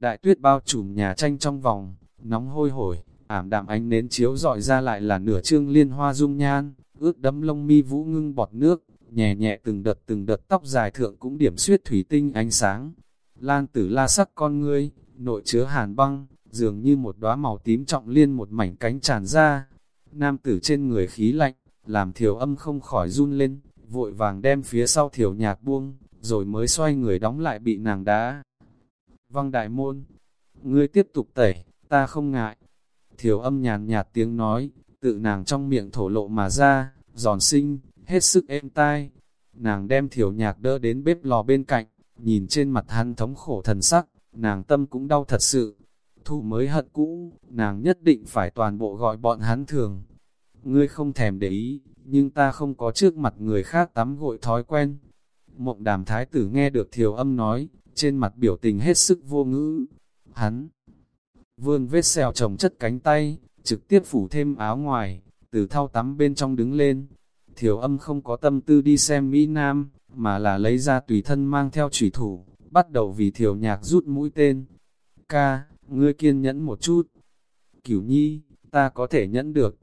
Đại tuyết bao trùm nhà tranh trong vòng, nóng hôi hổi, ảm đạm ánh nến chiếu dọi ra lại là nửa trương liên hoa dung nhan, ướt đấm lông mi vũ ngưng bọt nước, nhẹ nhẹ từng đợt từng đợt tóc dài thượng cũng điểm suyết thủy tinh ánh sáng. Lan tử la sắc con ngươi, nội chứa hàn băng, dường như một đóa màu tím trọng liên một mảnh cánh tràn ra. Nam tử trên người khí lạnh, làm thiểu âm không khỏi run lên, vội vàng đem phía sau thiểu nhạc buông, rồi mới xoay người đóng lại bị nàng đá. Văng đại môn, ngươi tiếp tục tẩy, ta không ngại. Thiểu âm nhàn nhạt tiếng nói, tự nàng trong miệng thổ lộ mà ra, giòn xinh, hết sức êm tai. Nàng đem thiểu nhạc đỡ đến bếp lò bên cạnh, nhìn trên mặt hắn thống khổ thần sắc, nàng tâm cũng đau thật sự. Thu mới hận cũ, nàng nhất định phải toàn bộ gọi bọn hắn thường. Ngươi không thèm để ý, nhưng ta không có trước mặt người khác tắm gội thói quen. Mộng đàm thái tử nghe được thiểu âm nói, trên mặt biểu tình hết sức vô ngữ. Hắn vươn vết sẹo chồng chất cánh tay, trực tiếp phủ thêm áo ngoài, từ thau tắm bên trong đứng lên. Thiểu âm không có tâm tư đi xem Mỹ Nam, mà là lấy ra tùy thân mang theo trùy thủ, bắt đầu vì thiểu nhạc rút mũi tên. Ca, ngươi kiên nhẫn một chút. Cửu nhi, ta có thể nhẫn được.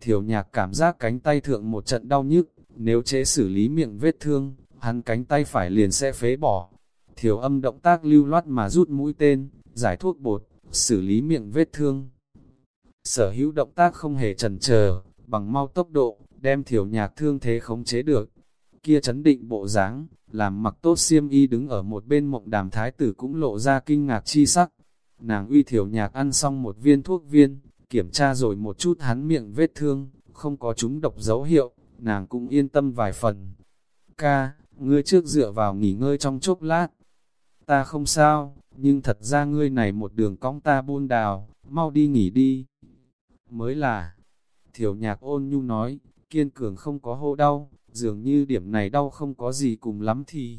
Thiểu nhạc cảm giác cánh tay thượng một trận đau nhức, nếu chế xử lý miệng vết thương, hắn cánh tay phải liền sẽ phế bỏ. Thiểu âm động tác lưu loát mà rút mũi tên, giải thuốc bột, xử lý miệng vết thương. Sở hữu động tác không hề chần chờ, bằng mau tốc độ, đem thiểu nhạc thương thế khống chế được. Kia chấn định bộ dáng, làm mặc tốt xiêm y đứng ở một bên mộng đàm thái tử cũng lộ ra kinh ngạc chi sắc. Nàng uy thiểu nhạc ăn xong một viên thuốc viên, kiểm tra rồi một chút hắn miệng vết thương, không có chúng độc dấu hiệu, nàng cũng yên tâm vài phần. Ca, ngươi trước dựa vào nghỉ ngơi trong chốc lát. Ta không sao, nhưng thật ra ngươi này một đường cong ta buôn đào, mau đi nghỉ đi. Mới là, thiểu nhạc ôn nhu nói, kiên cường không có hô đau, dường như điểm này đau không có gì cùng lắm thì.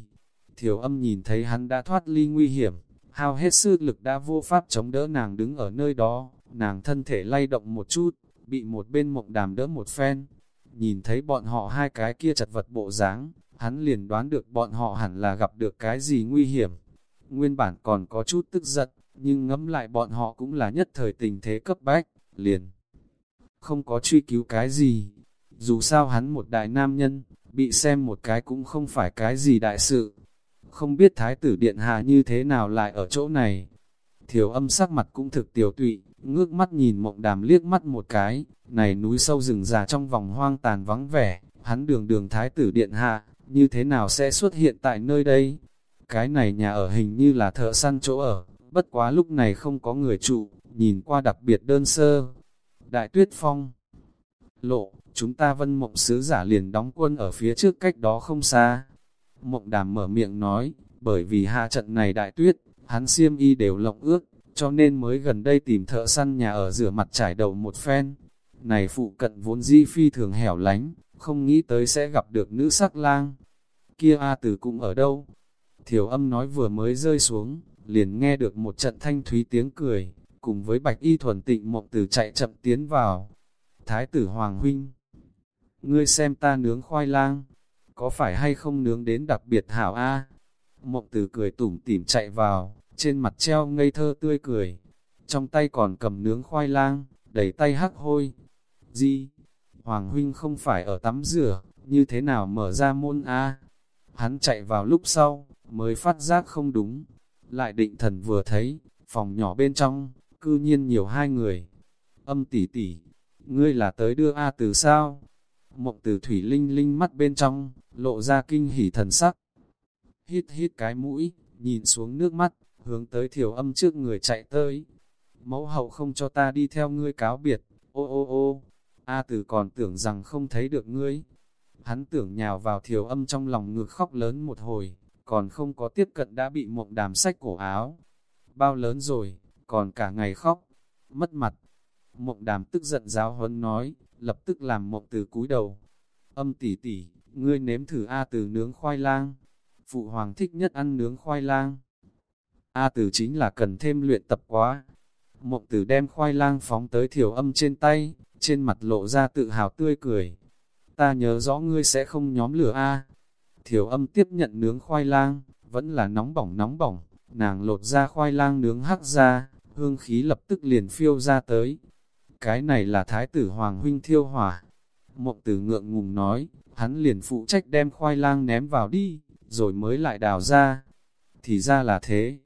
Thiểu âm nhìn thấy hắn đã thoát ly nguy hiểm, hao hết sức lực đã vô pháp chống đỡ nàng đứng ở nơi đó, nàng thân thể lay động một chút, bị một bên mộng đàm đỡ một phen. Nhìn thấy bọn họ hai cái kia chật vật bộ dáng, hắn liền đoán được bọn họ hẳn là gặp được cái gì nguy hiểm. Nguyên bản còn có chút tức giận, nhưng ngẫm lại bọn họ cũng là nhất thời tình thế cấp bách, liền. Không có truy cứu cái gì, dù sao hắn một đại nam nhân, bị xem một cái cũng không phải cái gì đại sự. Không biết thái tử điện hạ như thế nào lại ở chỗ này. Thiểu âm sắc mặt cũng thực tiểu tụy, ngước mắt nhìn mộng đàm liếc mắt một cái, này núi sâu rừng già trong vòng hoang tàn vắng vẻ, hắn đường đường thái tử điện hạ, như thế nào sẽ xuất hiện tại nơi đây? Cái này nhà ở hình như là thợ săn chỗ ở, bất quá lúc này không có người trụ, nhìn qua đặc biệt đơn sơ. Đại tuyết phong Lộ, chúng ta vân mộng sứ giả liền đóng quân ở phía trước cách đó không xa. Mộng đàm mở miệng nói, bởi vì hạ trận này đại tuyết, hắn xiêm y đều lộng ước, cho nên mới gần đây tìm thợ săn nhà ở rửa mặt trải đầu một phen. Này phụ cận vốn di phi thường hẻo lánh, không nghĩ tới sẽ gặp được nữ sắc lang. Kia A tử cũng ở đâu? Thiểu âm nói vừa mới rơi xuống, liền nghe được một trận thanh thúy tiếng cười, cùng với bạch y thuần tịnh mộng tử chạy chậm tiến vào. Thái tử Hoàng Huynh Ngươi xem ta nướng khoai lang, có phải hay không nướng đến đặc biệt hảo a? Mộng tử cười tủm tỉm chạy vào, trên mặt treo ngây thơ tươi cười, trong tay còn cầm nướng khoai lang, đẩy tay hắc hôi. Gì? Hoàng huynh không phải ở tắm rửa, như thế nào mở ra môn A? Hắn chạy vào lúc sau, mới phát giác không đúng. Lại định thần vừa thấy, phòng nhỏ bên trong, cư nhiên nhiều hai người. Âm tỷ tỷ, ngươi là tới đưa A từ sao? Mộng từ thủy linh linh mắt bên trong, lộ ra kinh hỉ thần sắc. Hít hít cái mũi, nhìn xuống nước mắt, hướng tới thiểu âm trước người chạy tới. Mẫu hậu không cho ta đi theo ngươi cáo biệt, ô ô ô, A tử còn tưởng rằng không thấy được ngươi. Hắn tưởng nhào vào thiểu âm trong lòng ngược khóc lớn một hồi, còn không có tiếp cận đã bị mộng đàm sách cổ áo. Bao lớn rồi, còn cả ngày khóc, mất mặt. Mộng đàm tức giận giáo huấn nói, lập tức làm mộng từ cúi đầu. Âm tỷ tỷ, ngươi nếm thử A từ nướng khoai lang. Phụ hoàng thích nhất ăn nướng khoai lang. A từ chính là cần thêm luyện tập quá. Mộng từ đem khoai lang phóng tới thiểu âm trên tay, trên mặt lộ ra tự hào tươi cười. Ta nhớ rõ ngươi sẽ không nhóm lửa A. Thiểu âm tiếp nhận nướng khoai lang, vẫn là nóng bỏng nóng bỏng, nàng lột ra khoai lang nướng hắc ra, hương khí lập tức liền phiêu ra tới. Cái này là thái tử Hoàng Huynh thiêu hỏa. Mộng tử ngượng ngùng nói, hắn liền phụ trách đem khoai lang ném vào đi, rồi mới lại đào ra. Thì ra là thế.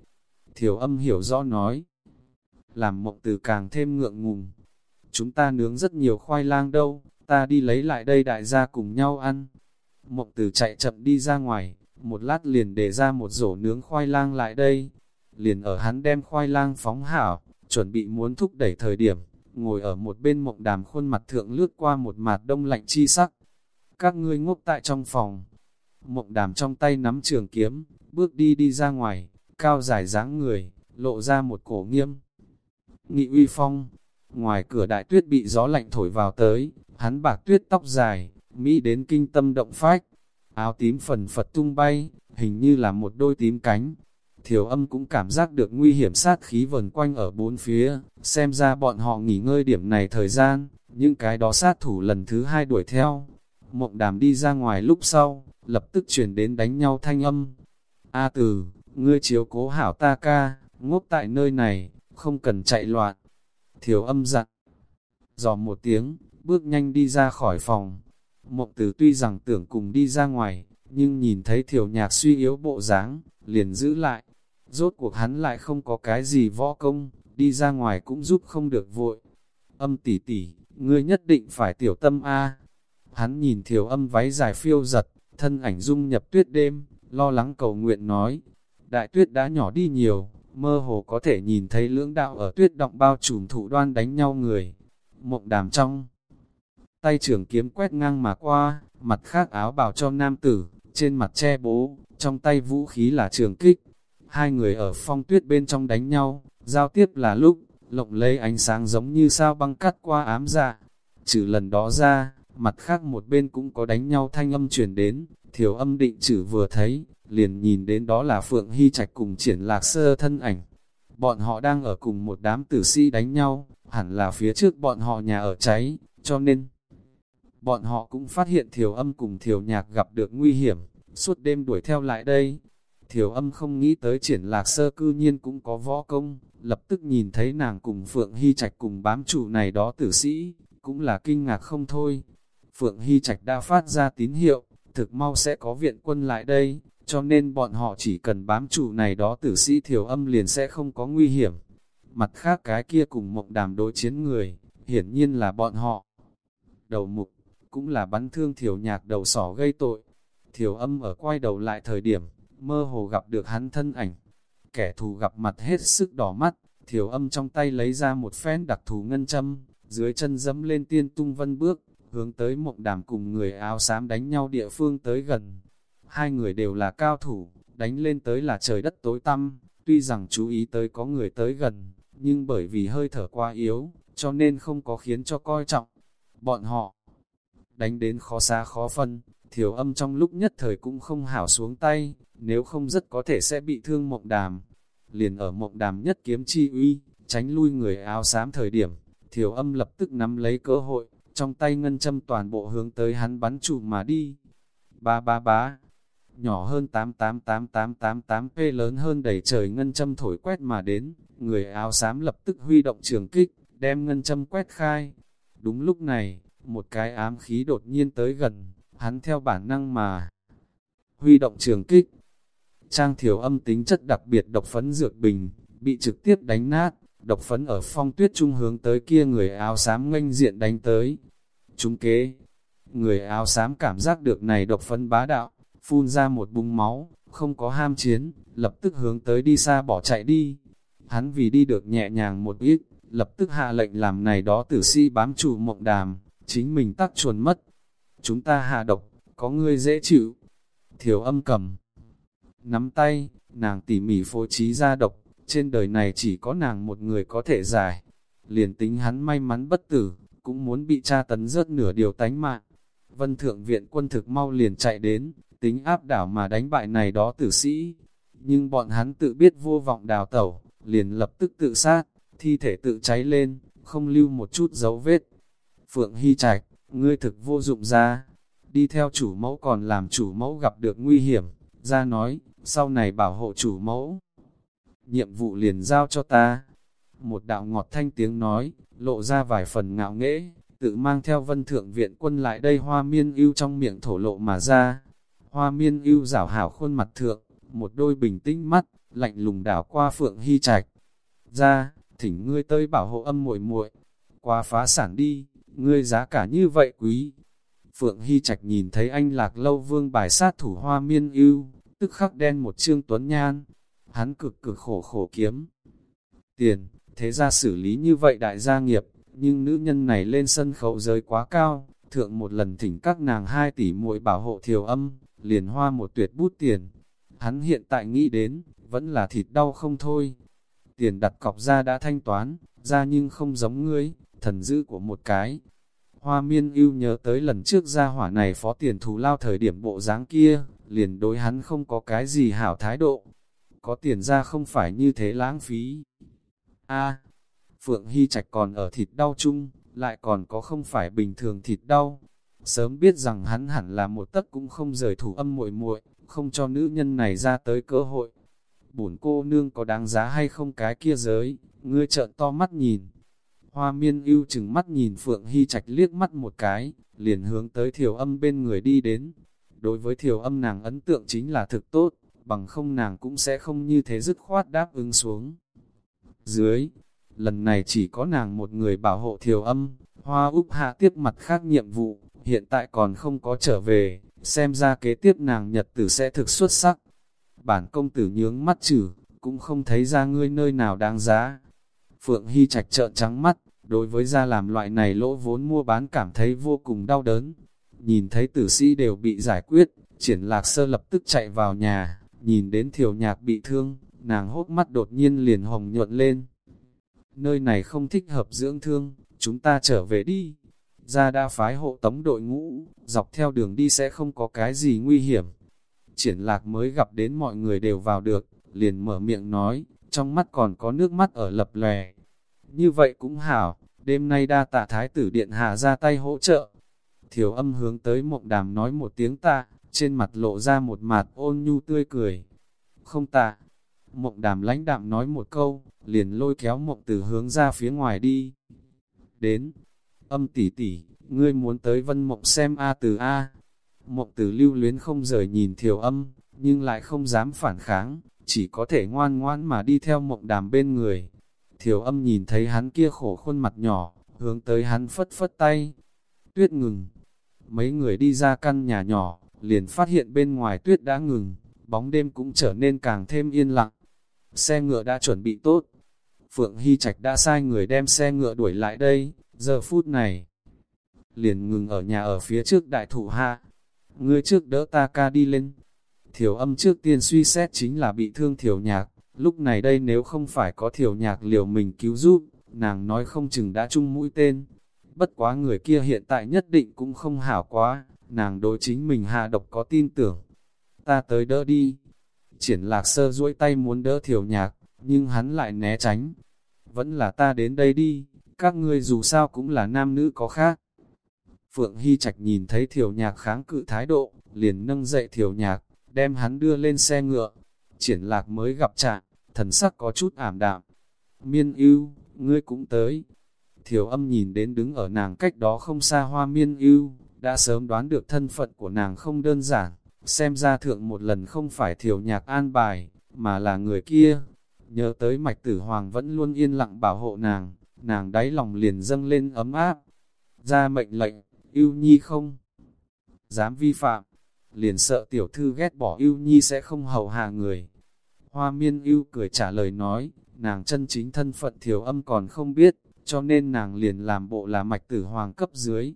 Thiểu âm hiểu rõ nói. Làm mộng tử càng thêm ngượng ngùng. Chúng ta nướng rất nhiều khoai lang đâu, ta đi lấy lại đây đại gia cùng nhau ăn. Mộng từ chạy chậm đi ra ngoài, một lát liền để ra một rổ nướng khoai lang lại đây. Liền ở hắn đem khoai lang phóng hảo, chuẩn bị muốn thúc đẩy thời điểm, ngồi ở một bên mộng đàm khuôn mặt thượng lướt qua một mặt đông lạnh chi sắc. Các ngươi ngốc tại trong phòng. Mộng đàm trong tay nắm trường kiếm, bước đi đi ra ngoài, cao dài dáng người, lộ ra một cổ nghiêm. Nghị uy phong, ngoài cửa đại tuyết bị gió lạnh thổi vào tới, hắn bạc tuyết tóc dài, Mỹ đến kinh tâm động phách, áo tím phần phật tung bay, hình như là một đôi tím cánh. Thiểu âm cũng cảm giác được nguy hiểm sát khí vần quanh ở bốn phía, xem ra bọn họ nghỉ ngơi điểm này thời gian, những cái đó sát thủ lần thứ hai đuổi theo. Mộng đàm đi ra ngoài lúc sau, lập tức chuyển đến đánh nhau thanh âm. A từ, ngươi chiếu cố hảo ta ca, ngốc tại nơi này, không cần chạy loạn. Thiểu âm dặn, dò một tiếng, bước nhanh đi ra khỏi phòng. Mộng tử tuy rằng tưởng cùng đi ra ngoài, nhưng nhìn thấy thiểu nhạc suy yếu bộ dáng, liền giữ lại. Rốt cuộc hắn lại không có cái gì võ công, đi ra ngoài cũng giúp không được vội. Âm tỷ tỷ, ngươi nhất định phải tiểu tâm A. Hắn nhìn thiểu âm váy dài phiêu giật, thân ảnh dung nhập tuyết đêm, lo lắng cầu nguyện nói. Đại tuyết đã nhỏ đi nhiều, mơ hồ có thể nhìn thấy lưỡng đạo ở tuyết động bao trùm thủ đoan đánh nhau người. Mộng đàm trong tay trưởng kiếm quét ngang mà qua, mặt khác áo bào cho nam tử, trên mặt che bố, trong tay vũ khí là trường kích. Hai người ở phong tuyết bên trong đánh nhau, giao tiếp là lúc, lộng lấy ánh sáng giống như sao băng cắt qua ám dạ. Trừ lần đó ra, mặt khác một bên cũng có đánh nhau thanh âm truyền đến, thiểu âm định chữ vừa thấy, liền nhìn đến đó là Phượng Hy Trạch cùng triển lạc sơ thân ảnh. Bọn họ đang ở cùng một đám tử sĩ đánh nhau, hẳn là phía trước bọn họ nhà ở cháy, cho nên bọn họ cũng phát hiện thiểu âm cùng thiểu nhạc gặp được nguy hiểm, suốt đêm đuổi theo lại đây. Thiểu âm không nghĩ tới triển lạc sơ cư nhiên cũng có võ công, lập tức nhìn thấy nàng cùng Phượng Hy Trạch cùng bám chủ này đó tử sĩ, cũng là kinh ngạc không thôi. Phượng Hy Trạch đã phát ra tín hiệu, thực mau sẽ có viện quân lại đây, cho nên bọn họ chỉ cần bám chủ này đó tử sĩ thiểu âm liền sẽ không có nguy hiểm. Mặt khác cái kia cùng mộng đàm đối chiến người, hiển nhiên là bọn họ. Đầu mục, cũng là bắn thương thiểu nhạc đầu sỏ gây tội. Thiểu âm ở quay đầu lại thời điểm, mơ hồ gặp được hắn thân ảnh. Kẻ thù gặp mặt hết sức đỏ mắt, thiểu âm trong tay lấy ra một phen đặc thù ngân châm, dưới chân dẫm lên tiên tung vân bước, hướng tới mộng đàm cùng người áo xám đánh nhau địa phương tới gần. Hai người đều là cao thủ, đánh lên tới là trời đất tối tăm, tuy rằng chú ý tới có người tới gần, nhưng bởi vì hơi thở quá yếu, cho nên không có khiến cho coi trọng. Bọn họ đánh đến khó xa khó phân, thiểu âm trong lúc nhất thời cũng không hảo xuống tay, nếu không rất có thể sẽ bị thương mộng đàm. Liền ở mộng đàm nhất kiếm chi uy, tránh lui người áo xám thời điểm, thiểu âm lập tức nắm lấy cơ hội, trong tay ngân châm toàn bộ hướng tới hắn bắn trụ mà đi. Ba ba ba, nhỏ hơn 888888 p lớn hơn đầy trời ngân châm thổi quét mà đến, người áo xám lập tức huy động trường kích, đem ngân châm quét khai. Đúng lúc này, một cái ám khí đột nhiên tới gần, hắn theo bản năng mà huy động trường kích. Trang thiểu âm tính chất đặc biệt độc phấn dược bình, bị trực tiếp đánh nát, độc phấn ở phong tuyết trung hướng tới kia người áo xám nganh diện đánh tới. Chúng kế, người áo xám cảm giác được này độc phấn bá đạo, phun ra một bung máu, không có ham chiến, lập tức hướng tới đi xa bỏ chạy đi. Hắn vì đi được nhẹ nhàng một ít, lập tức hạ lệnh làm này đó tử si bám chủ mộng đàm, chính mình tắc chuồn mất. Chúng ta hạ độc, có ngươi dễ chịu. Thiểu âm cầm. Nắm tay, nàng tỉ mỉ phối trí ra độc, trên đời này chỉ có nàng một người có thể giải. Liền tính hắn may mắn bất tử, cũng muốn bị tra tấn rớt nửa điều tánh mạng. Vân thượng viện quân thực mau liền chạy đến, tính áp đảo mà đánh bại này đó tử sĩ. Nhưng bọn hắn tự biết vô vọng đào tẩu, liền lập tức tự sát, thi thể tự cháy lên, không lưu một chút dấu vết. Phượng Hy Trạch, ngươi thực vô dụng ra, đi theo chủ mẫu còn làm chủ mẫu gặp được nguy hiểm, ra nói, sau này bảo hộ chủ mẫu. nhiệm vụ liền giao cho ta. Một đạo ngọt thanh tiếng nói, lộ ra vài phần ngạo nghễ, tự mang theo vân thượng viện quân lại đây hoa miên ưu trong miệng thổ lộ mà ra. Hoa miên ưu rảo hảo khuôn mặt thượng, một đôi bình tĩnh mắt, lạnh lùng đảo qua phượng hy trạch. Ra, thỉnh ngươi tới bảo hộ âm muội muội qua phá sản đi, ngươi giá cả như vậy quý. Phượng Hy Trạch nhìn thấy anh lạc lâu vương bài sát thủ hoa miên ưu, tức khắc đen một trương tuấn nhan, hắn cực cực khổ khổ kiếm. Tiền, thế ra xử lý như vậy đại gia nghiệp, nhưng nữ nhân này lên sân khấu giới quá cao, thượng một lần thỉnh các nàng 2 tỷ muội bảo hộ thiều âm, liền hoa một tuyệt bút tiền. Hắn hiện tại nghĩ đến, vẫn là thịt đau không thôi. Tiền đặt cọc ra đã thanh toán, ra nhưng không giống ngươi, thần dữ của một cái. Hoa miên ưu nhớ tới lần trước ra hỏa này phó tiền thù lao thời điểm bộ dáng kia, liền đối hắn không có cái gì hảo thái độ. Có tiền ra không phải như thế lãng phí. a Phượng Hy Trạch còn ở thịt đau chung, lại còn có không phải bình thường thịt đau. Sớm biết rằng hắn hẳn là một tấc cũng không rời thủ âm muội muội, không cho nữ nhân này ra tới cơ hội. Bổn cô nương có đáng giá hay không cái kia giới, ngươi trợn to mắt nhìn. Hoa miên ưu chừng mắt nhìn Phượng Hy Trạch liếc mắt một cái, liền hướng tới thiểu âm bên người đi đến. Đối với thiểu âm nàng ấn tượng chính là thực tốt, bằng không nàng cũng sẽ không như thế dứt khoát đáp ứng xuống. Dưới, lần này chỉ có nàng một người bảo hộ thiểu âm, hoa úp hạ tiếp mặt khác nhiệm vụ, hiện tại còn không có trở về, xem ra kế tiếp nàng nhật tử sẽ thực xuất sắc. Bản công tử nhướng mắt chử, cũng không thấy ra ngươi nơi nào đáng giá. Phượng Hy Trạch trợn trắng mắt, đối với gia làm loại này lỗ vốn mua bán cảm thấy vô cùng đau đớn. Nhìn thấy tử sĩ đều bị giải quyết, triển lạc sơ lập tức chạy vào nhà, nhìn đến thiểu nhạc bị thương, nàng hốt mắt đột nhiên liền hồng nhuận lên. Nơi này không thích hợp dưỡng thương, chúng ta trở về đi. Gia đa phái hộ tống đội ngũ, dọc theo đường đi sẽ không có cái gì nguy hiểm. Triển lạc mới gặp đến mọi người đều vào được, liền mở miệng nói, trong mắt còn có nước mắt ở lập lòe. Như vậy cũng hảo, đêm nay đa tạ thái tử điện hạ ra tay hỗ trợ. Thiểu âm hướng tới mộng đàm nói một tiếng tạ, trên mặt lộ ra một mặt ôn nhu tươi cười. Không tạ. Mộng đàm lãnh đạm nói một câu, liền lôi kéo mộng từ hướng ra phía ngoài đi. Đến, âm tỷ tỷ, ngươi muốn tới vân mộng xem A từ A. Mộng từ lưu luyến không rời nhìn thiểu âm, nhưng lại không dám phản kháng, chỉ có thể ngoan ngoan mà đi theo mộng đàm bên người. Thiểu âm nhìn thấy hắn kia khổ khuôn mặt nhỏ, hướng tới hắn phất phất tay. Tuyết ngừng. Mấy người đi ra căn nhà nhỏ, liền phát hiện bên ngoài tuyết đã ngừng, bóng đêm cũng trở nên càng thêm yên lặng. Xe ngựa đã chuẩn bị tốt. Phượng Hy Trạch đã sai người đem xe ngựa đuổi lại đây, giờ phút này. Liền ngừng ở nhà ở phía trước đại thủ hạ. Ngươi trước đỡ ta ca đi lên. Thiểu âm trước tiên suy xét chính là bị thương thiểu nhạc, Lúc này đây nếu không phải có thiểu nhạc liều mình cứu giúp, nàng nói không chừng đã chung mũi tên. Bất quá người kia hiện tại nhất định cũng không hảo quá, nàng đối chính mình hạ độc có tin tưởng. Ta tới đỡ đi. Triển lạc sơ duỗi tay muốn đỡ thiểu nhạc, nhưng hắn lại né tránh. Vẫn là ta đến đây đi, các ngươi dù sao cũng là nam nữ có khác. Phượng Hy Trạch nhìn thấy thiểu nhạc kháng cự thái độ, liền nâng dậy thiểu nhạc, đem hắn đưa lên xe ngựa. Triển lạc mới gặp trạng, thần sắc có chút ảm đạm. Miên ưu, ngươi cũng tới. Thiểu âm nhìn đến đứng ở nàng cách đó không xa hoa miên ưu, đã sớm đoán được thân phận của nàng không đơn giản, xem ra thượng một lần không phải thiểu nhạc an bài, mà là người kia. Nhớ tới mạch tử hoàng vẫn luôn yên lặng bảo hộ nàng, nàng đáy lòng liền dâng lên ấm áp. Ra mệnh lệnh, ưu nhi không? Dám vi phạm, liền sợ tiểu thư ghét bỏ ưu nhi sẽ không hầu hạ người. Hoa miên ưu cười trả lời nói, nàng chân chính thân phận thiểu âm còn không biết, cho nên nàng liền làm bộ là mạch tử hoàng cấp dưới.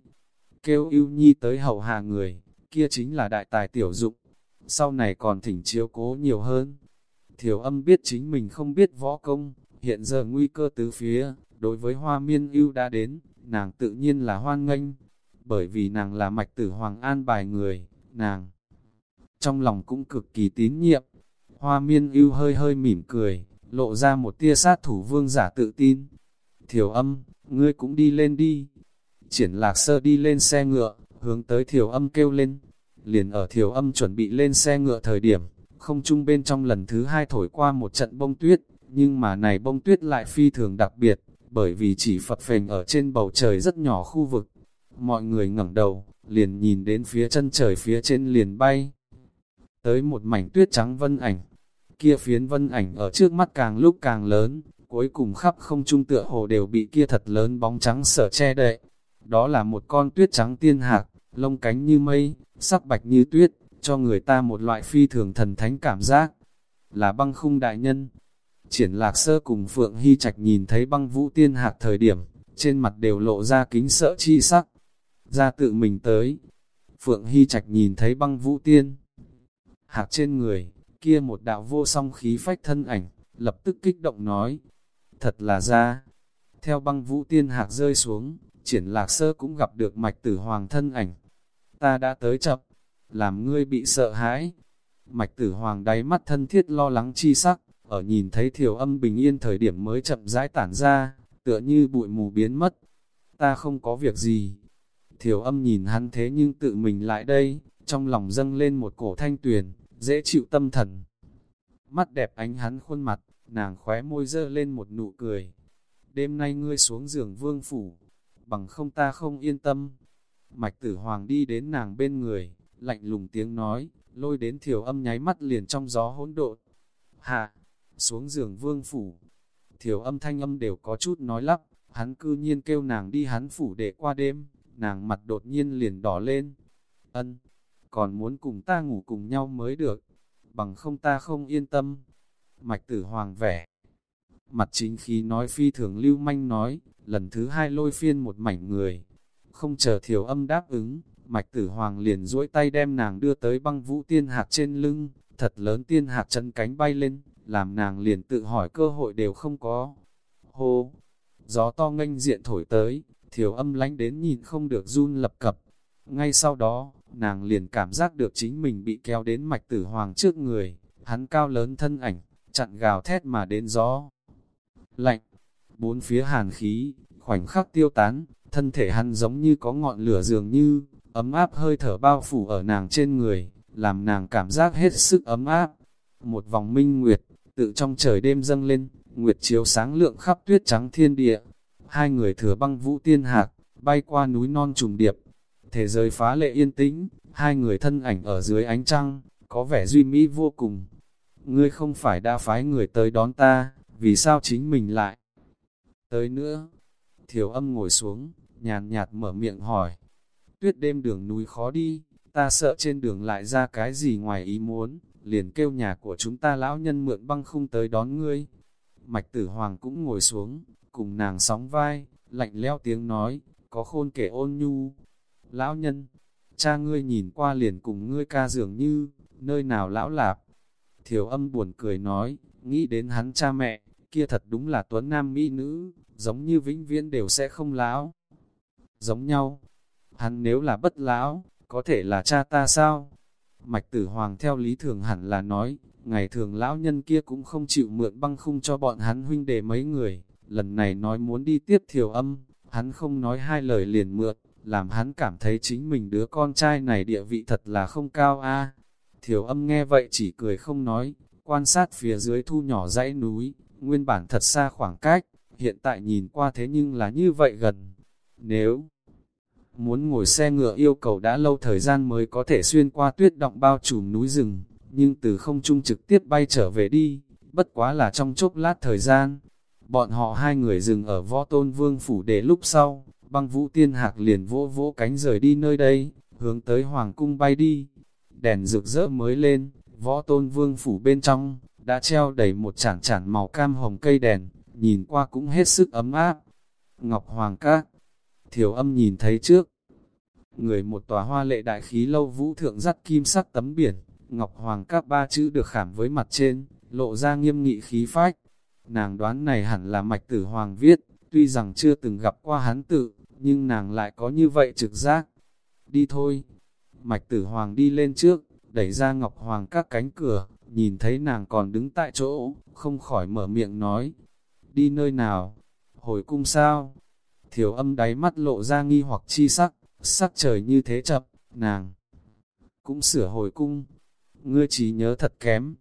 Kêu ưu nhi tới hầu hạ người, kia chính là đại tài tiểu dụng, sau này còn thỉnh chiếu cố nhiều hơn. Thiểu âm biết chính mình không biết võ công, hiện giờ nguy cơ tứ phía, đối với hoa miên ưu đã đến, nàng tự nhiên là hoan nghênh, bởi vì nàng là mạch tử hoàng an bài người, nàng trong lòng cũng cực kỳ tín nhiệm. Hoa miên ưu hơi hơi mỉm cười, lộ ra một tia sát thủ vương giả tự tin. Thiểu âm, ngươi cũng đi lên đi. Triển lạc sơ đi lên xe ngựa, hướng tới thiểu âm kêu lên. Liền ở thiểu âm chuẩn bị lên xe ngựa thời điểm, không trung bên trong lần thứ hai thổi qua một trận bông tuyết, Nhưng mà này bông tuyết lại phi thường đặc biệt, bởi vì chỉ phật phềnh ở trên bầu trời rất nhỏ khu vực. Mọi người ngẩng đầu, liền nhìn đến phía chân trời phía trên liền bay. Tới một mảnh tuyết trắng vân ảnh, kia phiến vân ảnh ở trước mắt càng lúc càng lớn, cuối cùng khắp không trung tựa hồ đều bị kia thật lớn bóng trắng sở che đậy. Đó là một con tuyết trắng tiên hạc, lông cánh như mây, sắc bạch như tuyết, cho người ta một loại phi thường thần thánh cảm giác. Là băng khung đại nhân. Triển lạc sơ cùng Phượng Hy Trạch nhìn thấy băng vũ tiên hạc thời điểm, trên mặt đều lộ ra kính sợ chi sắc. Ra tự mình tới. Phượng Hy Trạch nhìn thấy băng vũ tiên. Hạc trên người, kia một đạo vô song khí phách thân ảnh, lập tức kích động nói. Thật là ra. Theo băng vũ tiên hạc rơi xuống, triển lạc sơ cũng gặp được mạch tử hoàng thân ảnh. Ta đã tới chậm, làm ngươi bị sợ hãi. Mạch tử hoàng đáy mắt thân thiết lo lắng chi sắc, ở nhìn thấy thiểu âm bình yên thời điểm mới chậm rãi tản ra, tựa như bụi mù biến mất. Ta không có việc gì. Thiểu âm nhìn hắn thế nhưng tự mình lại đây, trong lòng dâng lên một cổ thanh tuyền, dễ chịu tâm thần. Mắt đẹp ánh hắn khuôn mặt, nàng khóe môi dơ lên một nụ cười. Đêm nay ngươi xuống giường vương phủ, bằng không ta không yên tâm. Mạch tử hoàng đi đến nàng bên người, lạnh lùng tiếng nói, lôi đến thiểu âm nháy mắt liền trong gió hỗn độn. Hạ, xuống giường vương phủ. Thiểu âm thanh âm đều có chút nói lắp, hắn cư nhiên kêu nàng đi hắn phủ để qua đêm, nàng mặt đột nhiên liền đỏ lên. Ân, còn muốn cùng ta ngủ cùng nhau mới được, bằng không ta không yên tâm. Mạch tử hoàng vẻ. Mặt chính khí nói phi thường lưu manh nói, lần thứ hai lôi phiên một mảnh người. Không chờ thiểu âm đáp ứng, mạch tử hoàng liền duỗi tay đem nàng đưa tới băng vũ tiên hạc trên lưng, thật lớn tiên hạc chân cánh bay lên, làm nàng liền tự hỏi cơ hội đều không có. Hô! Gió to nghênh diện thổi tới, thiểu âm lánh đến nhìn không được run lập cập. Ngay sau đó, nàng liền cảm giác được chính mình bị kéo đến mạch tử hoàng trước người, hắn cao lớn thân ảnh, chặn gào thét mà đến gió. Lạnh, bốn phía hàn khí, khoảnh khắc tiêu tán, thân thể hắn giống như có ngọn lửa dường như, ấm áp hơi thở bao phủ ở nàng trên người, làm nàng cảm giác hết sức ấm áp. Một vòng minh nguyệt, tự trong trời đêm dâng lên, nguyệt chiếu sáng lượng khắp tuyết trắng thiên địa. Hai người thừa băng vũ tiên hạc, bay qua núi non trùng điệp. Thế giới phá lệ yên tĩnh, hai người thân ảnh ở dưới ánh trăng, có vẻ duy mỹ vô cùng. Ngươi không phải đã phái người tới đón ta, vì sao chính mình lại tới nữa? Thiểu âm ngồi xuống, nhàn nhạt mở miệng hỏi. Tuyết đêm đường núi khó đi, ta sợ trên đường lại ra cái gì ngoài ý muốn, liền kêu nhà của chúng ta lão nhân mượn băng khung tới đón ngươi. Mạch tử hoàng cũng ngồi xuống, cùng nàng sóng vai, lạnh leo tiếng nói, có khôn kể ôn nhu. Lão nhân, cha ngươi nhìn qua liền cùng ngươi ca dường như, nơi nào lão lạp. Thiểu âm buồn cười nói, nghĩ đến hắn cha mẹ, kia thật đúng là tuấn nam mỹ nữ, giống như vĩnh viễn đều sẽ không lão. Giống nhau, hắn nếu là bất lão, có thể là cha ta sao? Mạch tử hoàng theo lý thường hẳn là nói, ngày thường lão nhân kia cũng không chịu mượn băng khung cho bọn hắn huynh đề mấy người, lần này nói muốn đi tiếp thiểu âm, hắn không nói hai lời liền mượn, làm hắn cảm thấy chính mình đứa con trai này địa vị thật là không cao a. Thiểu âm nghe vậy chỉ cười không nói, quan sát phía dưới thu nhỏ dãy núi, nguyên bản thật xa khoảng cách, hiện tại nhìn qua thế nhưng là như vậy gần. Nếu muốn ngồi xe ngựa yêu cầu đã lâu thời gian mới có thể xuyên qua tuyết động bao trùm núi rừng, nhưng từ không trung trực tiếp bay trở về đi, bất quá là trong chốc lát thời gian. Bọn họ hai người dừng ở võ tôn vương phủ để lúc sau, băng vũ tiên hạc liền vỗ vỗ cánh rời đi nơi đây, hướng tới hoàng cung bay đi. Đèn rực rỡ mới lên, võ tôn vương phủ bên trong, đã treo đầy một chản chản màu cam hồng cây đèn, nhìn qua cũng hết sức ấm áp. Ngọc Hoàng Các, thiểu âm nhìn thấy trước. Người một tòa hoa lệ đại khí lâu vũ thượng dắt kim sắc tấm biển, Ngọc Hoàng Các ba chữ được khảm với mặt trên, lộ ra nghiêm nghị khí phách. Nàng đoán này hẳn là mạch tử Hoàng viết, tuy rằng chưa từng gặp qua hắn tự, nhưng nàng lại có như vậy trực giác. Đi thôi. Mạch tử Hoàng đi lên trước, đẩy ra Ngọc Hoàng các cánh cửa, nhìn thấy nàng còn đứng tại chỗ, không khỏi mở miệng nói. Đi nơi nào? Hồi cung sao? Thiểu âm đáy mắt lộ ra nghi hoặc chi sắc, sắc trời như thế chậm, nàng cũng sửa hồi cung. Ngươi chỉ nhớ thật kém.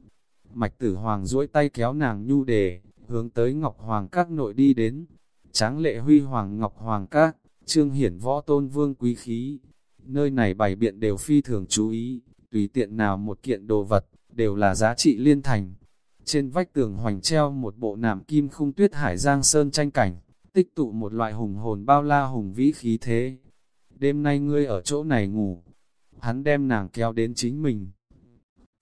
Mạch tử hoàng duỗi tay kéo nàng nhu đề, hướng tới Ngọc Hoàng Các nội đi đến. Tráng lệ huy hoàng Ngọc Hoàng Các, trương hiển võ tôn vương quý khí. Nơi này bày biện đều phi thường chú ý, tùy tiện nào một kiện đồ vật, đều là giá trị liên thành. Trên vách tường hoành treo một bộ nạm kim khung tuyết hải giang sơn tranh cảnh, tích tụ một loại hùng hồn bao la hùng vĩ khí thế. Đêm nay ngươi ở chỗ này ngủ, hắn đem nàng kéo đến chính mình.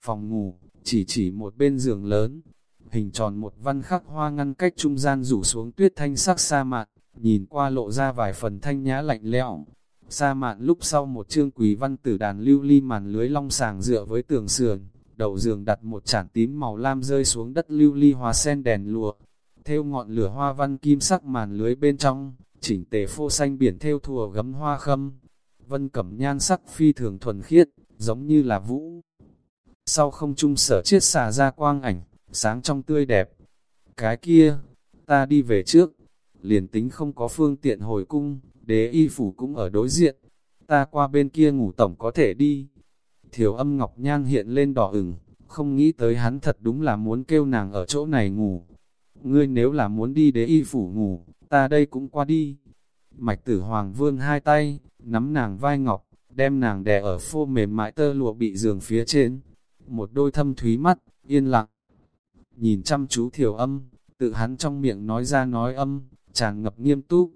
Phòng ngủ, chỉ chỉ một bên giường lớn, hình tròn một văn khắc hoa ngăn cách trung gian rủ xuống tuyết thanh sắc sa mạc, nhìn qua lộ ra vài phần thanh nhã lạnh lẽo. Sa mạn lúc sau một chương quỳ văn tử đàn lưu ly màn lưới long sàng dựa với tường sườn, đầu giường đặt một chản tím màu lam rơi xuống đất lưu ly hoa sen đèn lụa, theo ngọn lửa hoa văn kim sắc màn lưới bên trong, chỉnh tề phô xanh biển theo thùa gấm hoa khâm. Vân cẩm nhan sắc phi thường thuần khiết, giống như là vũ. Sau không trung sở chiết xà ra quang ảnh, sáng trong tươi đẹp. Cái kia, ta đi về trước, liền tính không có phương tiện hồi cung, đế y phủ cũng ở đối diện. Ta qua bên kia ngủ tổng có thể đi. Thiểu âm ngọc nhang hiện lên đỏ ửng, không nghĩ tới hắn thật đúng là muốn kêu nàng ở chỗ này ngủ. Ngươi nếu là muốn đi đế y phủ ngủ, ta đây cũng qua đi. Mạch tử hoàng vươn hai tay, nắm nàng vai ngọc, đem nàng đè ở phô mềm mại tơ lụa bị giường phía trên. Một đôi thâm thúy mắt, yên lặng. Nhìn chăm chú thiểu âm, tự hắn trong miệng nói ra nói âm, tràn ngập nghiêm túc.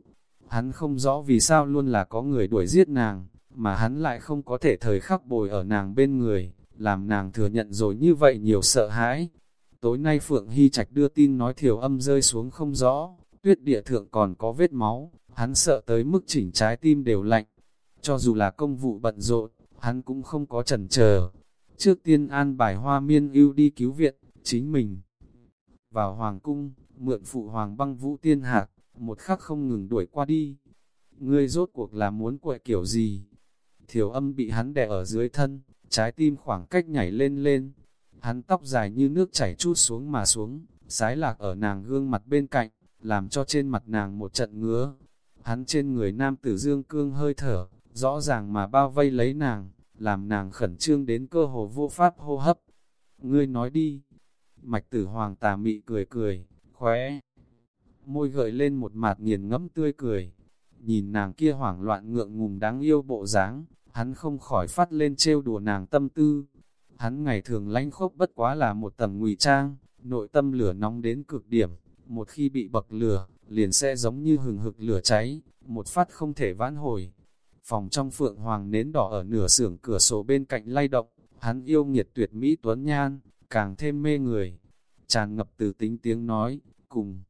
Hắn không rõ vì sao luôn là có người đuổi giết nàng, mà hắn lại không có thể thời khắc bồi ở nàng bên người, làm nàng thừa nhận rồi như vậy nhiều sợ hãi. Tối nay Phượng Hy Trạch đưa tin nói thiểu âm rơi xuống không rõ, tuyết địa thượng còn có vết máu, hắn sợ tới mức chỉnh trái tim đều lạnh. Cho dù là công vụ bận rộn, hắn cũng không có chần chờ. Trước tiên an bài hoa miên ưu đi cứu viện, chính mình. Vào hoàng cung, mượn phụ hoàng băng vũ tiên hạc, một khắc không ngừng đuổi qua đi. Ngươi rốt cuộc là muốn quậy kiểu gì? Thiểu âm bị hắn đè ở dưới thân, trái tim khoảng cách nhảy lên lên. Hắn tóc dài như nước chảy chút xuống mà xuống, sái lạc ở nàng gương mặt bên cạnh, làm cho trên mặt nàng một trận ngứa. Hắn trên người nam tử dương cương hơi thở, rõ ràng mà bao vây lấy nàng, làm nàng khẩn trương đến cơ hồ vô pháp hô hấp. Ngươi nói đi. Mạch tử hoàng tà mị cười cười, khóe. Môi gợi lên một mạt nghiền ngẫm tươi cười. Nhìn nàng kia hoảng loạn ngượng ngùng đáng yêu bộ dáng, hắn không khỏi phát lên trêu đùa nàng tâm tư. Hắn ngày thường lánh khốc bất quá là một tầng ngụy trang, nội tâm lửa nóng đến cực điểm, một khi bị bậc lửa, liền sẽ giống như hừng hực lửa cháy, một phát không thể vãn hồi. Phòng trong phượng hoàng nến đỏ ở nửa sưởng cửa sổ bên cạnh lay động, hắn yêu nghiệt tuyệt mỹ tuấn nhan, càng thêm mê người. Tràn ngập từ tính tiếng nói, cùng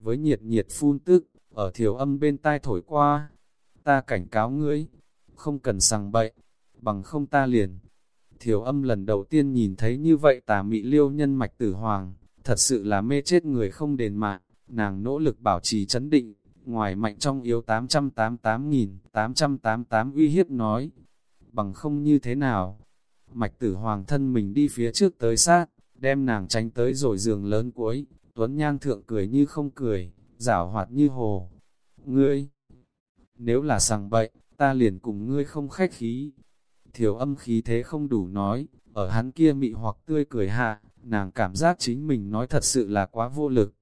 với nhiệt nhiệt phun tức, ở thiểu âm bên tai thổi qua. Ta cảnh cáo ngươi, không cần sằng bậy, bằng không ta liền. Thiểu âm lần đầu tiên nhìn thấy như vậy tà mị liêu nhân mạch tử hoàng, thật sự là mê chết người không đền mạng, nàng nỗ lực bảo trì chấn định, ngoài mạnh trong yếu 888.888 uy hiếp nói, bằng không như thế nào. Mạch tử hoàng thân mình đi phía trước tới sát, đem nàng tránh tới rồi giường lớn cuối, Tuấn Nhan thượng cười như không cười, giảo hoạt như hồ. Ngươi, nếu là sằng bậy, ta liền cùng ngươi không khách khí. Thiểu âm khí thế không đủ nói, ở hắn kia mị hoặc tươi cười hạ, nàng cảm giác chính mình nói thật sự là quá vô lực.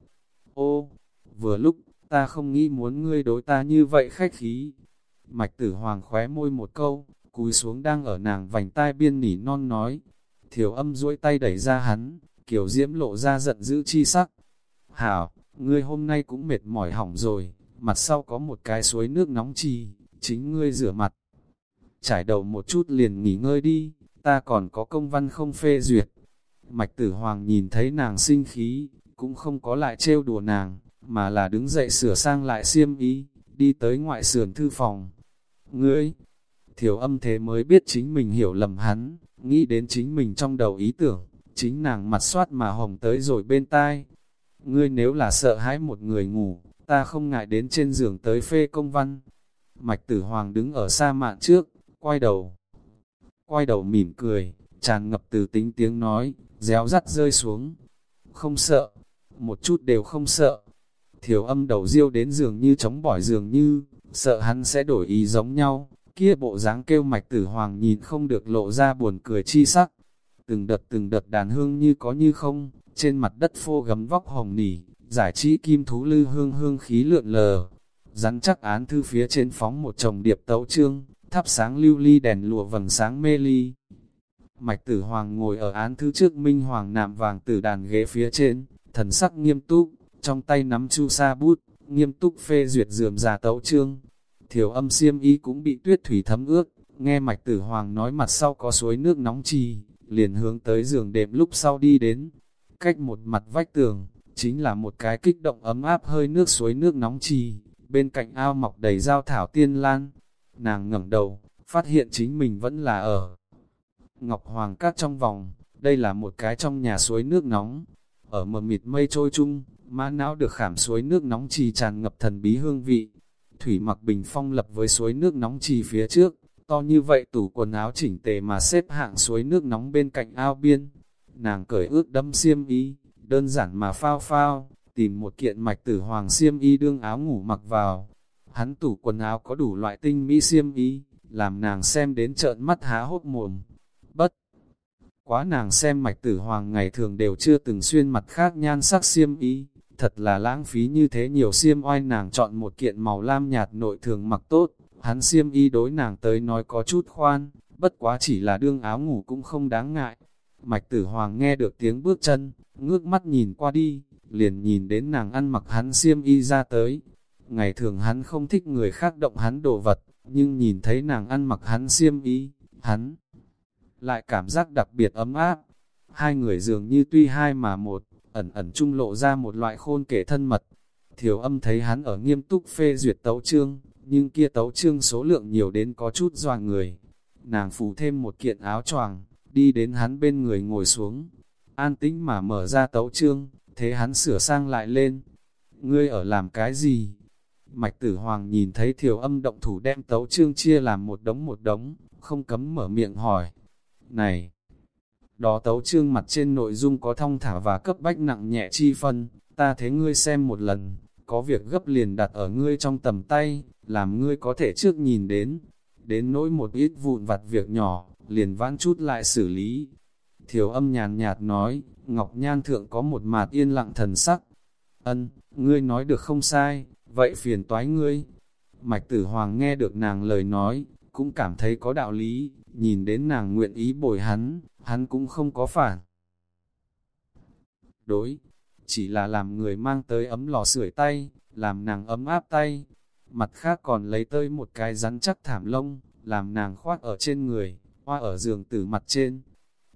Ô, vừa lúc, ta không nghĩ muốn ngươi đối ta như vậy khách khí. Mạch tử hoàng khóe môi một câu, cúi xuống đang ở nàng vành tai biên nỉ non nói. Thiểu âm duỗi tay đẩy ra hắn, kiểu diễm lộ ra giận dữ chi sắc. Hảo, ngươi hôm nay cũng mệt mỏi hỏng rồi, mặt sau có một cái suối nước nóng chi, chính ngươi rửa mặt. Trải đầu một chút liền nghỉ ngơi đi, ta còn có công văn không phê duyệt. Mạch tử hoàng nhìn thấy nàng sinh khí, cũng không có lại trêu đùa nàng, mà là đứng dậy sửa sang lại xiêm ý, đi tới ngoại sườn thư phòng. Ngươi, thiểu âm thế mới biết chính mình hiểu lầm hắn, nghĩ đến chính mình trong đầu ý tưởng, chính nàng mặt soát mà hồng tới rồi bên tai. Ngươi nếu là sợ hãi một người ngủ, ta không ngại đến trên giường tới phê công văn. Mạch tử hoàng đứng ở xa mạn trước, quay đầu. Quay đầu mỉm cười, tràn ngập từ tính tiếng nói, réo rắt rơi xuống. Không sợ, một chút đều không sợ. Thiểu âm đầu riêu đến giường như chống bỏi giường như, sợ hắn sẽ đổi ý giống nhau. Kia bộ dáng kêu mạch tử hoàng nhìn không được lộ ra buồn cười chi sắc. Từng đợt từng đợt đàn hương như có như không, trên mặt đất phô gấm vóc hồng nỉ, giải trí kim thú lư hương hương khí lượn lờ. Rắn chắc án thư phía trên phóng một chồng điệp tấu trương, thắp sáng lưu ly đèn lụa vầng sáng mê ly. Mạch tử hoàng ngồi ở án thư trước minh hoàng nạm vàng tử đàn ghế phía trên, thần sắc nghiêm túc, trong tay nắm chu sa bút, nghiêm túc phê duyệt dườm già tấu trương. Thiểu âm siêm y cũng bị tuyết thủy thấm ướt, nghe mạch tử hoàng nói mặt sau có suối nước nóng trì, liền hướng tới giường đệm lúc sau đi đến. Cách một mặt vách tường, chính là một cái kích động ấm áp hơi nước suối nước nóng trì, bên cạnh ao mọc đầy giao thảo tiên lan. Nàng ngẩng đầu, phát hiện chính mình vẫn là ở Ngọc Hoàng Cát trong vòng, đây là một cái trong nhà suối nước nóng. Ở mờ mịt mây trôi chung, mã não được khảm suối nước nóng trì tràn ngập thần bí hương vị. Thủy mặc bình phong lập với suối nước nóng trì phía trước, to như vậy tủ quần áo chỉnh tề mà xếp hạng suối nước nóng bên cạnh ao biên. Nàng cởi ướt đâm xiêm y, đơn giản mà phao phao, tìm một kiện mạch tử hoàng xiêm y đương áo ngủ mặc vào. Hắn tủ quần áo có đủ loại tinh mỹ xiêm y, làm nàng xem đến trợn mắt há hốt mồm. Bất quá nàng xem mạch tử hoàng ngày thường đều chưa từng xuyên mặt khác nhan sắc xiêm y, thật là lãng phí như thế nhiều xiêm oai nàng chọn một kiện màu lam nhạt nội thường mặc tốt, hắn xiêm y đối nàng tới nói có chút khoan, bất quá chỉ là đương áo ngủ cũng không đáng ngại. Mạch tử hoàng nghe được tiếng bước chân, ngước mắt nhìn qua đi, liền nhìn đến nàng ăn mặc hắn xiêm y ra tới. Ngày thường hắn không thích người khác động hắn đồ vật, nhưng nhìn thấy nàng ăn mặc hắn xiêm y, hắn lại cảm giác đặc biệt ấm áp. Hai người dường như tuy hai mà một, ẩn ẩn trung lộ ra một loại khôn kể thân mật. Thiểu âm thấy hắn ở nghiêm túc phê duyệt tấu trương, nhưng kia tấu trương số lượng nhiều đến có chút doa người. Nàng phủ thêm một kiện áo choàng, đi đến hắn bên người ngồi xuống, an tĩnh mà mở ra tấu trương, thế hắn sửa sang lại lên. Ngươi ở làm cái gì? Mạch tử hoàng nhìn thấy thiểu âm động thủ đem tấu trương chia làm một đống một đống, không cấm mở miệng hỏi. Này! Đó tấu trương mặt trên nội dung có thông thả và cấp bách nặng nhẹ chi phân, ta thế ngươi xem một lần, có việc gấp liền đặt ở ngươi trong tầm tay, làm ngươi có thể trước nhìn đến, đến nỗi một ít vụn vặt việc nhỏ, liền vãn chút lại xử lý. Thiểu âm nhàn nhạt nói, Ngọc Nhan Thượng có một mạt yên lặng thần sắc. Ân, ngươi nói được không sai, vậy phiền toái ngươi. Mạch tử hoàng nghe được nàng lời nói, cũng cảm thấy có đạo lý, nhìn đến nàng nguyện ý bồi hắn, hắn cũng không có phản. Đối, chỉ là làm người mang tới ấm lò sưởi tay, làm nàng ấm áp tay. Mặt khác còn lấy tới một cái rắn chắc thảm lông, làm nàng khoác ở trên người, hoa ở giường tử mặt trên.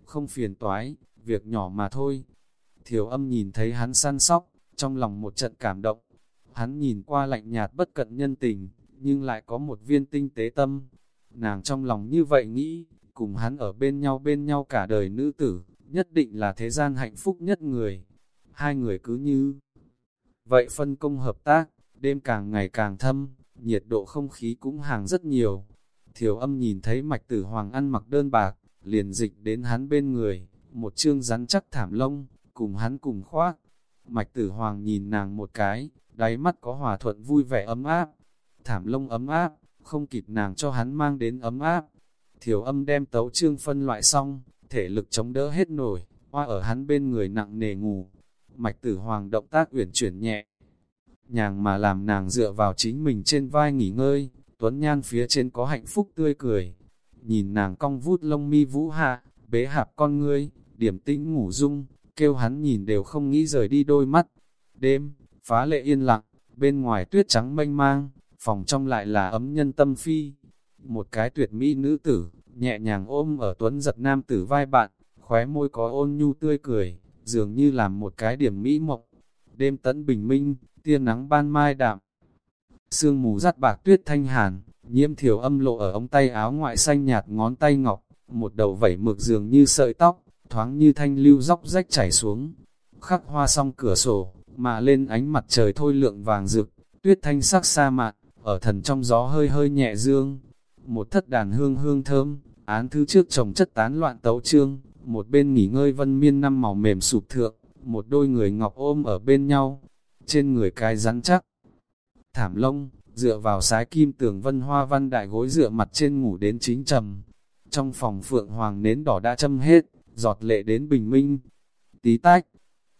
Không phiền toái, việc nhỏ mà thôi. Thiểu âm nhìn thấy hắn săn sóc, trong lòng một trận cảm động. Hắn nhìn qua lạnh nhạt bất cận nhân tình, nhưng lại có một viên tinh tế tâm. Nàng trong lòng như vậy nghĩ, cùng hắn ở bên nhau bên nhau cả đời nữ tử, nhất định là thế gian hạnh phúc nhất người. Hai người cứ như vậy phân công hợp tác, đêm càng ngày càng thâm, nhiệt độ không khí cũng hàng rất nhiều. Thiểu âm nhìn thấy mạch tử hoàng ăn mặc đơn bạc, liền dịch đến hắn bên người, một chương rắn chắc thảm lông, cùng hắn cùng khoác. Mạch tử hoàng nhìn nàng một cái, đáy mắt có hòa thuận vui vẻ ấm áp. Thảm lông ấm áp, không kịp nàng cho hắn mang đến ấm áp. Thiểu âm đem tấu trương phân loại xong, thể lực chống đỡ hết nổi, hoa ở hắn bên người nặng nề ngủ. Mạch tử hoàng động tác uyển chuyển nhẹ, nhàng mà làm nàng dựa vào chính mình trên vai nghỉ ngơi, tuấn nhan phía trên có hạnh phúc tươi cười. Nhìn nàng cong vút lông mi vũ hạ, bế hạp con ngươi, điểm tĩnh ngủ dung, kêu hắn nhìn đều không nghĩ rời đi đôi mắt. Đêm, phá lệ yên lặng, bên ngoài tuyết trắng mênh mang, phòng trong lại là ấm nhân tâm phi. Một cái tuyệt mỹ nữ tử, nhẹ nhàng ôm ở tuấn giật nam tử vai bạn, khóe môi có ôn nhu tươi cười, dường như làm một cái điểm mỹ mộng. Đêm tấn bình minh, tia nắng ban mai đạm. Sương mù rắt bạc tuyết thanh hàn, nhiễm thiểu âm lộ ở ống tay áo ngoại xanh nhạt ngón tay ngọc, một đầu vẩy mực dường như sợi tóc, thoáng như thanh lưu dốc rách chảy xuống. Khắc hoa xong cửa sổ, mà lên ánh mặt trời thôi lượng vàng rực, tuyết thanh sắc sa mạn, ở thần trong gió hơi hơi nhẹ dương. Một thất đàn hương hương thơm, án thứ trước trồng chất tán loạn tấu trương, một bên nghỉ ngơi vân miên năm màu mềm sụp thượng, một đôi người ngọc ôm ở bên nhau, trên người cái rắn chắc. Thảm lông, dựa vào sái kim tường vân hoa văn đại gối dựa mặt trên ngủ đến chính trầm. Trong phòng phượng hoàng nến đỏ đã châm hết, giọt lệ đến bình minh. Tí tách,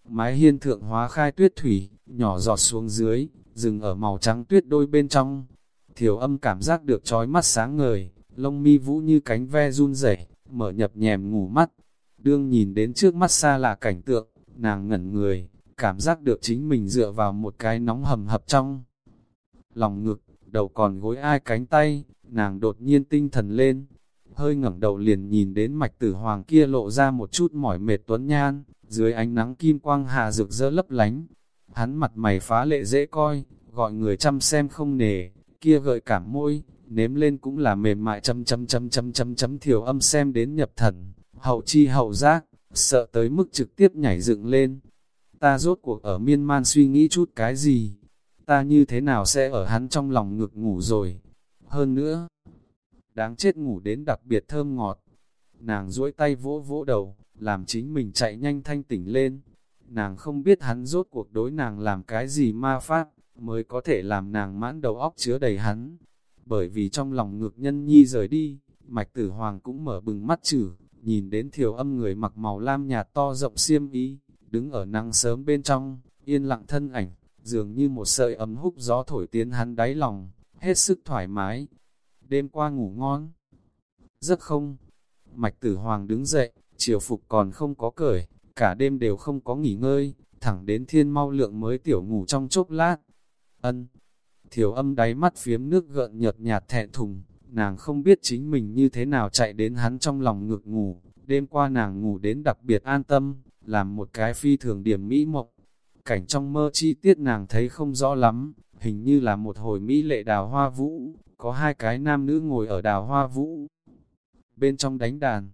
mái hiên thượng hóa khai tuyết thủy, nhỏ giọt xuống dưới, dừng ở màu trắng tuyết đôi bên trong. Thiểu âm cảm giác được trói mắt sáng ngời, lông mi vũ như cánh ve run rẩy, mở nhập nhèm ngủ mắt. Đương nhìn đến trước mắt xa là cảnh tượng, nàng ngẩn người, cảm giác được chính mình dựa vào một cái nóng hầm hập trong. Lòng ngực, đầu còn gối ai cánh tay, nàng đột nhiên tinh thần lên, hơi ngẩng đầu liền nhìn đến mạch tử hoàng kia lộ ra một chút mỏi mệt tuấn nhan, dưới ánh nắng kim quang hà rực rỡ lấp lánh. Hắn mặt mày phá lệ dễ coi, gọi người chăm xem không nề, kia gợi cảm môi, nếm lên cũng là mềm mại chấm chấm chấm chấm chấm chấm thiểu âm xem đến nhập thần, hậu chi hậu giác, sợ tới mức trực tiếp nhảy dựng lên. Ta rốt cuộc ở miên man suy nghĩ chút cái gì? Ta như thế nào sẽ ở hắn trong lòng ngực ngủ rồi? Hơn nữa, đáng chết ngủ đến đặc biệt thơm ngọt. Nàng duỗi tay vỗ vỗ đầu, làm chính mình chạy nhanh thanh tỉnh lên. Nàng không biết hắn rốt cuộc đối nàng làm cái gì ma pháp, mới có thể làm nàng mãn đầu óc chứa đầy hắn. Bởi vì trong lòng ngược nhân nhi rời đi, mạch tử hoàng cũng mở bừng mắt chử, nhìn đến thiểu âm người mặc màu lam nhạt to rộng xiêm ý, đứng ở nắng sớm bên trong, yên lặng thân ảnh, dường như một sợi ấm húc gió thổi tiến hắn đáy lòng, hết sức thoải mái. Đêm qua ngủ ngon. Rất không. Mạch tử hoàng đứng dậy, chiều phục còn không có cởi, cả đêm đều không có nghỉ ngơi, thẳng đến thiên mau lượng mới tiểu ngủ trong chốc lát. Ân, thiểu âm đáy mắt phiếm nước gợn nhợt nhạt thẹn thùng, nàng không biết chính mình như thế nào chạy đến hắn trong lòng ngực ngủ, đêm qua nàng ngủ đến đặc biệt an tâm, làm một cái phi thường điểm mỹ mộng. Cảnh trong mơ chi tiết nàng thấy không rõ lắm, hình như là một hồi mỹ lệ đào hoa vũ, có hai cái nam nữ ngồi ở đào hoa vũ. Bên trong đánh đàn,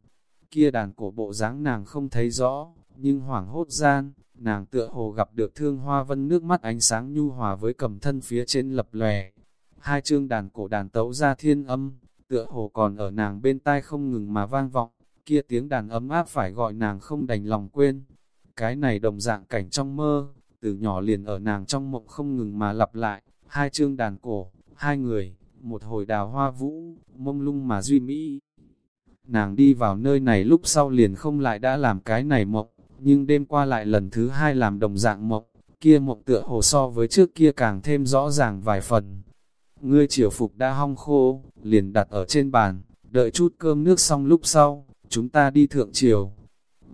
kia đàn cổ bộ dáng nàng không thấy rõ, nhưng hoảng hốt gian, nàng tựa hồ gặp được thương hoa vân nước mắt ánh sáng nhu hòa với cầm thân phía trên lập lòe. Hai chương đàn cổ đàn tấu ra thiên âm, tựa hồ còn ở nàng bên tai không ngừng mà vang vọng, kia tiếng đàn ấm áp phải gọi nàng không đành lòng quên. Cái này đồng dạng cảnh trong mơ, từ nhỏ liền ở nàng trong mộng không ngừng mà lặp lại, hai chương đàn cổ, hai người, một hồi đào hoa vũ, mông lung mà duy mỹ. Nàng đi vào nơi này lúc sau liền không lại đã làm cái này mộng, nhưng đêm qua lại lần thứ hai làm đồng dạng mộng, kia mộng tựa hồ so với trước kia càng thêm rõ ràng vài phần. Ngươi triều phục đã hong khô, liền đặt ở trên bàn, đợi chút cơm nước xong lúc sau, chúng ta đi thượng triều.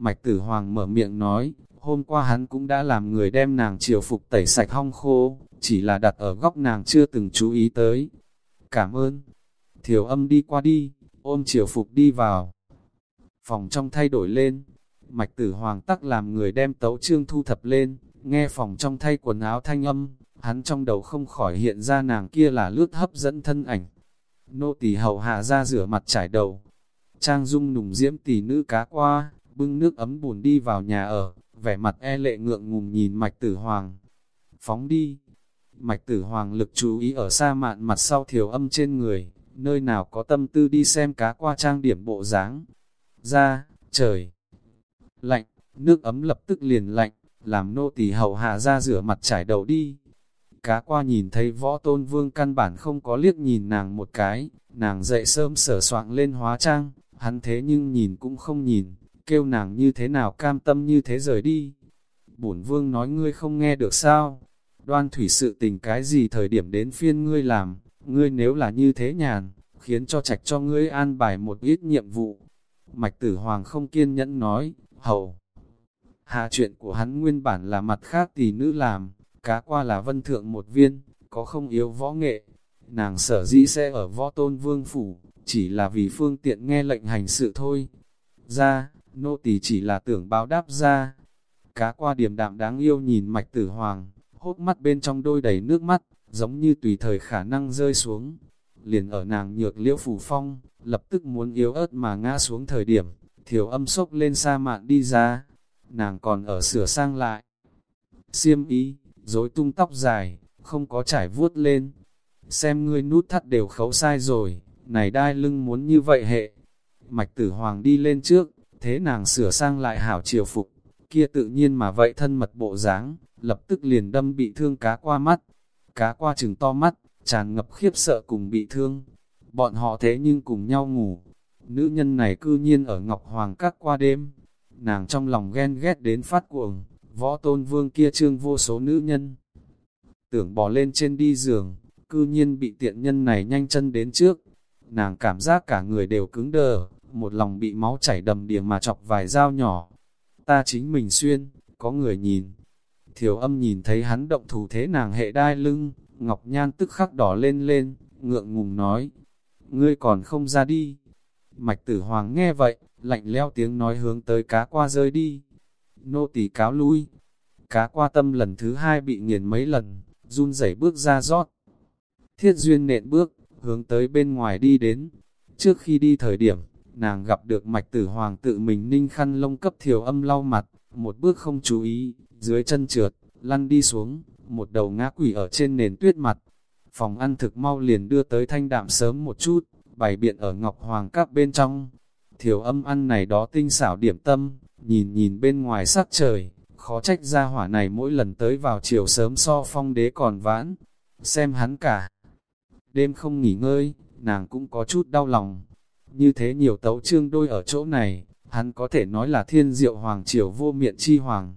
Mạch tử hoàng mở miệng nói, hôm qua hắn cũng đã làm người đem nàng triều phục tẩy sạch hong khô, chỉ là đặt ở góc nàng chưa từng chú ý tới. Cảm ơn. Thiểu âm đi qua đi, ôm triều phục đi vào. Phòng trong thay đổi lên, mạch tử hoàng tắc làm người đem tấu trương thu thập lên, nghe phòng trong thay quần áo thanh âm, hắn trong đầu không khỏi hiện ra nàng kia là lướt hấp dẫn thân ảnh. Nô tỳ hầu hạ ra rửa mặt trải đầu, trang dung nùng diễm tỷ nữ cá qua, bưng nước ấm bùn đi vào nhà ở, vẻ mặt e lệ ngượng ngùng nhìn mạch tử hoàng. Phóng đi, mạch tử hoàng lực chú ý ở xa mạn mặt sau thiểu âm trên người, nơi nào có tâm tư đi xem cá qua trang điểm bộ dáng Ra, trời, lạnh, nước ấm lập tức liền lạnh, làm nô tỳ hậu hạ ra rửa mặt trải đầu đi. Cá qua nhìn thấy võ tôn vương căn bản không có liếc nhìn nàng một cái, nàng dậy sớm sở soạn lên hóa trang, hắn thế nhưng nhìn cũng không nhìn, kêu nàng như thế nào cam tâm như thế rời đi. Bổn vương nói ngươi không nghe được sao, đoan thủy sự tình cái gì thời điểm đến phiên ngươi làm, ngươi nếu là như thế nhàn, khiến cho trạch cho ngươi an bài một ít nhiệm vụ. Mạch tử hoàng không kiên nhẫn nói, hầu. Hạ chuyện của hắn nguyên bản là mặt khác tỷ nữ làm, cá qua là vân thượng một viên, có không yếu võ nghệ. Nàng sở dĩ sẽ ở võ tôn vương phủ, chỉ là vì phương tiện nghe lệnh hành sự thôi. Ra, nô tỳ chỉ là tưởng báo đáp ra. Cá qua điểm đạm đáng yêu nhìn mạch tử hoàng, hốt mắt bên trong đôi đầy nước mắt, giống như tùy thời khả năng rơi xuống. Liền ở nàng nhược liễu phủ phong, lập tức muốn yếu ớt mà ngã xuống thời điểm, thiểu âm sốc lên sa mạn đi ra. Nàng còn ở sửa sang lại. Xiêm ý, dối tung tóc dài, không có trải vuốt lên. Xem ngươi nút thắt đều khấu sai rồi, này đai lưng muốn như vậy hệ. Mạch tử hoàng đi lên trước, thế nàng sửa sang lại hảo chiều phục, kia tự nhiên mà vậy thân mật bộ dáng lập tức liền đâm bị thương cá qua mắt. Cá qua trừng to mắt, tràn ngập khiếp sợ cùng bị thương. Bọn họ thế nhưng cùng nhau ngủ. Nữ nhân này cư nhiên ở Ngọc Hoàng các qua đêm. Nàng trong lòng ghen ghét đến phát cuồng, võ tôn vương kia trương vô số nữ nhân. Tưởng bỏ lên trên đi giường, cư nhiên bị tiện nhân này nhanh chân đến trước. Nàng cảm giác cả người đều cứng đờ, một lòng bị máu chảy đầm đìa mà chọc vài dao nhỏ. Ta chính mình xuyên, có người nhìn. Thiểu âm nhìn thấy hắn động thủ thế nàng hệ đai lưng, Ngọc Nhan tức khắc đỏ lên lên, ngượng ngùng nói. Ngươi còn không ra đi. Mạch tử hoàng nghe vậy, lạnh leo tiếng nói hướng tới cá qua rơi đi. Nô tỳ cáo lui. Cá qua tâm lần thứ hai bị nghiền mấy lần, run rẩy bước ra rót. Thiết duyên nện bước, hướng tới bên ngoài đi đến. Trước khi đi thời điểm, nàng gặp được mạch tử hoàng tự mình ninh khăn lông cấp thiểu âm lau mặt, một bước không chú ý, dưới chân trượt, lăn đi xuống, một đầu ngã quỷ ở trên nền tuyết mặt. Phòng ăn thực mau liền đưa tới thanh đạm sớm một chút, bày biện ở ngọc hoàng các bên trong. Thiểu âm ăn này đó tinh xảo điểm tâm, nhìn nhìn bên ngoài sắc trời, khó trách ra hỏa này mỗi lần tới vào chiều sớm so phong đế còn vãn. Xem hắn cả. Đêm không nghỉ ngơi, nàng cũng có chút đau lòng. Như thế nhiều tấu trương đôi ở chỗ này, hắn có thể nói là thiên diệu hoàng triều vô miệng chi hoàng.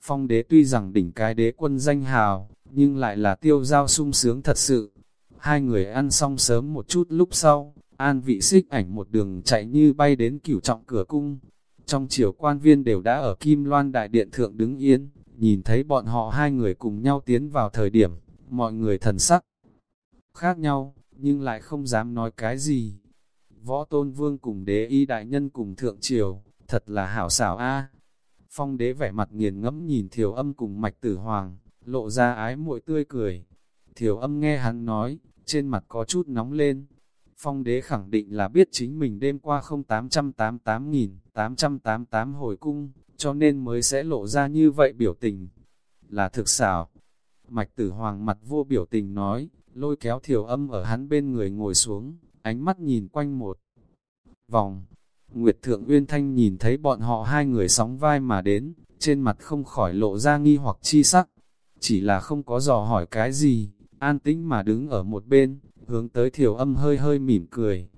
Phong đế tuy rằng đỉnh cái đế quân danh hào, nhưng lại là tiêu giao sung sướng thật sự. Hai người ăn xong sớm một chút lúc sau, an vị xích ảnh một đường chạy như bay đến cửu trọng cửa cung. Trong chiều quan viên đều đã ở Kim Loan Đại Điện Thượng đứng yên, nhìn thấy bọn họ hai người cùng nhau tiến vào thời điểm, mọi người thần sắc khác nhau, nhưng lại không dám nói cái gì. Võ Tôn Vương cùng đế y đại nhân cùng thượng triều, thật là hảo xảo a. Phong đế vẻ mặt nghiền ngẫm nhìn thiểu âm cùng mạch tử hoàng, lộ ra ái muội tươi cười. Thiểu âm nghe hắn nói, trên mặt có chút nóng lên. Phong đế khẳng định là biết chính mình đêm qua không 888.888 hồi cung, cho nên mới sẽ lộ ra như vậy biểu tình. Là thực xảo. Mạch tử hoàng mặt vô biểu tình nói, lôi kéo thiểu âm ở hắn bên người ngồi xuống, ánh mắt nhìn quanh một vòng. Nguyệt Thượng Uyên Thanh nhìn thấy bọn họ hai người sóng vai mà đến, trên mặt không khỏi lộ ra nghi hoặc chi sắc. Chỉ là không có dò hỏi cái gì, an tĩnh mà đứng ở một bên, hướng tới thiểu âm hơi hơi mỉm cười.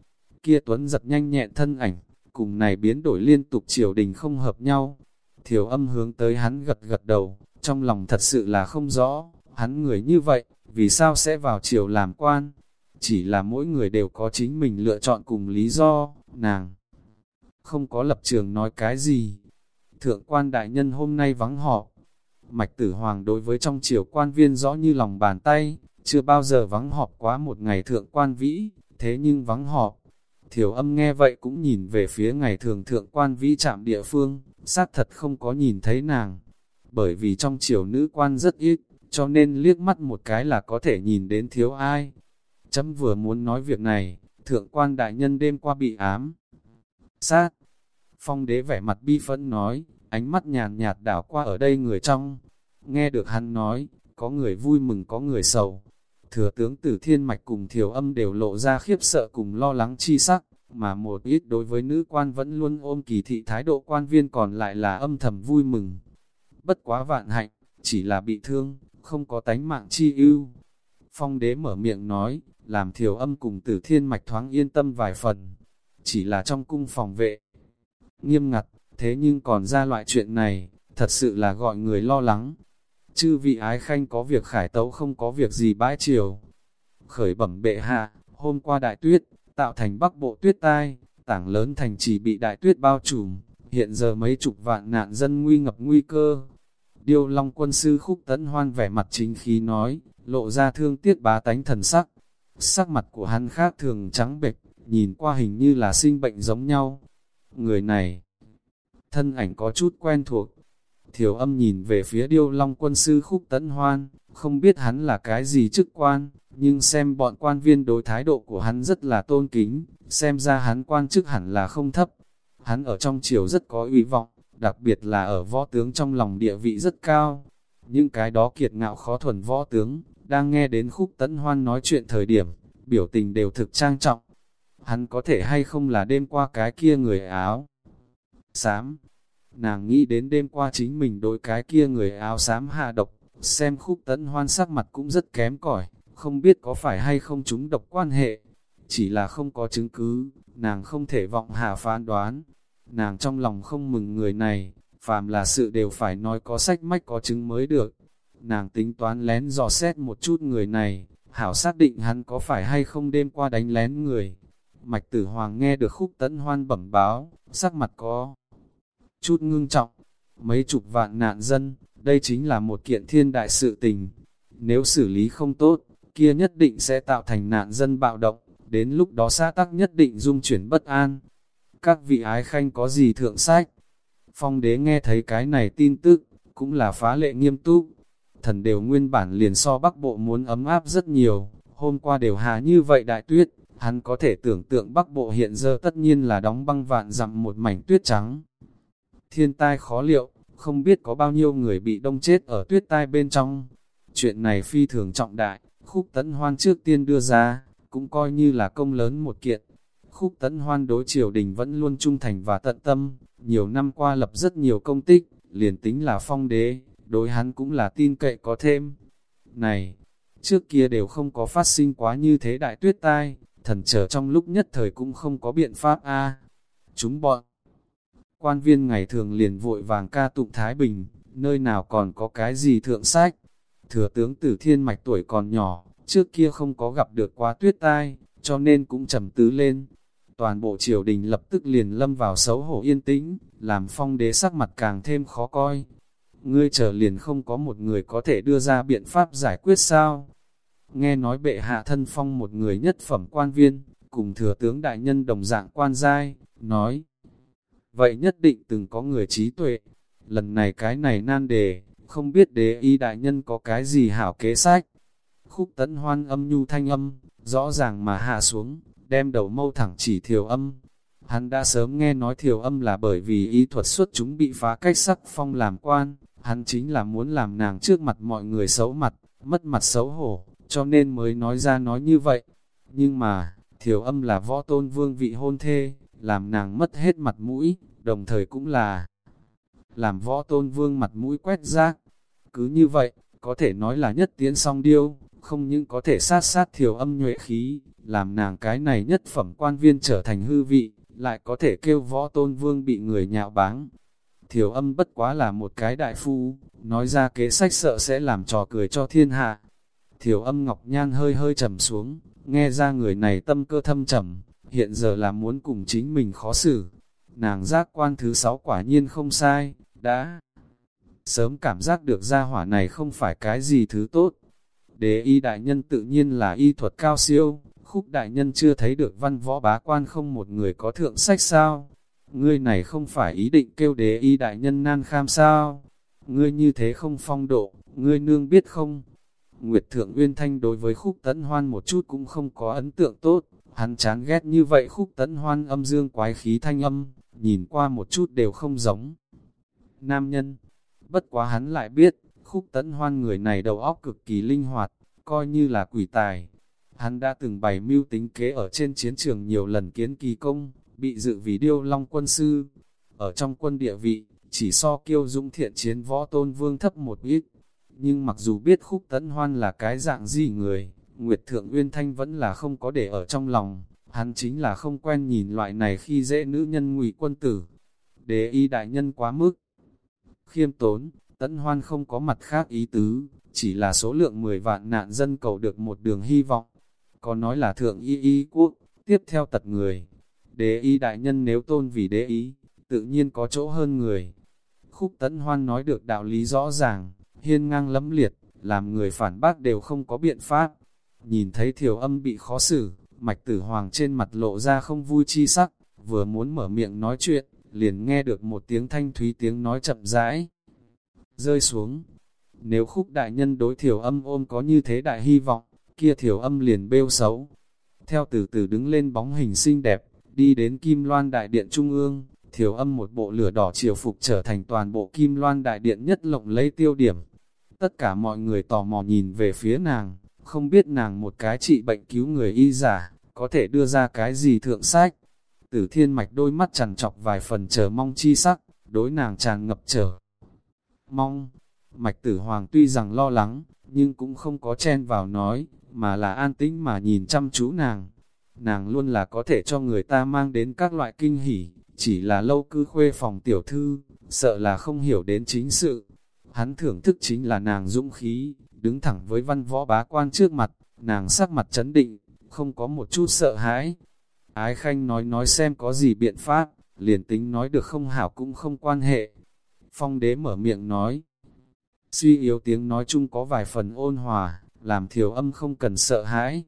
Kia Tuấn giật nhanh nhẹn thân ảnh, cùng này biến đổi liên tục triều đình không hợp nhau. Thiểu âm hướng tới hắn gật gật đầu, trong lòng thật sự là không rõ, hắn người như vậy, vì sao sẽ vào triều làm quan? Chỉ là mỗi người đều có chính mình lựa chọn cùng lý do, nàng không có lập trường nói cái gì. Thượng quan đại nhân hôm nay vắng họp Mạch tử hoàng đối với trong triều quan viên rõ như lòng bàn tay, chưa bao giờ vắng họp quá một ngày thượng quan vĩ, thế nhưng vắng họp. Thiểu âm nghe vậy cũng nhìn về phía ngày thường thượng quan vĩ chạm địa phương, sát thật không có nhìn thấy nàng. Bởi vì trong triều nữ quan rất ít, cho nên liếc mắt một cái là có thể nhìn đến thiếu ai. Chấm vừa muốn nói việc này, thượng quan đại nhân đêm qua bị ám. Sát, phong đế vẻ mặt bi phẫn nói, ánh mắt nhàn nhạt đảo qua ở đây người trong. Nghe được hắn nói, có người vui mừng có người sầu. Thừa tướng tử thiên mạch cùng thiểu âm đều lộ ra khiếp sợ cùng lo lắng chi sắc, mà một ít đối với nữ quan vẫn luôn ôm kỳ thị thái độ quan viên còn lại là âm thầm vui mừng. Bất quá vạn hạnh, chỉ là bị thương, không có tánh mạng chi ưu. Phong đế mở miệng nói, làm thiểu âm cùng tử thiên mạch thoáng yên tâm vài phần. Chỉ là trong cung phòng vệ. Nghiêm ngặt, thế nhưng còn ra loại chuyện này, thật sự là gọi người lo lắng. Chư vị ái khanh có việc khải tấu không có việc gì bãi chiều. Khởi bẩm bệ hạ, hôm qua đại tuyết, tạo thành bắc bộ tuyết tai, tảng lớn thành chỉ bị đại tuyết bao trùm, hiện giờ mấy chục vạn nạn dân nguy ngập nguy cơ, Điêu Long quân sư khúc tấn hoan vẻ mặt chính khí nói, lộ ra thương tiếc bá tánh thần sắc. Sắc mặt của hắn khác thường trắng bệch, nhìn qua hình như là sinh bệnh giống nhau. Người này, thân ảnh có chút quen thuộc. Thiểu âm nhìn về phía điêu long quân sư khúc tấn hoan, không biết hắn là cái gì chức quan, nhưng xem bọn quan viên đối thái độ của hắn rất là tôn kính, xem ra hắn quan chức hẳn là không thấp. Hắn ở trong triều rất có uy vọng, đặc biệt là ở võ tướng trong lòng địa vị rất cao. Những cái đó kiệt ngạo khó thuần võ tướng, đang nghe đến khúc tấn hoan nói chuyện thời điểm, biểu tình đều thực trang trọng. Hắn có thể hay không là đêm qua cái kia người áo xám. Nàng nghĩ đến đêm qua chính mình đối cái kia người áo xám hạ độc, xem khúc tấn hoan sắc mặt cũng rất kém cỏi không biết có phải hay không chúng độc quan hệ. Chỉ là không có chứng cứ, nàng không thể vọng hạ phán đoán, Nàng trong lòng không mừng người này, phàm là sự đều phải nói có sách mách có chứng mới được. Nàng tính toán lén dò xét một chút người này, hảo xác định hắn có phải hay không đêm qua đánh lén người. Mạch tử hoàng nghe được khúc tấn hoan bẩm báo, sắc mặt có chút ngưng trọng. Mấy chục vạn nạn dân, đây chính là một kiện thiên đại sự tình. Nếu xử lý không tốt, kia nhất định sẽ tạo thành nạn dân bạo động, đến lúc đó xã tắc nhất định dung chuyển bất an. Các vị ái khanh có gì thượng sách? Phong đế nghe thấy cái này tin tức, cũng là phá lệ nghiêm túc. Thần đều nguyên bản liền so bắc bộ muốn ấm áp rất nhiều, hôm qua đều hà như vậy đại tuyết, hắn có thể tưởng tượng bắc bộ hiện giờ tất nhiên là đóng băng vạn dặm một mảnh tuyết trắng. Thiên tai khó liệu, không biết có bao nhiêu người bị đông chết ở tuyết tai bên trong. Chuyện này phi thường trọng đại, khúc tấn hoan trước tiên đưa ra, cũng coi như là công lớn một kiện. Khúc tấn hoan đối triều đình vẫn luôn trung thành và tận tâm, nhiều năm qua lập rất nhiều công tích, liền tính là phong đế, đối hắn cũng là tin cậy có thêm. Này, trước kia đều không có phát sinh quá như thế đại tuyết tai, thần trở trong lúc nhất thời cũng không có biện pháp a Chúng bọn, quan viên ngày thường liền vội vàng ca tụng Thái Bình, nơi nào còn có cái gì thượng sách. Thừa tướng tử thiên mạch tuổi còn nhỏ, trước kia không có gặp được quá tuyết tai, cho nên cũng trầm tứ lên. Toàn bộ triều đình lập tức liền lâm vào xấu hổ yên tĩnh, làm phong đế sắc mặt càng thêm khó coi. Ngươi chờ liền không có một người có thể đưa ra biện pháp giải quyết sao? Nghe nói bệ hạ thân phong một người nhất phẩm quan viên, cùng thừa tướng đại nhân đồng dạng quan giai, nói. Vậy nhất định từng có người trí tuệ. Lần này cái này nan đề, không biết đế y đại nhân có cái gì hảo kế sách. Khúc tấn hoan âm nhu thanh âm, rõ ràng mà hạ xuống, đem đầu mâu thẳng chỉ thiểu âm. Hắn đã sớm nghe nói thiểu âm là bởi vì ý thuật xuất chúng bị phá cách sắc phong làm quan, hắn chính là muốn làm nàng trước mặt mọi người xấu mặt, mất mặt xấu hổ, cho nên mới nói ra nói như vậy. Nhưng mà, thiểu âm là võ tôn vương vị hôn thê, làm nàng mất hết mặt mũi, đồng thời cũng là làm võ tôn vương mặt mũi quét rác. Cứ như vậy, có thể nói là nhất tiến song điêu, không những có thể sát sát thiểu âm nhuệ khí, làm nàng cái này nhất phẩm quan viên trở thành hư vị, lại có thể kêu võ tôn vương bị người nhạo báng. Thiểu âm bất quá là một cái đại phu, nói ra kế sách sợ sẽ làm trò cười cho thiên hạ. Thiểu âm ngọc nhan hơi hơi trầm xuống, nghe ra người này tâm cơ thâm trầm, hiện giờ là muốn cùng chính mình khó xử. Nàng giác quan thứ sáu quả nhiên không sai, đã sớm cảm giác được gia hỏa này không phải cái gì thứ tốt. Đế y đại nhân tự nhiên là y thuật cao siêu, khúc đại nhân chưa thấy được văn võ bá quan không một người có thượng sách sao. Ngươi này không phải ý định kêu đế y đại nhân nan kham sao. Ngươi như thế không phong độ, ngươi nương biết không? Nguyệt Thượng Uyên Thanh đối với khúc tấn hoan một chút cũng không có ấn tượng tốt, hắn chán ghét như vậy khúc tấn hoan âm dương quái khí thanh âm, nhìn qua một chút đều không giống. Nam nhân, bất quá hắn lại biết, khúc tấn hoan người này đầu óc cực kỳ linh hoạt, coi như là quỷ tài. Hắn đã từng bày mưu tính kế ở trên chiến trường nhiều lần kiến kỳ công, bị dự vì điêu long quân sư. Ở trong quân địa vị, chỉ so kiêu dũng thiện chiến võ tôn vương thấp một ít. Nhưng mặc dù biết khúc tấn hoan là cái dạng gì người, Nguyệt Thượng Uyên Thanh vẫn là không có để ở trong lòng. Hắn chính là không quen nhìn loại này khi dễ nữ nhân ngụy quân tử. Đế y đại nhân quá mức. Khiêm tốn, tấn hoan không có mặt khác ý tứ, chỉ là số lượng 10 vạn nạn dân cầu được một đường hy vọng. Có nói là thượng y y quốc, tiếp theo tật người. Đế ý đại nhân nếu tôn vì đế ý tự nhiên có chỗ hơn người. Khúc tấn hoan nói được đạo lý rõ ràng, hiên ngang lẫm liệt, làm người phản bác đều không có biện pháp. Nhìn thấy thiểu âm bị khó xử, mạch tử hoàng trên mặt lộ ra không vui chi sắc, vừa muốn mở miệng nói chuyện, liền nghe được một tiếng thanh thúy tiếng nói chậm rãi. Rơi xuống, nếu khúc đại nhân đối thiểu âm ôm có như thế đại hy vọng, kia thiểu âm liền bêu xấu. Theo từ từ đứng lên bóng hình xinh đẹp, đi đến Kim Loan Đại Điện Trung ương, thiểu âm một bộ lửa đỏ chiều phục trở thành toàn bộ Kim Loan Đại Điện nhất lộng lấy tiêu điểm. Tất cả mọi người tò mò nhìn về phía nàng, không biết nàng một cái trị bệnh cứu người y giả, có thể đưa ra cái gì thượng sách. Tử thiên mạch đôi mắt chằn chọc vài phần chờ mong chi sắc, đối nàng tràn ngập trở. Mong, mạch tử hoàng tuy rằng lo lắng, nhưng cũng không có chen vào nói, mà là an tĩnh mà nhìn chăm chú nàng. Nàng luôn là có thể cho người ta mang đến các loại kinh hỉ, chỉ là lâu cư khuê phòng tiểu thư, sợ là không hiểu đến chính sự. Hắn thưởng thức chính là nàng dũng khí, đứng thẳng với văn võ bá quan trước mặt, nàng sắc mặt chấn định, không có một chút sợ hãi. Ái Khanh nói nói xem có gì biện pháp, liền tính nói được không hảo cũng không quan hệ. Phong đế mở miệng nói, suy yếu tiếng nói chung có vài phần ôn hòa, làm thiểu âm không cần sợ hãi.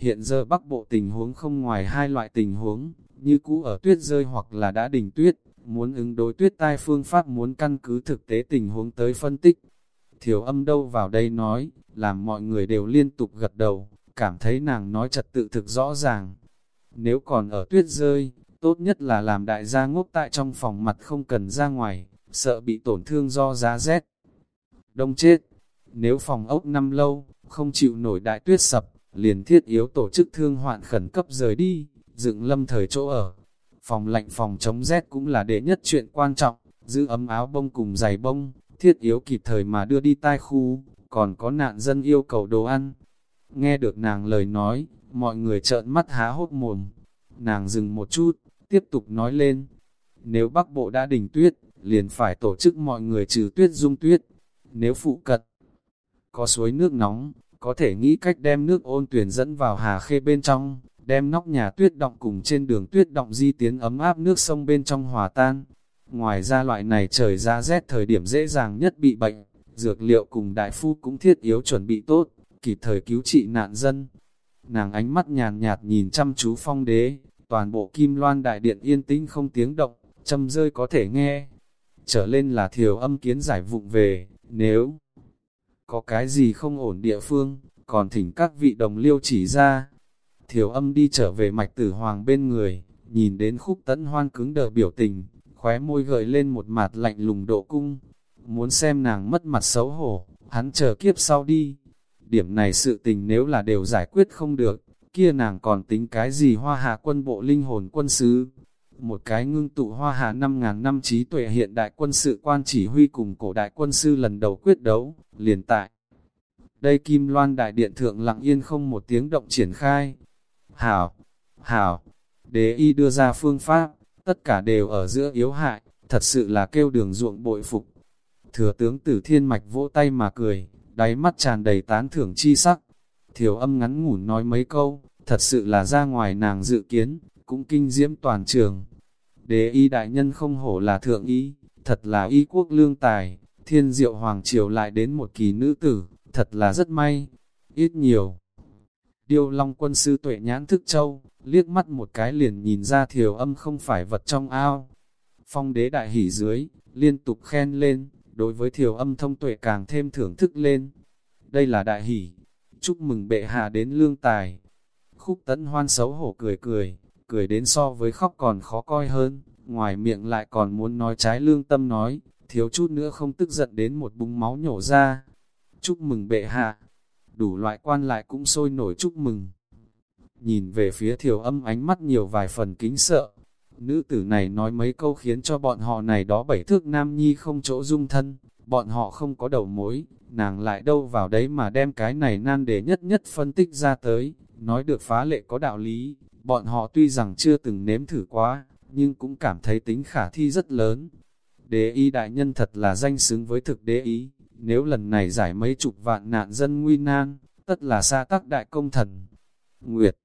Hiện giờ bắc bộ tình huống không ngoài hai loại tình huống, như cũ ở tuyết rơi hoặc là đã đỉnh tuyết, muốn ứng đối tuyết tai phương pháp muốn căn cứ thực tế tình huống tới phân tích. Thiểu âm đâu vào đây nói, làm mọi người đều liên tục gật đầu, cảm thấy nàng nói trật tự thực rõ ràng. Nếu còn ở tuyết rơi, tốt nhất là làm đại gia ngốc tại trong phòng mặt không cần ra ngoài, sợ bị tổn thương do giá rét. Đông chết, nếu phòng ốc năm lâu, không chịu nổi đại tuyết sập, liền thiết yếu tổ chức thương hoạn khẩn cấp rời đi, dựng lâm thời chỗ ở. Phòng lạnh phòng chống rét cũng là đệ nhất chuyện quan trọng, giữ ấm áo bông cùng giày bông, thiết yếu kịp thời mà đưa đi tai khu, còn có nạn dân yêu cầu đồ ăn. Nghe được nàng lời nói, mọi người trợn mắt há hốt mồm. Nàng dừng một chút, tiếp tục nói lên. Nếu Bắc Bộ đã đỉnh tuyết, liền phải tổ chức mọi người trừ tuyết dung tuyết. Nếu phụ cận, có suối nước nóng, có thể nghĩ cách đem nước ôn tuyển dẫn vào hà khê bên trong, đem nóc nhà tuyết động cùng trên đường tuyết động di tiến ấm áp nước sông bên trong hòa tan. Ngoài ra loại này trời ra rét thời điểm dễ dàng nhất bị bệnh, dược liệu cùng đại phu cũng thiết yếu chuẩn bị tốt, kịp thời cứu trị nạn dân. Nàng ánh mắt nhàn nhạt nhìn chăm chú phong đế, toàn bộ kim loan đại điện yên tĩnh không tiếng động, châm rơi có thể nghe. Trở lên là thiểu âm kiến giải vụng về, nếu có cái gì không ổn địa phương, còn thỉnh các vị đồng liêu chỉ ra. Thiểu âm đi trở về mạch tử hoàng bên người, nhìn đến khúc tấn hoan cứng đờ biểu tình, khóe môi gợi lên một mặt lạnh lùng độ cung. Muốn xem nàng mất mặt xấu hổ, hắn chờ kiếp sau đi. Điểm này sự tình nếu là đều giải quyết không được, kia nàng còn tính cái gì hoa hạ quân bộ linh hồn quân sứ. Một cái ngưng tụ hoa hạ 5.000 năm trí tuệ hiện đại quân sự quan chỉ huy cùng cổ đại quân sư lần đầu quyết đấu, liền tại. Đây Kim Loan Đại Điện Thượng lặng yên không một tiếng động triển khai. Hảo, hảo, đế y đưa ra phương pháp, tất cả đều ở giữa yếu hại, thật sự là kêu đường ruộng bội phục. Thừa tướng tử thiên mạch vỗ tay mà cười, đáy mắt tràn đầy tán thưởng chi sắc. Thiểu âm ngắn ngủn nói mấy câu, thật sự là ra ngoài nàng dự kiến, cũng kinh diễm toàn trường. Đế y đại nhân không hổ là thượng y, thật là y quốc lương tài, thiên diệu hoàng triều lại đến một kỳ nữ tử, thật là rất may, ít nhiều. Điêu Long quân sư tuệ nhãn thức châu, liếc mắt một cái liền nhìn ra thiểu âm không phải vật trong ao. Phong đế đại hỉ dưới, liên tục khen lên, đối với thiểu âm thông tuệ càng thêm thưởng thức lên. Đây là đại hỉ, chúc mừng bệ hạ đến lương tài. Khúc tấn hoan xấu hổ cười cười, cười đến so với khóc còn khó coi hơn, ngoài miệng lại còn muốn nói trái lương tâm nói, thiếu chút nữa không tức giận đến một búng máu nhổ ra. Chúc mừng bệ hạ, đủ loại quan lại cũng sôi nổi chúc mừng. Nhìn về phía thiểu âm ánh mắt nhiều vài phần kính sợ, nữ tử này nói mấy câu khiến cho bọn họ này đó bảy thước nam nhi không chỗ dung thân, bọn họ không có đầu mối, nàng lại đâu vào đấy mà đem cái này nan đề nhất nhất phân tích ra tới, nói được phá lệ có đạo lý, bọn họ tuy rằng chưa từng nếm thử quá, nhưng cũng cảm thấy tính khả thi rất lớn. Đế y đại nhân thật là danh xứng với thực đế ý, nếu lần này giải mấy chục vạn nạn dân nguy nan, tất là xa tác đại công thần. Nguyệt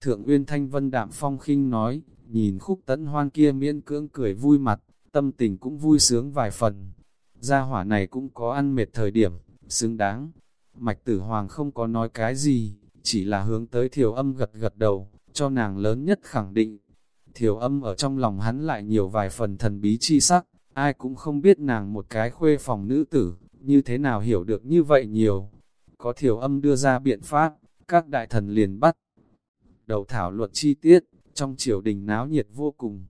Thượng Uyên Thanh Vân Đạm Phong khinh nói, nhìn khúc tấn hoan kia miễn cưỡng cười vui mặt, tâm tình cũng vui sướng vài phần. Gia hỏa này cũng có ăn mệt thời điểm, xứng đáng. Mạch tử hoàng không có nói cái gì, chỉ là hướng tới thiểu âm gật gật đầu, cho nàng lớn nhất khẳng định. Thiểu âm ở trong lòng hắn lại nhiều vài phần thần bí chi sắc, ai cũng không biết nàng một cái khuê phòng nữ tử, như thế nào hiểu được như vậy nhiều. Có thiểu âm đưa ra biện pháp, các đại thần liền bắt. Đầu thảo luật chi tiết, trong triều đình náo nhiệt vô cùng.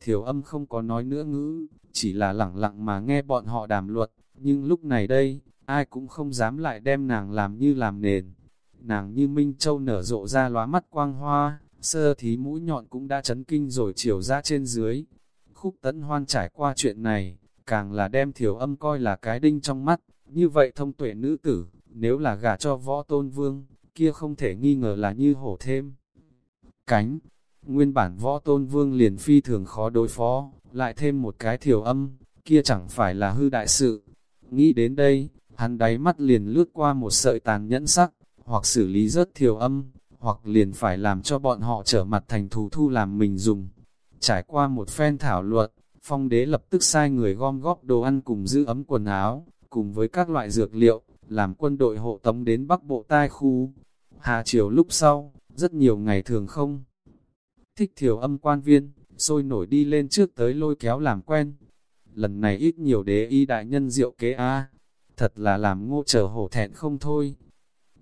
Thiểu âm không có nói nữa ngữ, chỉ là lặng lặng mà nghe bọn họ đàm luật, nhưng lúc này đây, ai cũng không dám lại đem nàng làm như làm nền. Nàng như Minh Châu nở rộ ra lóa mắt quang hoa, sơ thí mũi nhọn cũng đã chấn kinh rồi chiều ra trên dưới. Khúc tấn hoan trải qua chuyện này, càng là đem thiểu âm coi là cái đinh trong mắt, như vậy thông tuệ nữ tử, nếu là gả cho võ tôn vương, kia không thể nghi ngờ là như hổ thêm. Cánh, nguyên bản võ tôn vương liền phi thường khó đối phó, lại thêm một cái thiểu âm, kia chẳng phải là hư đại sự. Nghĩ đến đây, hắn đáy mắt liền lướt qua một sợi tàn nhẫn sắc, hoặc xử lý rớt thiểu âm, hoặc liền phải làm cho bọn họ trở mặt thành thù thu làm mình dùng. Trải qua một phen thảo luận, phong đế lập tức sai người gom góp đồ ăn cùng giữ ấm quần áo, cùng với các loại dược liệu, làm quân đội hộ tống đến Bắc Bộ Tai Khu. Hà chiều lúc sau, rất nhiều ngày thường không. Thích thiểu âm quan viên, sôi nổi đi lên trước tới lôi kéo làm quen. Lần này ít nhiều đế y đại nhân diệu kế a thật là làm ngô trở hổ thẹn không thôi.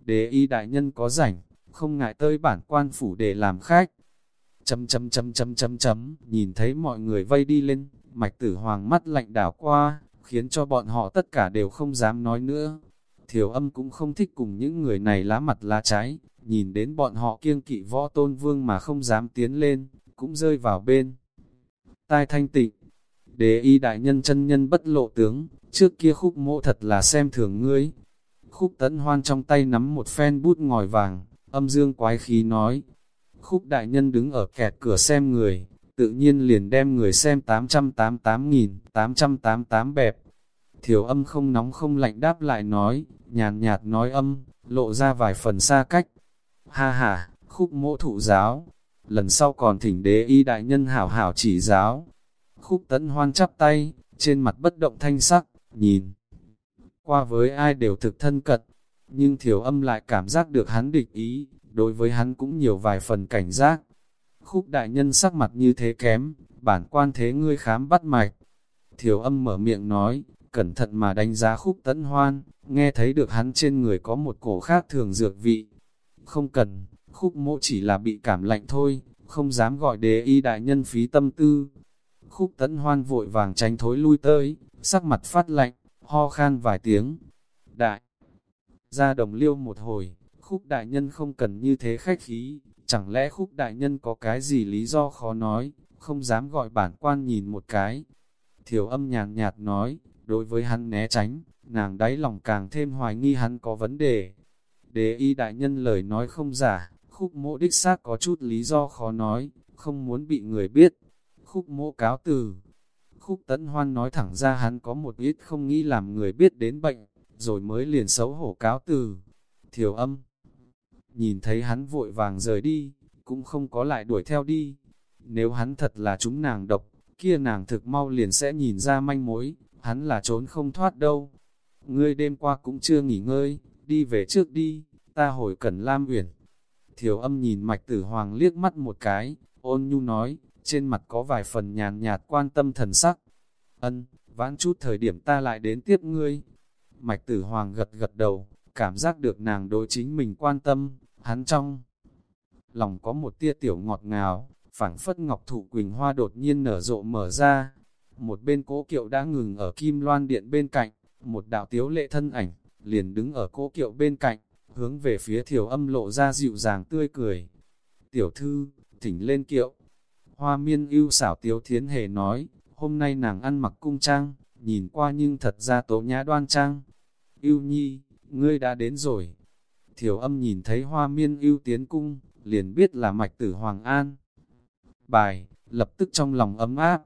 Đế y đại nhân có rảnh, không ngại tới bản quan phủ để làm khách. Chấm chấm chấm chấm chấm chấm, nhìn thấy mọi người vây đi lên, mạch tử hoàng mắt lạnh đảo qua, khiến cho bọn họ tất cả đều không dám nói nữa. Thiểu âm cũng không thích cùng những người này lá mặt lá trái, nhìn đến bọn họ kiêng kỵ võ tôn vương mà không dám tiến lên, cũng rơi vào bên. Tai thanh tịnh, đế y đại nhân chân nhân bất lộ tướng, trước kia khúc mộ thật là xem thường ngươi. Khúc tấn hoan trong tay nắm một phen bút ngòi vàng, âm dương quái khí nói. Khúc đại nhân đứng ở kẹt cửa xem người, tự nhiên liền đem người xem 888.888 bẹp. Thiểu âm không nóng không lạnh đáp lại nói, nhàn nhạt nói âm, lộ ra vài phần xa cách. Ha ha, khúc mỗ thụ giáo, lần sau còn thỉnh đế y đại nhân hảo hảo chỉ giáo. Khúc tấn hoan chắp tay, trên mặt bất động thanh sắc, nhìn. Qua với ai đều thực thân cận, nhưng thiểu âm lại cảm giác được hắn địch ý, đối với hắn cũng nhiều vài phần cảnh giác. Khúc đại nhân sắc mặt như thế kém, bản quan thế ngươi khám bắt mạch. Thiểu âm mở miệng nói, cẩn thận mà đánh giá khúc tấn hoan, nghe thấy được hắn trên người có một cổ khác thường dược vị. Không cần, khúc mộ chỉ là bị cảm lạnh thôi, không dám gọi Đề y đại nhân phí tâm tư. Khúc tấn hoan vội vàng tránh thối lui tới, sắc mặt phát lạnh, ho khan vài tiếng. Đại, ra đồng liêu một hồi, khúc đại nhân không cần như thế khách khí, chẳng lẽ khúc đại nhân có cái gì lý do khó nói, không dám gọi bản quan nhìn một cái. Thiểu âm nhàn nhạt nói, đối với hắn né tránh, nàng đáy lòng càng thêm hoài nghi hắn có vấn đề. Đế y đại nhân lời nói không giả, khúc mộ đích xác có chút lý do khó nói, không muốn bị người biết. Khúc mộ cáo từ. Khúc tấn hoan nói thẳng ra hắn có một ít không nghĩ làm người biết đến bệnh, rồi mới liền xấu hổ cáo từ. Thiểu âm. Nhìn thấy hắn vội vàng rời đi, cũng không có lại đuổi theo đi. Nếu hắn thật là chúng nàng độc, kia nàng thực mau liền sẽ nhìn ra manh mối, hắn là trốn không thoát đâu. Ngươi đêm qua cũng chưa nghỉ ngơi, đi về trước đi, ta hồi cẩn Lam Uyển. Thiểu âm nhìn mạch tử hoàng liếc mắt một cái, ôn nhu nói, trên mặt có vài phần nhàn nhạt quan tâm thần sắc. Ân, vãn chút thời điểm ta lại đến tiếp ngươi. Mạch tử hoàng gật gật đầu, cảm giác được nàng đối chính mình quan tâm, hắn trong. Lòng có một tia tiểu ngọt ngào, phảng phất ngọc thụ quỳnh hoa đột nhiên nở rộ mở ra. Một bên cố kiệu đã ngừng ở kim loan điện bên cạnh, một đạo tiếu lệ thân ảnh, liền đứng ở cố kiệu bên cạnh, hướng về phía thiểu âm lộ ra dịu dàng tươi cười. Tiểu thư, thỉnh lên kiệu. Hoa miên ưu xảo tiếu thiến hề nói, hôm nay nàng ăn mặc cung trang, nhìn qua nhưng thật ra tố nhã đoan trang. Ưu nhi, ngươi đã đến rồi. Thiểu âm nhìn thấy hoa miên ưu tiến cung, liền biết là mạch tử Hoàng An. Bài, lập tức trong lòng ấm áp,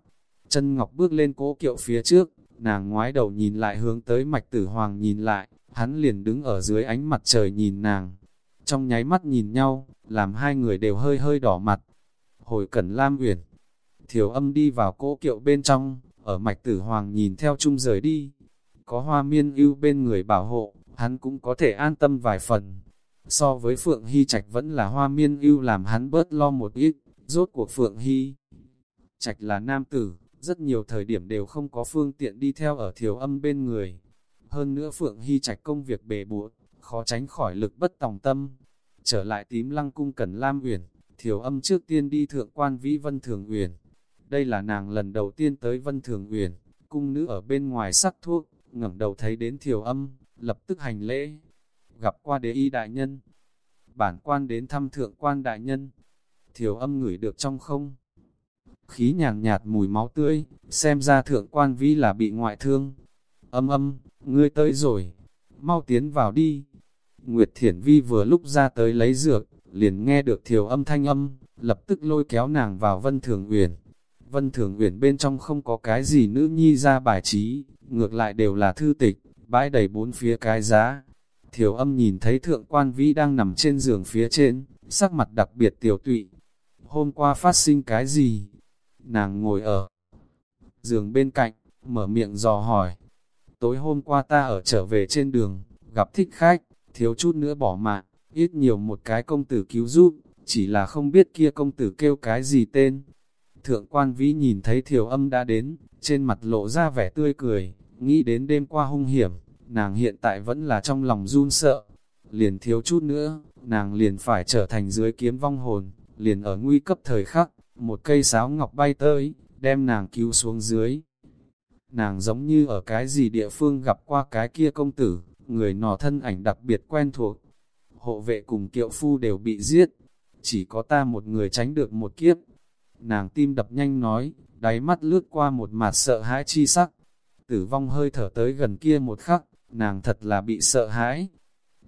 chân ngọc bước lên cố kiệu phía trước, nàng ngoái đầu nhìn lại hướng tới mạch tử Hoàng nhìn lại, hắn liền đứng ở dưới ánh mặt trời nhìn nàng. Trong nháy mắt nhìn nhau, làm hai người đều hơi hơi đỏ mặt. Hồi cẩn Lam Uyển, thiểu âm đi vào cỗ kiệu bên trong, ở mạch tử hoàng nhìn theo chung rời đi. Có hoa miên ưu bên người bảo hộ, hắn cũng có thể an tâm vài phần. So với Phượng Hy Trạch vẫn là hoa miên ưu làm hắn bớt lo một ít, rốt cuộc Phượng Hy. Trạch là nam tử, rất nhiều thời điểm đều không có phương tiện đi theo ở thiểu âm bên người. Hơn nữa Phượng Hy Trạch công việc bề bộn, khó tránh khỏi lực bất tòng tâm. Trở lại tím lăng cung cần Lam Uyển, thiểu âm trước tiên đi thượng quan vĩ Vân Thường Uyển. Đây là nàng lần đầu tiên tới Vân Thường Uyển, cung nữ ở bên ngoài sắc thuốc, ngẩng đầu thấy đến thiểu âm, lập tức hành lễ. Gặp qua đế y đại nhân, bản quan đến thăm thượng quan đại nhân, thiểu âm ngửi được trong không. Khí nhàn nhạt, nhạt mùi máu tươi, xem ra thượng quan vi là bị ngoại thương. Âm âm, ngươi tới rồi, mau tiến vào đi. Nguyệt Thiển Vi vừa lúc ra tới lấy dược, liền nghe được thiểu âm thanh âm, lập tức lôi kéo nàng vào vân thường uyển. Vân Thường Uyển bên trong không có cái gì nữ nhi ra bài trí, ngược lại đều là thư tịch, bãi đầy bốn phía cái giá. Thiểu âm nhìn thấy thượng quan vĩ đang nằm trên giường phía trên, sắc mặt đặc biệt tiểu tụy. Hôm qua phát sinh cái gì? Nàng ngồi ở giường bên cạnh, mở miệng dò hỏi. Tối hôm qua ta ở trở về trên đường, gặp thích khách, thiếu chút nữa bỏ mạng, ít nhiều một cái công tử cứu giúp, chỉ là không biết kia công tử kêu cái gì tên. Thượng quan vĩ nhìn thấy thiểu âm đã đến, trên mặt lộ ra vẻ tươi cười, nghĩ đến đêm qua hung hiểm, nàng hiện tại vẫn là trong lòng run sợ. Liền thiếu chút nữa, nàng liền phải trở thành dưới kiếm vong hồn, liền ở nguy cấp thời khắc, một cây sáo ngọc bay tới, đem nàng cứu xuống dưới. Nàng giống như ở cái gì địa phương gặp qua cái kia công tử, người nọ thân ảnh đặc biệt quen thuộc. Hộ vệ cùng kiệu phu đều bị giết, chỉ có ta một người tránh được một kiếp. Nàng tim đập nhanh nói, đáy mắt lướt qua một mặt sợ hãi chi sắc. Tử vong hơi thở tới gần kia một khắc, nàng thật là bị sợ hãi.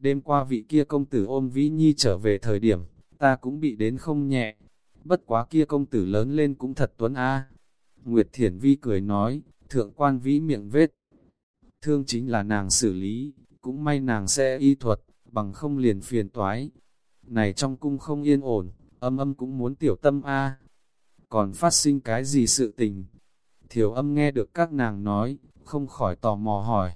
Đêm qua vị kia công tử ôm Vĩ Nhi trở về thời điểm, ta cũng bị đến không nhẹ. Bất quá kia công tử lớn lên cũng thật tuấn a. Nguyệt Thiển Vi cười nói, thượng quan vĩ miệng vết. Thương chính là nàng xử lý, cũng may nàng sẽ y thuật, bằng không liền phiền toái. Này trong cung không yên ổn, âm âm cũng muốn tiểu tâm a. Còn phát sinh cái gì sự tình? Thiểu âm nghe được các nàng nói, không khỏi tò mò hỏi.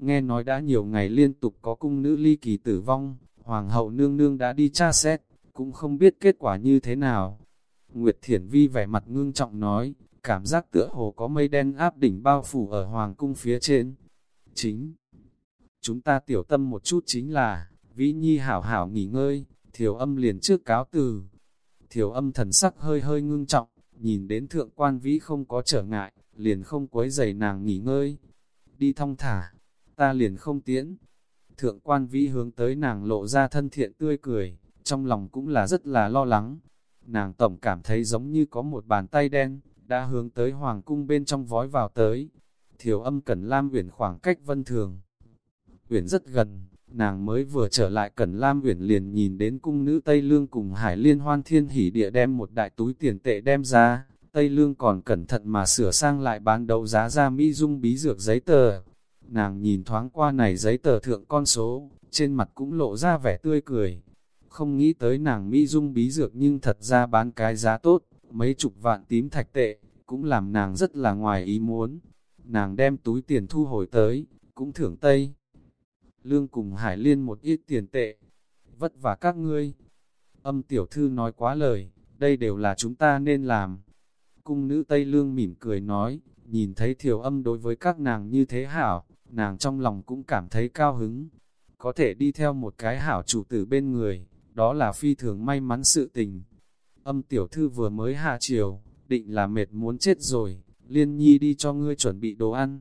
Nghe nói đã nhiều ngày liên tục có cung nữ ly kỳ tử vong, hoàng hậu nương nương đã đi tra xét, cũng không biết kết quả như thế nào. Nguyệt Thiển Vi vẻ mặt ngưng trọng nói, cảm giác tựa hồ có mây đen áp đỉnh bao phủ ở hoàng cung phía trên. Chính, chúng ta tiểu tâm một chút chính là, Vĩ Nhi hảo hảo nghỉ ngơi, thiểu âm liền trước cáo từ. Thiểu âm thần sắc hơi hơi ngưng trọng, nhìn đến thượng quan vĩ không có trở ngại, liền không quấy giày nàng nghỉ ngơi. Đi thong thả, ta liền không tiễn. Thượng quan vĩ hướng tới nàng lộ ra thân thiện tươi cười, trong lòng cũng là rất là lo lắng. Nàng tổng cảm thấy giống như có một bàn tay đen, đã hướng tới hoàng cung bên trong vói vào tới. Thiểu âm Cẩn Lam Uyển khoảng cách vân thường. Uyển rất gần, nàng mới vừa trở lại Cẩn Lam Uyển liền nhìn đến cung nữ Tây Lương cùng Hải Liên Hoan Thiên Hỷ Địa đem một đại túi tiền tệ đem ra. Tây Lương còn cẩn thận mà sửa sang lại bán đấu giá ra Mỹ Dung bí dược giấy tờ. Nàng nhìn thoáng qua này giấy tờ thượng con số, trên mặt cũng lộ ra vẻ tươi cười. Không nghĩ tới nàng Mỹ Dung bí dược nhưng thật ra bán cái giá tốt, mấy chục vạn tím thạch tệ, cũng làm nàng rất là ngoài ý muốn. Nàng đem túi tiền thu hồi tới, cũng thưởng Tây. Lương cùng Hải Liên một ít tiền tệ. Vất vả các ngươi. Âm tiểu thư nói quá lời, đây đều là chúng ta nên làm. Cung nữ Tây Lương mỉm cười nói, nhìn thấy thiểu âm đối với các nàng như thế hảo, nàng trong lòng cũng cảm thấy cao hứng. Có thể đi theo một cái hảo chủ tử bên người, đó là phi thường may mắn sự tình. Âm tiểu thư vừa mới hạ chiều, định là mệt muốn chết rồi, liên nhi đi cho ngươi chuẩn bị đồ ăn.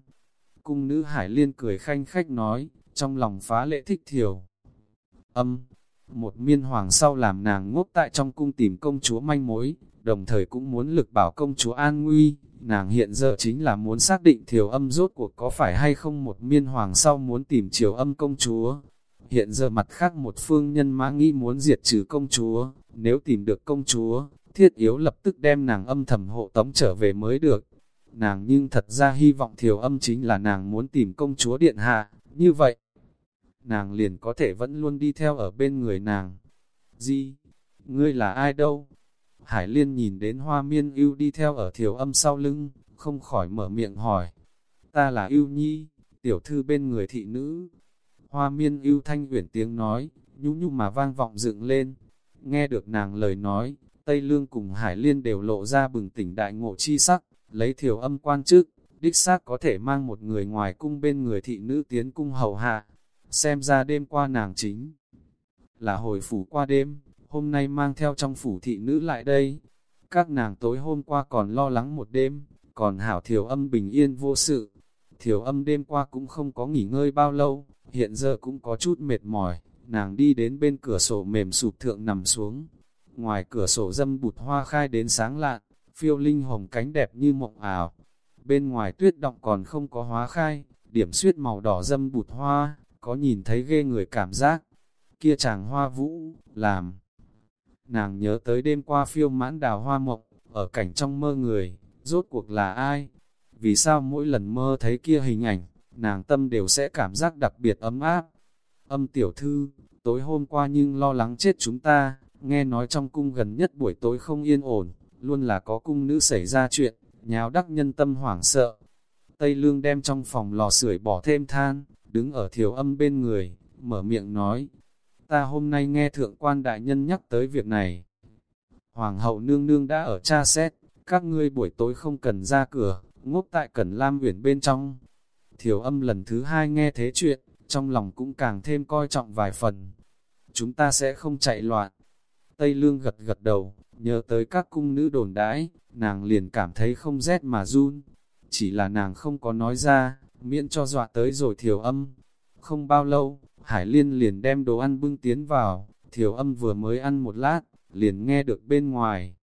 Cung nữ hải liên cười khanh khách nói, trong lòng phá lệ thích thiểu. Âm, một miên hoàng sau làm nàng ngốc tại trong cung tìm công chúa manh mối, đồng thời cũng muốn lực bảo công chúa an nguy. Nàng hiện giờ chính là muốn xác định thiểu âm rốt cuộc có phải hay không một miên hoàng sau muốn tìm triều âm công chúa. Hiện giờ mặt khác một phương nhân mã nghĩ muốn diệt trừ công chúa, nếu tìm được công chúa, thiết yếu lập tức đem nàng âm thầm hộ tống trở về mới được. Nàng nhưng thật ra hy vọng thiểu âm chính là nàng muốn tìm công chúa điện hạ, như vậy. Nàng liền có thể vẫn luôn đi theo ở bên người nàng. Di, ngươi là ai đâu? Hải liên nhìn đến hoa miên ưu đi theo ở thiểu âm sau lưng, không khỏi mở miệng hỏi. Ta là ưu nhi, tiểu thư bên người thị nữ. Hoa miên ưu thanh uyển tiếng nói, nhũ nhũ mà vang vọng dựng lên. Nghe được nàng lời nói, Tây Lương cùng Hải Liên đều lộ ra bừng tỉnh đại ngộ chi sắc, lấy thiểu âm quan chức, đích xác có thể mang một người ngoài cung bên người thị nữ tiến cung hầu hạ. Xem ra đêm qua nàng chính là hồi phủ qua đêm, hôm nay mang theo trong phủ thị nữ lại đây. Các nàng tối hôm qua còn lo lắng một đêm, còn hảo thiểu âm bình yên vô sự. Thiểu âm đêm qua cũng không có nghỉ ngơi bao lâu, hiện giờ cũng có chút mệt mỏi, nàng đi đến bên cửa sổ mềm sụp thượng nằm xuống. Ngoài cửa sổ dâm bụt hoa khai đến sáng lạn, phiêu linh hồng cánh đẹp như mộng ảo. Bên ngoài tuyết động còn không có hóa khai, điểm suyết màu đỏ dâm bụt hoa, có nhìn thấy ghê người cảm giác. Kia chàng hoa vũ, làm. Nàng nhớ tới đêm qua phiêu mãn đào hoa mộng, ở cảnh trong mơ người, rốt cuộc là ai? Vì sao mỗi lần mơ thấy kia hình ảnh, nàng tâm đều sẽ cảm giác đặc biệt ấm áp? Âm tiểu thư, tối hôm qua nhưng lo lắng chết chúng ta, nghe nói trong cung gần nhất buổi tối không yên ổn, luôn là có cung nữ xảy ra chuyện, nháo đắc nhân tâm hoảng sợ. Tây Lương đem trong phòng lò sưởi bỏ thêm than, đứng ở thiểu âm bên người, mở miệng nói, ta hôm nay nghe thượng quan đại nhân nhắc tới việc này. Hoàng hậu nương nương đã ở cha xét, các ngươi buổi tối không cần ra cửa, ngốc tại Cẩn Lam Uyển bên trong. Thiểu âm lần thứ hai nghe thế chuyện, trong lòng cũng càng thêm coi trọng vài phần. Chúng ta sẽ không chạy loạn. Tây Lương gật gật đầu, nhớ tới các cung nữ đồn đãi, nàng liền cảm thấy không rét mà run. Chỉ là nàng không có nói ra, miễn cho dọa tới rồi thiểu âm. Không bao lâu, Hải Liên liền đem đồ ăn bưng tiến vào, thiểu âm vừa mới ăn một lát, liền nghe được bên ngoài.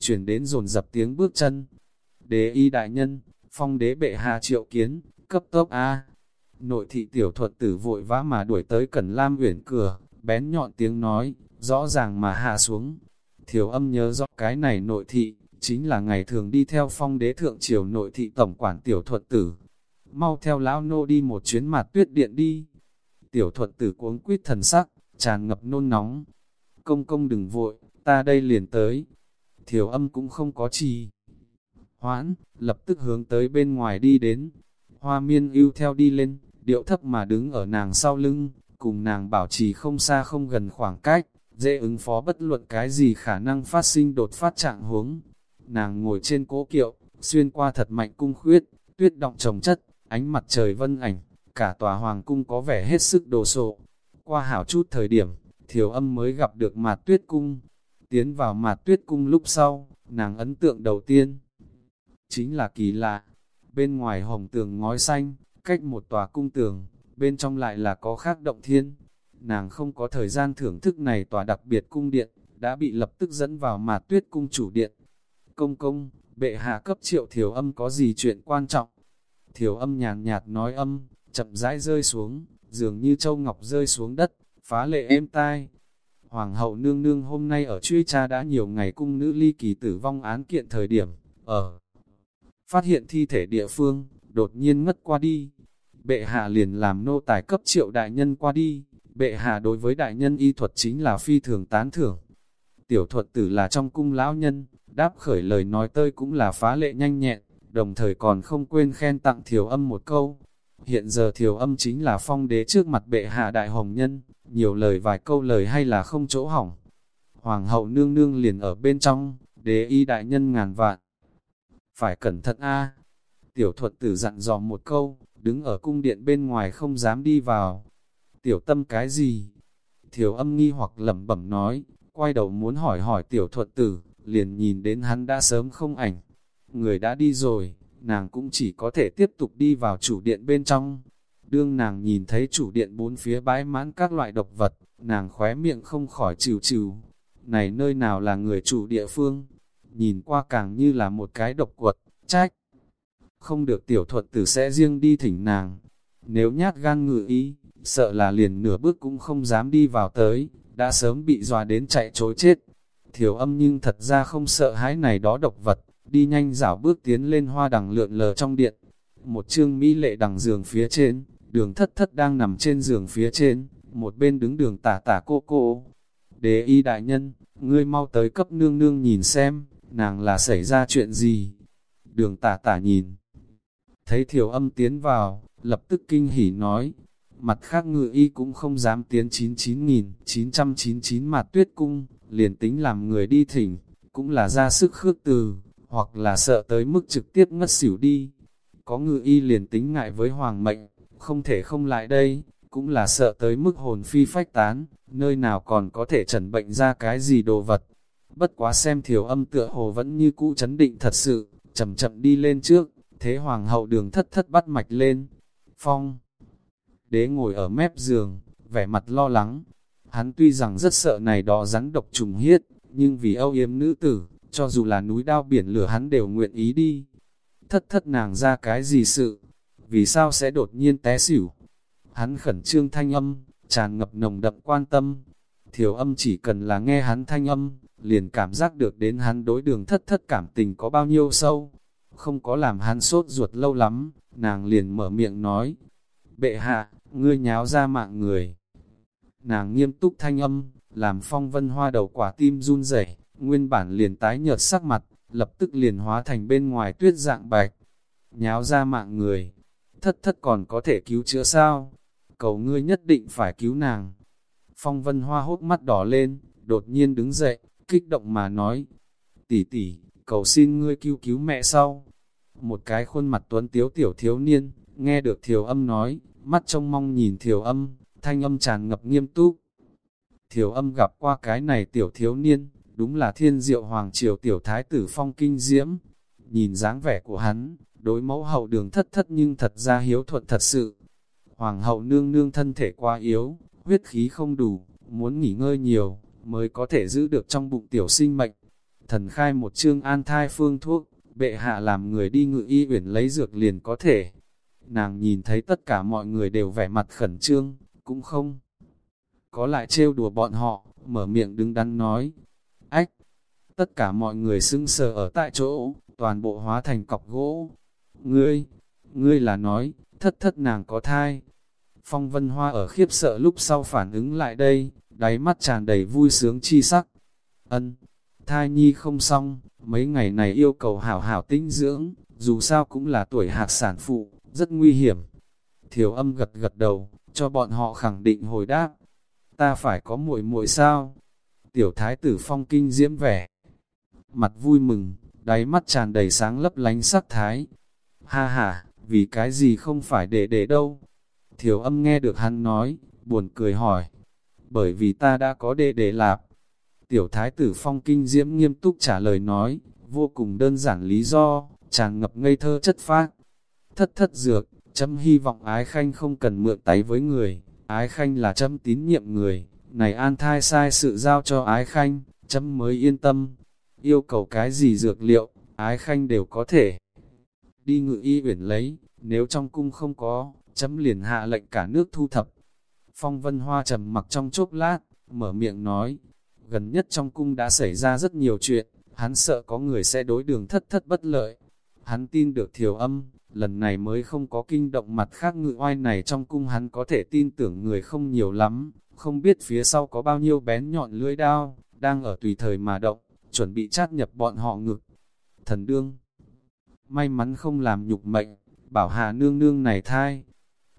Chuyển đến rồn dập tiếng bước chân. Đế y đại nhân, phong đế bệ hạ triệu kiến, cấp tốc A. Nội thị tiểu thuật tử vội vã mà đuổi tới Cẩn Lam uyển cửa, bén nhọn tiếng nói, rõ ràng mà hạ xuống. Thiểu âm nhớ rõ cái này nội thị, chính là ngày thường đi theo phong đế thượng triều nội thị tổng quản tiểu thuật tử. Mau theo lão nô đi một chuyến mặt tuyết điện đi. Tiểu thuật tử cuống quýt thần sắc, tràn ngập nôn nóng. Công công đừng vội, ta đây liền tới. Thiểu âm cũng không có trì Hoãn, lập tức hướng tới bên ngoài đi đến. Hoa miên ưu theo đi lên, điệu thấp mà đứng ở nàng sau lưng, cùng nàng bảo trì không xa không gần khoảng cách, dễ ứng phó bất luận cái gì khả năng phát sinh đột phát trạng huống. Nàng ngồi trên cố kiệu, xuyên qua thật mạnh cung khuyết, tuyết động trồng chất, ánh mặt trời vân ảnh, cả tòa hoàng cung có vẻ hết sức đồ sộ. Qua hảo chút thời điểm, thiểu âm mới gặp được mạt tuyết cung. Tiến vào mạt tuyết cung lúc sau, nàng ấn tượng đầu tiên. Chính là kỳ lạ, bên ngoài hồng tường ngói xanh, cách một tòa cung tường, bên trong lại là có khác động thiên. Nàng không có thời gian thưởng thức này tòa đặc biệt cung điện, đã bị lập tức dẫn vào mạt tuyết cung chủ điện. Công công, bệ hạ cấp triệu thiểu âm có gì chuyện quan trọng? Thiểu âm nhàn nhạt nói âm, chậm rãi rơi xuống, dường như châu ngọc rơi xuống đất, phá lệ êm tai. Hoàng hậu nương nương hôm nay ở truy cha đã nhiều ngày cung nữ ly kỳ tử vong án kiện thời điểm, ở phát hiện thi thể địa phương, đột nhiên ngất qua đi. Bệ hạ liền làm nô tài cấp triệu đại nhân qua đi, bệ hạ đối với đại nhân y thuật chính là phi thường tán thưởng. Tiểu thuật tử là trong cung lão nhân, đáp khởi lời nói tơi cũng là phá lệ nhanh nhẹn, đồng thời còn không quên khen tặng thiểu âm một câu. Hiện giờ thiểu âm chính là phong đế trước mặt bệ hạ đại hồng nhân, nhiều lời vài câu lời hay là không chỗ hỏng. Hoàng hậu nương nương liền ở bên trong, đế y đại nhân ngàn vạn. Phải cẩn thận a Tiểu thuật tử dặn dò một câu, đứng ở cung điện bên ngoài không dám đi vào. Tiểu tâm cái gì? Thiểu âm nghi hoặc lẩm bẩm nói, quay đầu muốn hỏi hỏi tiểu thuật tử, liền nhìn đến hắn đã sớm không ảnh. Người đã đi rồi, nàng cũng chỉ có thể tiếp tục đi vào chủ điện bên trong. Đương nàng nhìn thấy chủ điện bốn phía bãi mãn các loại độc vật, nàng khóe miệng không khỏi trừ trừ. Này nơi nào là người chủ địa phương? Nhìn qua càng như là một cái độc quật, trách. Không được tiểu thuật tử sẽ riêng đi thỉnh nàng. Nếu nhát gan ngự ý, sợ là liền nửa bước cũng không dám đi vào tới, đã sớm bị dọa đến chạy chối chết. Thiểu âm nhưng thật ra không sợ hãi này đó độc vật, đi nhanh dảo bước tiến lên hoa đằng lượn lờ trong điện. Một chương mỹ lệ đằng giường phía trên, đường thất thất đang nằm trên giường phía trên, một bên đứng đường tả tả cô cô. Đế y đại nhân, ngươi mau tới cấp nương nương nhìn xem, nàng là xảy ra chuyện gì. Đường tả tả nhìn, thấy thiểu âm tiến vào, lập tức kinh hỉ nói, mặt khác ngự y cũng không dám tiến 99.999 mặt tuyết cung, liền tính làm người đi thỉnh, cũng là ra sức khước từ, hoặc là sợ tới mức trực tiếp ngất xỉu đi. Có ngự y liền tính ngại với hoàng mệnh, không thể không lại đây, cũng là sợ tới mức hồn phi phách tán, nơi nào còn có thể trần bệnh ra cái gì đồ vật. Bất quá xem thiểu âm tựa hồ vẫn như cũ chấn định thật sự, chậm chậm đi lên trước, thế hoàng hậu đường thất thất bắt mạch lên. Phong Đế ngồi ở mép giường, vẻ mặt lo lắng. Hắn tuy rằng rất sợ này đó rắn độc trùng hiết, nhưng vì âu yếm nữ tử, cho dù là núi đao biển lửa hắn đều nguyện ý đi. Thất thất nàng ra cái gì sự, vì sao sẽ đột nhiên té xỉu. Hắn khẩn trương thanh âm, tràn ngập nồng đậm quan tâm. Thiểu âm chỉ cần là nghe hắn thanh âm, liền cảm giác được đến hắn đối đường thất thất cảm tình có bao nhiêu sâu. Không có làm hắn sốt ruột lâu lắm, nàng liền mở miệng nói, bệ hạ, ngươi nháo ra mạng người. Nàng nghiêm túc thanh âm, làm phong vân hoa đầu quả tim run rẩy nguyên bản liền tái nhợt sắc mặt, lập tức liền hóa thành bên ngoài tuyết dạng bạch. Nháo ra mạng người, thất thất còn có thể cứu chữa sao? Cầu ngươi nhất định phải cứu nàng. Phong vân hoa hốt mắt đỏ lên, đột nhiên đứng dậy, kích động mà nói. Tỷ tỷ, cầu xin ngươi cứu cứu mẹ sau. Một cái khuôn mặt tuấn tiếu tiểu thiếu niên, nghe được thiều âm nói, mắt trông mong nhìn thiều âm, thanh âm tràn ngập nghiêm túc. Thiều âm gặp qua cái này tiểu thiếu niên, đúng là thiên diệu hoàng triều tiểu thái tử phong kinh diễm. Nhìn dáng vẻ của hắn, đối mẫu hậu đường thất thất nhưng thật ra hiếu thuận thật sự. Hoàng hậu nương nương thân thể quá yếu, huyết khí không đủ, muốn nghỉ ngơi nhiều, mới có thể giữ được trong bụng tiểu sinh mệnh. Thần khai một chương an thai phương thuốc, bệ hạ làm người đi ngự y uyển lấy dược liền có thể. Nàng nhìn thấy tất cả mọi người đều vẻ mặt khẩn trương, cũng không. Có lại trêu đùa bọn họ, mở miệng đứng đắn nói. Tất cả mọi người sững sờ ở tại chỗ, toàn bộ hóa thành cọc gỗ. Ngươi! Ngươi là nói, thất thất nàng có thai. Phong vân hoa ở khiếp sợ lúc sau phản ứng lại đây, đáy mắt tràn đầy vui sướng chi sắc. Ân! Thai nhi không xong, mấy ngày này yêu cầu hảo hảo tinh dưỡng, dù sao cũng là tuổi hạc sản phụ, rất nguy hiểm. Thiểu âm gật gật đầu, cho bọn họ khẳng định hồi đáp. Ta phải có muội muội sao? Tiểu thái tử phong kinh diễm vẻ. Mặt vui mừng, đáy mắt tràn đầy sáng lấp lánh sắc thái. Ha ha, vì cái gì không phải để để đâu? Thiểu âm nghe được hắn nói, buồn cười hỏi. Bởi vì ta đã có đệ để lạp. Tiểu thái tử phong kinh diễm nghiêm túc trả lời nói, vô cùng đơn giản lý do, tràn ngập ngây thơ chất phác. Thất thất dược, chấm hy vọng ái khanh không cần mượn tay với người, ái khanh là chấm tín nhiệm người, này an thai sai sự giao cho ái khanh, chấm mới yên tâm. Yêu cầu cái gì dược liệu, ái khanh đều có thể. Đi ngự y uyển lấy, nếu trong cung không có, chấm liền hạ lệnh cả nước thu thập. Phong vân hoa trầm mặc trong chốc lát, mở miệng nói, gần nhất trong cung đã xảy ra rất nhiều chuyện, hắn sợ có người sẽ đối đường thất thất bất lợi. Hắn tin được thiểu âm, lần này mới không có kinh động mặt khác ngự oai này trong cung hắn có thể tin tưởng người không nhiều lắm, không biết phía sau có bao nhiêu bén nhọn lưỡi đao, đang ở tùy thời mà động, chuẩn bị chát nhập bọn họ ngực. Thần đương, may mắn không làm nhục mệnh, bảo hà nương nương này thai.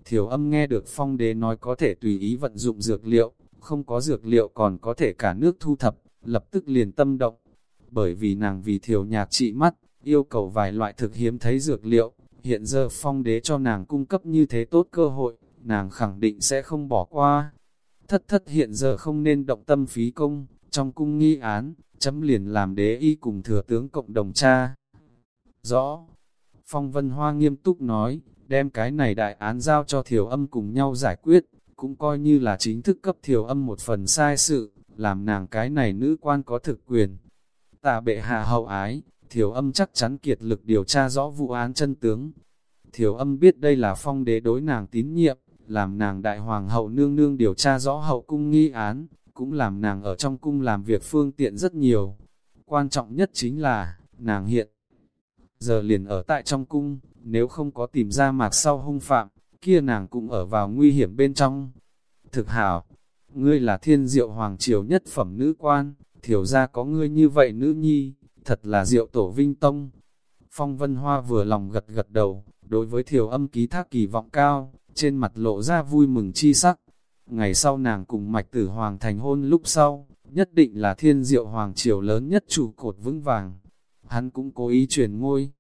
Thiểu âm nghe được phong đế nói có thể tùy ý vận dụng dược liệu, không có dược liệu còn có thể cả nước thu thập, lập tức liền tâm động. Bởi vì nàng vì thiểu nhạc trị mắt, yêu cầu vài loại thực hiếm thấy dược liệu, hiện giờ phong đế cho nàng cung cấp như thế tốt cơ hội, nàng khẳng định sẽ không bỏ qua. Thất thất hiện giờ không nên động tâm phí công, trong cung nghi án, chấm liền làm đế y cùng thừa tướng cộng đồng cha. Rõ, phong vân hoa nghiêm túc nói, đem cái này đại án giao cho thiểu âm cùng nhau giải quyết, cũng coi như là chính thức cấp thiểu âm một phần sai sự, làm nàng cái này nữ quan có thực quyền. Tạ bệ hạ hậu ái, thiểu âm chắc chắn kiệt lực điều tra rõ vụ án chân tướng. Thiểu âm biết đây là phong đế đối nàng tín nhiệm, làm nàng đại hoàng hậu nương nương điều tra rõ hậu cung nghi án, cũng làm nàng ở trong cung làm việc phương tiện rất nhiều. Quan trọng nhất chính là, nàng hiện giờ liền ở tại trong cung, nếu không có tìm ra mạc sau hung phạm, kia nàng cũng ở vào nguy hiểm bên trong. Thực hảo, ngươi là thiên diệu hoàng triều nhất phẩm nữ quan, thiểu ra có ngươi như vậy nữ nhi, thật là diệu tổ vinh tông. Phong Vân Hoa vừa lòng gật gật đầu, đối với thiểu âm ký thác kỳ vọng cao, trên mặt lộ ra vui mừng chi sắc. Ngày sau nàng cùng mạch tử hoàng thành hôn lúc sau, nhất định là thiên diệu hoàng triều lớn nhất trụ cột vững vàng. Hắn cũng cố ý truyền ngôi.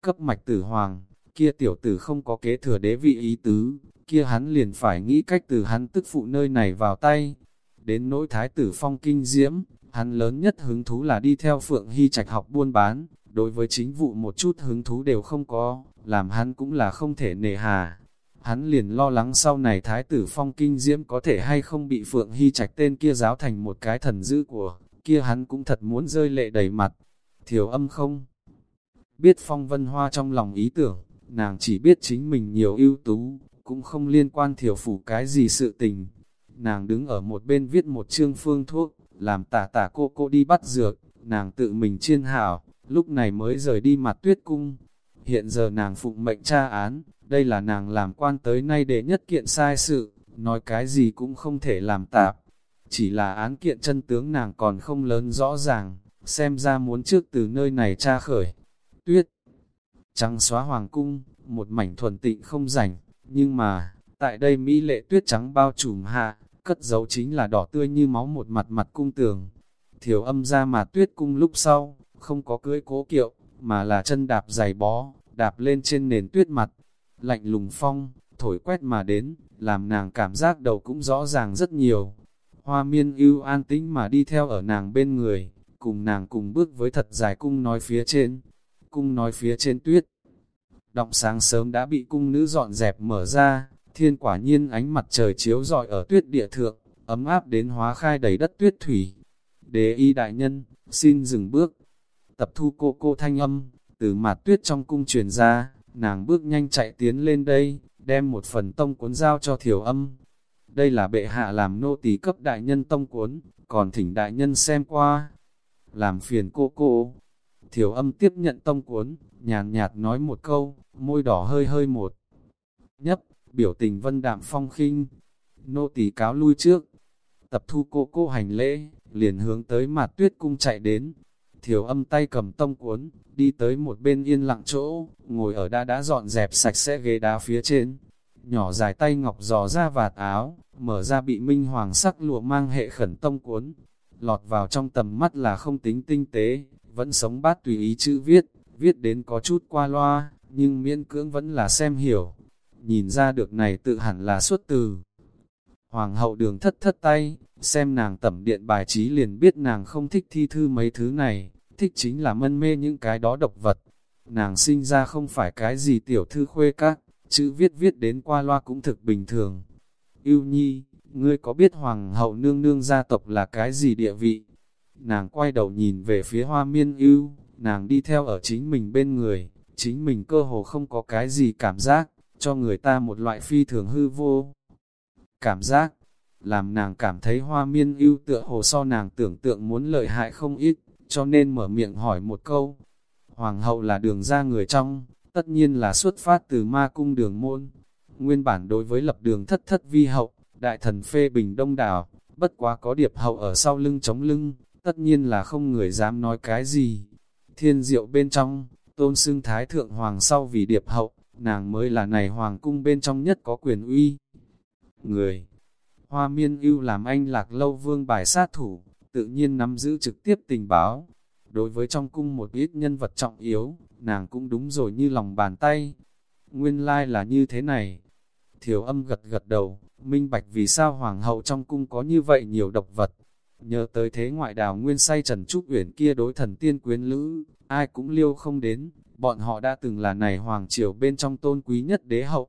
Cấp mạch tử hoàng, kia tiểu tử không có kế thừa đế vị ý tứ, kia hắn liền phải nghĩ cách từ hắn tức phụ nơi này vào tay. Đến nỗi thái tử phong kinh diễm, hắn lớn nhất hứng thú là đi theo Phượng Hy Trạch học buôn bán, đối với chính vụ một chút hứng thú đều không có, làm hắn cũng là không thể nề hà. Hắn liền lo lắng sau này thái tử phong kinh diễm có thể hay không bị Phượng Hy Trạch tên kia giáo thành một cái thần dữ của, kia hắn cũng thật muốn rơi lệ đầy mặt. Thiểu âm không? Biết phong vân hoa trong lòng ý tưởng, nàng chỉ biết chính mình nhiều ưu tú, cũng không liên quan thiểu phủ cái gì sự tình. Nàng đứng ở một bên viết một chương phương thuốc, làm tả tả cô cô đi bắt dược, nàng tự mình chiên hảo, lúc này mới rời đi mặt tuyết cung. Hiện giờ nàng phụng mệnh tra án, đây là nàng làm quan tới nay để nhất kiện sai sự, nói cái gì cũng không thể làm tạp. Chỉ là án kiện chân tướng nàng còn không lớn rõ ràng, xem ra muốn trước từ nơi này tra khởi. Tuyết, trắng xóa hoàng cung, một mảnh thuần tịnh không rảnh, nhưng mà, tại đây Mỹ lệ tuyết trắng bao trùm hạ, cất dấu chính là đỏ tươi như máu một mặt mặt cung tường. Thiểu âm ra mà tuyết cung lúc sau, không có cưới cố kiệu, mà là chân đạp giày bó, đạp lên trên nền tuyết mặt. Lạnh lùng phong, thổi quét mà đến, làm nàng cảm giác đầu cũng rõ ràng rất nhiều. Hoa miên ưu an tĩnh mà đi theo ở nàng bên người, cùng nàng cùng bước với thật dài cung nói phía trên. Cung nói phía trên tuyết. Động sáng sớm đã bị cung nữ dọn dẹp mở ra, thiên quả nhiên ánh mặt trời chiếu rọi ở tuyết địa thượng, ấm áp đến hóa khai đầy đất tuyết thủy. Đế y đại nhân, xin dừng bước. Tập thu cô cô thanh âm, từ mặt tuyết trong cung truyền ra, nàng bước nhanh chạy tiến lên đây, đem một phần tông cuốn giao cho thiểu âm. Đây là bệ hạ làm nô tỳ cấp đại nhân tông cuốn, còn thỉnh đại nhân xem qua. Làm phiền cô cô. Thiểu âm tiếp nhận tông cuốn, nhàn nhạt nói một câu, môi đỏ hơi hơi một. Nhấp, biểu tình vân đạm phong khinh. Nô tỳ cáo lui trước. Tập thu cô cô hành lễ, liền hướng tới mặt tuyết cung chạy đến. Thiểu âm tay cầm tông cuốn, đi tới một bên yên lặng chỗ, ngồi ở đã đã dọn dẹp sạch sẽ ghế đá phía trên. Nhỏ dài tay ngọc dò ra vạt áo, mở ra bị minh hoàng sắc lụa mang hệ khẩn tông cuốn. Lọt vào trong tầm mắt là không tính tinh tế, vẫn sống bát tùy ý chữ viết, viết đến có chút qua loa, nhưng miễn cưỡng vẫn là xem hiểu. Nhìn ra được này tự hẳn là xuất từ. Hoàng hậu đường thất thất tay, xem nàng tẩm điện bài trí liền biết nàng không thích thi thư mấy thứ này, thích chính là mân mê những cái đó độc vật. Nàng sinh ra không phải cái gì tiểu thư khuê các, chữ viết viết đến qua loa cũng thực bình thường. Yêu nhi, ngươi có biết hoàng hậu nương nương gia tộc là cái gì địa vị? Nàng quay đầu nhìn về phía hoa miên ưu, nàng đi theo ở chính mình bên người, chính mình cơ hồ không có cái gì cảm giác, cho người ta một loại phi thường hư vô. Cảm giác, làm nàng cảm thấy hoa miên ưu tựa hồ so nàng tưởng tượng muốn lợi hại không ít, cho nên mở miệng hỏi một câu. Hoàng hậu là đường ra người trong, tất nhiên là xuất phát từ ma cung đường môn. Nguyên bản đối với lập đường thất thất vi hậu, đại thần phê bình đông đảo, bất quá có điệp hậu ở sau lưng chống lưng, tất nhiên là không người dám nói cái gì. Thiên diệu bên trong, tôn xưng thái thượng hoàng sau vì điệp hậu, nàng mới là này hoàng cung bên trong nhất có quyền uy. Người, hoa miên ưu làm anh lạc lâu vương bài sát thủ, tự nhiên nắm giữ trực tiếp tình báo. Đối với trong cung một ít nhân vật trọng yếu, nàng cũng đúng rồi như lòng bàn tay. Nguyên lai like là như thế này. Thiểu âm gật gật đầu, minh bạch vì sao hoàng hậu trong cung có như vậy nhiều độc vật. Nhớ tới thế ngoại đào nguyên say Trần Trúc Uyển kia đối thần tiên quyến lữ, ai cũng liêu không đến, bọn họ đã từng là này hoàng triều bên trong tôn quý nhất đế hậu.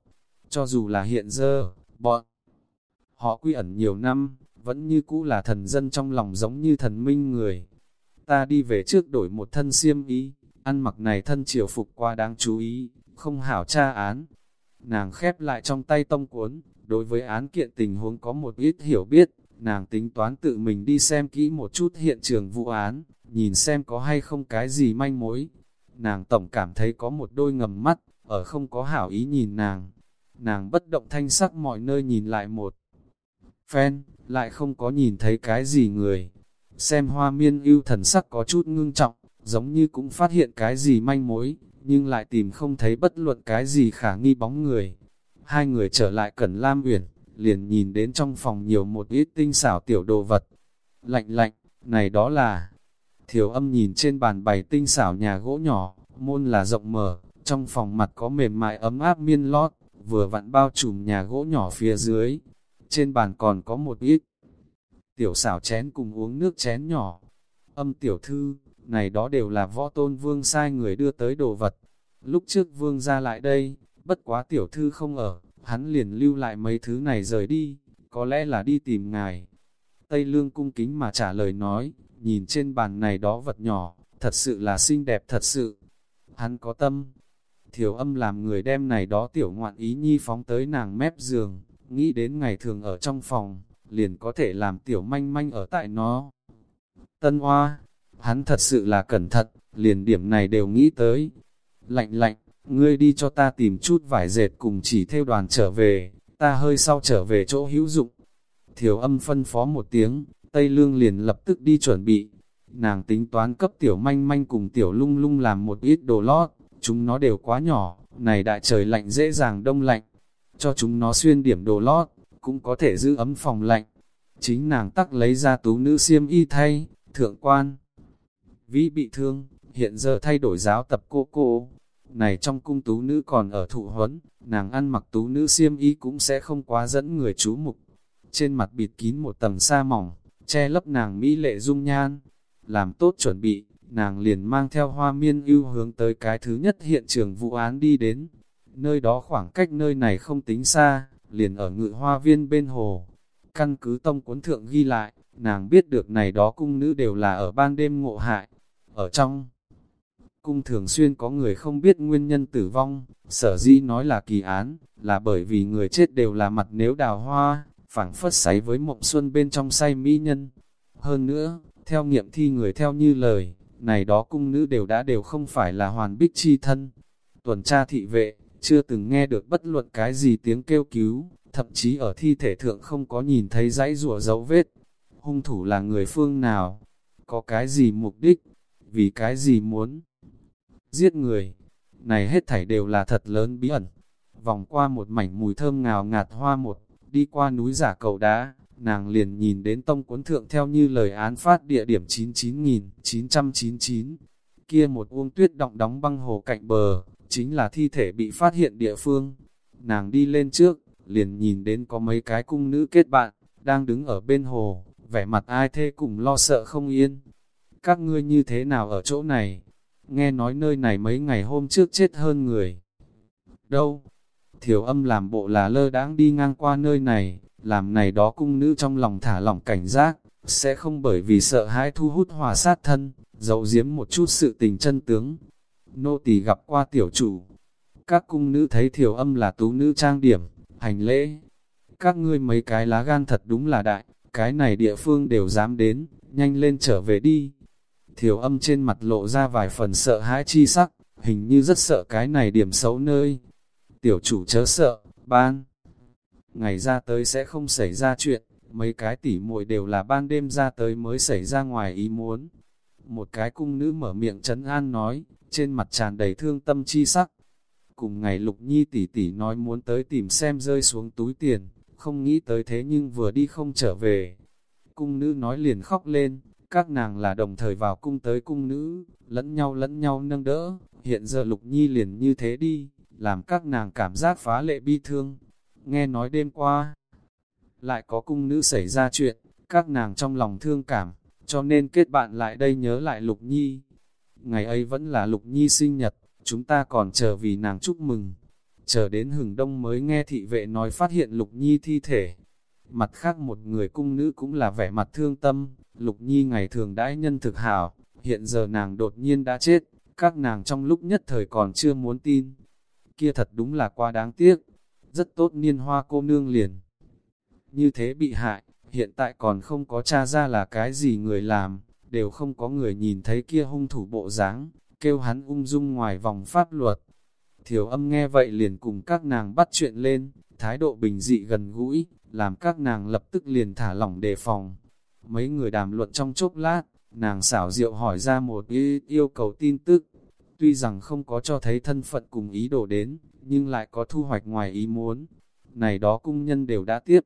Cho dù là hiện giờ, bọn họ quy ẩn nhiều năm, vẫn như cũ là thần dân trong lòng giống như thần minh người. Ta đi về trước đổi một thân xiêm ý, ăn mặc này thân triều phục qua đáng chú ý, không hảo tra án. Nàng khép lại trong tay tông cuốn, đối với án kiện tình huống có một ít hiểu biết, nàng tính toán tự mình đi xem kỹ một chút hiện trường vụ án, nhìn xem có hay không cái gì manh mối. Nàng tổng cảm thấy có một đôi ngầm mắt, ở không có hảo ý nhìn nàng. Nàng bất động thanh sắc mọi nơi nhìn lại một phen, lại không có nhìn thấy cái gì người. Xem hoa miên ưu thần sắc có chút ngưng trọng, giống như cũng phát hiện cái gì manh mối, nhưng lại tìm không thấy bất luận cái gì khả nghi bóng người. Hai người trở lại Cẩn Lam Uyển, liền nhìn đến trong phòng nhiều một ít tinh xảo tiểu đồ vật. Lạnh lạnh, này đó là... Thiểu âm nhìn trên bàn bày tinh xảo nhà gỗ nhỏ, môn là rộng mở, trong phòng mặt có mềm mại ấm áp miên lót, vừa vặn bao trùm nhà gỗ nhỏ phía dưới, trên bàn còn có một ít tiểu xảo chén cùng uống nước chén nhỏ. Âm tiểu thư, này đó đều là võ tôn vương sai người đưa tới đồ vật. Lúc trước vương ra lại đây, bất quá tiểu thư không ở, hắn liền lưu lại mấy thứ này rời đi, có lẽ là đi tìm ngài. Tây lương cung kính mà trả lời nói, nhìn trên bàn này đó vật nhỏ, thật sự là xinh đẹp thật sự. Hắn có tâm, thiểu âm làm người đem này đó tiểu ngoạn ý nhi phóng tới nàng mép giường, nghĩ đến ngày thường ở trong phòng, liền có thể làm tiểu manh manh ở tại nó. Tân Hoa, hắn thật sự là cẩn thận, liền điểm này đều nghĩ tới. Lạnh lạnh, ngươi đi cho ta tìm chút vải dệt cùng chỉ theo đoàn trở về, ta hơi sau trở về chỗ hữu dụng. Thiểu âm phân phó một tiếng, Tây Lương liền lập tức đi chuẩn bị. Nàng tính toán cấp tiểu manh manh cùng tiểu lung lung làm một ít đồ lót, chúng nó đều quá nhỏ, này đại trời lạnh dễ dàng đông lạnh. Cho chúng nó xuyên điểm đồ lót, cũng có thể giữ ấm phòng lạnh. Chính nàng tắc lấy ra tú nữ xiêm y thay, thượng quan. Vĩ bị thương, hiện giờ thay đổi giáo tập cô cô. Này trong cung tú nữ còn ở thụ huấn, nàng ăn mặc tú nữ xiêm y cũng sẽ không quá dẫn người chú mục. Trên mặt bịt kín một tầng sa mỏng, che lấp nàng mỹ lệ dung nhan. Làm tốt chuẩn bị, nàng liền mang theo hoa miên ưu hướng tới cái thứ nhất hiện trường vụ án đi đến. Nơi đó khoảng cách nơi này không tính xa, liền ở ngự hoa viên bên hồ. Căn cứ tông cuốn thượng ghi lại, nàng biết được này đó cung nữ đều là ở ban đêm ngộ hại. Ở trong cung thường xuyên có người không biết nguyên nhân tử vong, sở dĩ nói là kỳ án, là bởi vì người chết đều là mặt nếu đào hoa, phảng phất sáy với mộng xuân bên trong say mỹ nhân. Hơn nữa, theo nghiệm thi người theo như lời, này đó cung nữ đều đã đều không phải là hoàn bích chi thân. Tuần tra thị vệ, chưa từng nghe được bất luận cái gì tiếng kêu cứu, thậm chí ở thi thể thượng không có nhìn thấy dãy rùa dấu vết. Hung thủ là người phương nào? Có cái gì mục đích? Vì cái gì muốn? Giết người? Này hết thảy đều là thật lớn bí ẩn. Vòng qua một mảnh mùi thơm ngào ngạt hoa một, đi qua núi giả cầu đá, nàng liền nhìn đến tông cuốn thượng theo như lời án phát địa điểm 99.999. Kia một uông tuyết động đóng băng hồ cạnh bờ, chính là thi thể bị phát hiện địa phương. Nàng đi lên trước, liền nhìn đến có mấy cái cung nữ kết bạn, đang đứng ở bên hồ, vẻ mặt ai thê cùng lo sợ không yên. Các ngươi như thế nào ở chỗ này? Nghe nói nơi này mấy ngày hôm trước chết hơn người. Đâu? Thiểu âm làm bộ là lơ đãng đi ngang qua nơi này, làm này đó cung nữ trong lòng thả lỏng cảnh giác, sẽ không bởi vì sợ hãi thu hút hòa sát thân, dẫu diếm một chút sự tình chân tướng. Nô tỳ gặp qua tiểu chủ, các cung nữ thấy thiểu âm là tú nữ trang điểm, hành lễ. Các ngươi mấy cái lá gan thật đúng là đại, cái này địa phương đều dám đến, nhanh lên trở về đi. Thiểu âm trên mặt lộ ra vài phần sợ hãi chi sắc, hình như rất sợ cái này điểm xấu nơi. Tiểu chủ chớ sợ, ban ngày ra tới sẽ không xảy ra chuyện, mấy cái tỉ muội đều là ban đêm ra tới mới xảy ra ngoài ý muốn. Một cái cung nữ mở miệng trấn an nói, trên mặt tràn đầy thương tâm chi sắc. Cùng ngày Lục Nhi tỷ tỷ nói muốn tới tìm xem rơi xuống túi tiền, không nghĩ tới thế nhưng vừa đi không trở về. Cung nữ nói liền khóc lên, các nàng là đồng thời vào cung tới cung nữ, lẫn nhau lẫn nhau nâng đỡ, hiện giờ Lục Nhi liền như thế đi, làm các nàng cảm giác phá lệ bi thương nghe nói đêm qua, lại có cung nữ xảy ra chuyện, các nàng trong lòng thương cảm, cho nên kết bạn lại đây nhớ lại Lục Nhi. Ngày ấy vẫn là Lục Nhi sinh nhật, chúng ta còn chờ vì nàng chúc mừng. Chờ đến hừng đông mới nghe thị vệ nói phát hiện Lục Nhi thi thể. Mặt khác một người cung nữ cũng là vẻ mặt thương tâm, Lục Nhi ngày thường đãi nhân thực hảo, hiện giờ nàng đột nhiên đã chết, các nàng trong lúc nhất thời còn chưa muốn tin. Kia thật đúng là quá đáng tiếc, rất tốt niên hoa cô nương liền. Như thế bị hại, hiện tại còn không có tra ra là cái gì người làm, đều không có người nhìn thấy kia hung thủ bộ dáng, kêu hắn ung dung ngoài vòng pháp luật. Thiểu âm nghe vậy liền cùng các nàng bắt chuyện lên, thái độ bình dị gần gũi, làm các nàng lập tức liền thả lỏng đề phòng. Mấy người đàm luận trong chốc lát, nàng xảo diệu hỏi ra một ý yêu cầu tin tức. Tuy rằng không có cho thấy thân phận cùng ý đồ đến, nhưng lại có thu hoạch ngoài ý muốn. Này đó cung nhân đều đã tiếp.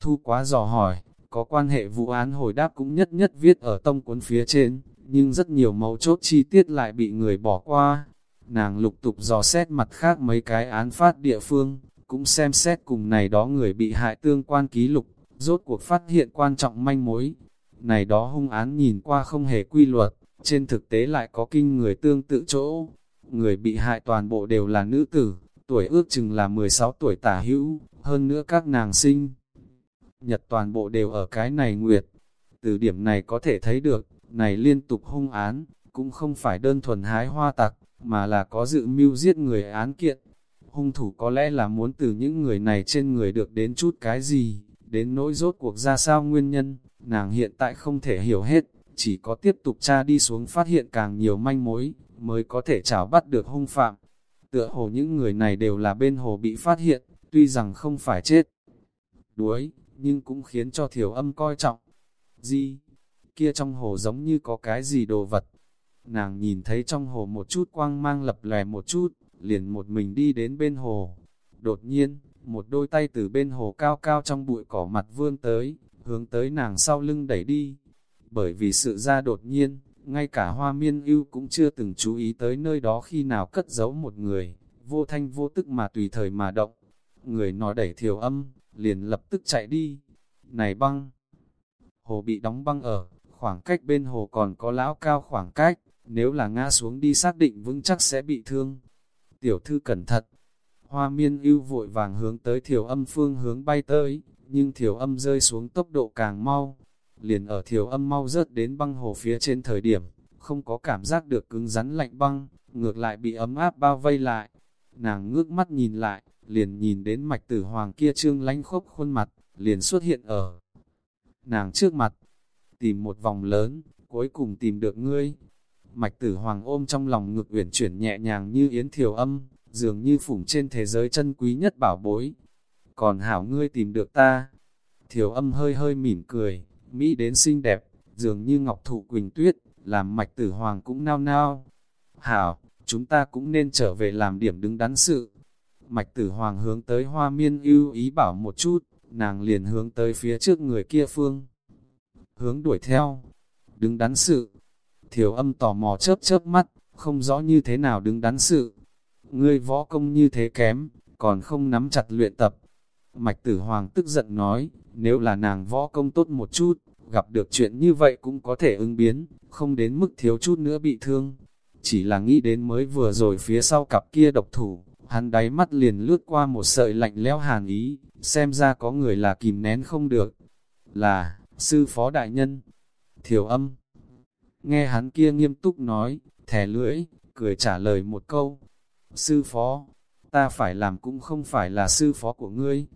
Thu quá dò hỏi, có quan hệ vụ án hồi đáp cũng nhất nhất viết ở tông cuốn phía trên, nhưng rất nhiều mấu chốt chi tiết lại bị người bỏ qua. Nàng lục tục dò xét mặt khác mấy cái án phát địa phương, cũng xem xét cùng này đó người bị hại tương quan ký lục, rốt cuộc phát hiện quan trọng manh mối. Này đó hung án nhìn qua không hề quy luật, trên thực tế lại có kinh người tương tự chỗ người bị hại toàn bộ đều là nữ tử, tuổi ước chừng là 16 tuổi tả hữu, hơn nữa các nàng sinh. Nhật toàn bộ đều ở cái này nguyệt. Từ điểm này có thể thấy được, này liên tục hung án, cũng không phải đơn thuần hái hoa tặc, mà là có dự mưu giết người án kiện. Hung thủ có lẽ là muốn từ những người này trên người được đến chút cái gì, đến nỗi rốt cuộc ra sao nguyên nhân, nàng hiện tại không thể hiểu hết, chỉ có tiếp tục tra đi xuống phát hiện càng nhiều manh mối, mới có thể trảo bắt được hung phạm. Tựa hồ những người này đều là bên hồ bị phát hiện, tuy rằng không phải chết đuối, nhưng cũng khiến cho thiểu âm coi trọng. Di, Kia trong hồ giống như có cái gì đồ vật. Nàng nhìn thấy trong hồ một chút quang mang lập lè một chút, liền một mình đi đến bên hồ. Đột nhiên, một đôi tay từ bên hồ cao cao trong bụi cỏ mặt vươn tới, hướng tới nàng sau lưng đẩy đi. Bởi vì sự ra đột nhiên, ngay cả hoa miên ưu cũng chưa từng chú ý tới nơi đó khi nào cất giấu một người, vô thanh vô tức mà tùy thời mà động. Người nó đẩy thiểu âm, liền lập tức chạy đi. Này băng! Hồ bị đóng băng ở, khoảng cách bên hồ còn có lão cao khoảng cách, nếu là ngã xuống đi xác định vững chắc sẽ bị thương. Tiểu thư cẩn thận! Hoa miên ưu vội vàng hướng tới thiểu âm phương hướng bay tới, nhưng thiểu âm rơi xuống tốc độ càng mau. Liền ở thiểu âm mau rớt đến băng hồ phía trên thời điểm, không có cảm giác được cứng rắn lạnh băng, ngược lại bị ấm áp bao vây lại. Nàng ngước mắt nhìn lại, liền nhìn đến mạch tử hoàng kia trương lánh khốc khuôn mặt, liền xuất hiện ở nàng trước mặt, tìm một vòng lớn, cuối cùng tìm được ngươi. Mạch tử hoàng ôm trong lòng ngực uyển chuyển nhẹ nhàng như yến thiều âm, dường như phủng trên thế giới chân quý nhất bảo bối. Còn hảo ngươi tìm được ta. Thiều âm hơi hơi mỉm cười, Mỹ đến xinh đẹp, dường như ngọc thụ quỳnh tuyết, làm mạch tử hoàng cũng nao nao. Hảo, chúng ta cũng nên trở về làm điểm đứng đắn sự. Mạch tử hoàng hướng tới hoa miên ưu ý bảo một chút, nàng liền hướng tới phía trước người kia phương. Hướng đuổi theo, đứng đắn sự. Thiểu âm tò mò chớp chớp mắt, không rõ như thế nào đứng đắn sự. Ngươi võ công như thế kém, còn không nắm chặt luyện tập. Mạch tử hoàng tức giận nói, nếu là nàng võ công tốt một chút, gặp được chuyện như vậy cũng có thể ứng biến, không đến mức thiếu chút nữa bị thương. Chỉ là nghĩ đến mới vừa rồi phía sau cặp kia độc thủ, hắn đáy mắt liền lướt qua một sợi lạnh lẽo hàn ý, xem ra có người là kìm nén không được. Là, sư phó đại nhân, thiểu âm. Nghe hắn kia nghiêm túc nói, thẻ lưỡi, cười trả lời một câu. Sư phó, ta phải làm cũng không phải là sư phó của ngươi.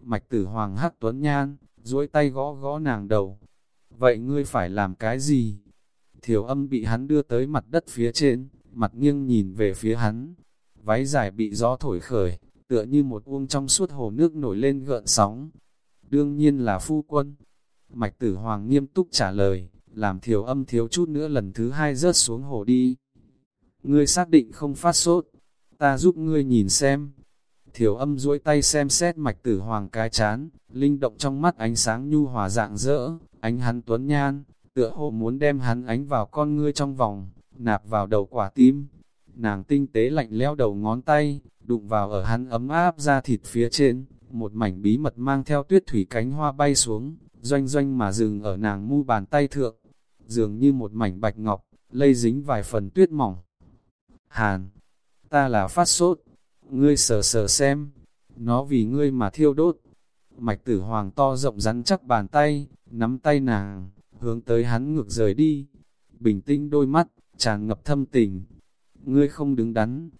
Mạch tử hoàng hắc tuấn nhan, duỗi tay gõ gõ nàng đầu. Vậy ngươi phải làm cái gì? Thiểu âm bị hắn đưa tới mặt đất phía trên, mặt nghiêng nhìn về phía hắn, váy dài bị gió thổi khởi, tựa như một uông trong suốt hồ nước nổi lên gợn sóng. Đương nhiên là phu quân. Mạch tử hoàng nghiêm túc trả lời, làm thiểu âm thiếu chút nữa lần thứ hai rớt xuống hồ đi. Ngươi xác định không phát sốt, ta giúp ngươi nhìn xem. Thiểu âm duỗi tay xem xét mạch tử hoàng cái chán, linh động trong mắt ánh sáng nhu hòa dạng dỡ, ánh hắn tuấn nhan, tựa hồ muốn đem hắn ánh vào con ngươi trong vòng, nạp vào đầu quả tim, Nàng tinh tế lạnh leo đầu ngón tay, đụng vào ở hắn ấm áp ra thịt phía trên, một mảnh bí mật mang theo tuyết thủy cánh hoa bay xuống, doanh doanh mà dừng ở nàng mu bàn tay thượng, dường như một mảnh bạch ngọc, lây dính vài phần tuyết mỏng. Hàn, ta là phát sốt, ngươi sờ sờ xem, nó vì ngươi mà thiêu đốt. Mạch tử hoàng to rộng rắn chắc bàn tay, nắm tay nàng, hướng tới hắn ngược rời đi. Bình tĩnh đôi mắt, tràn ngập thâm tình, ngươi không đứng đắn.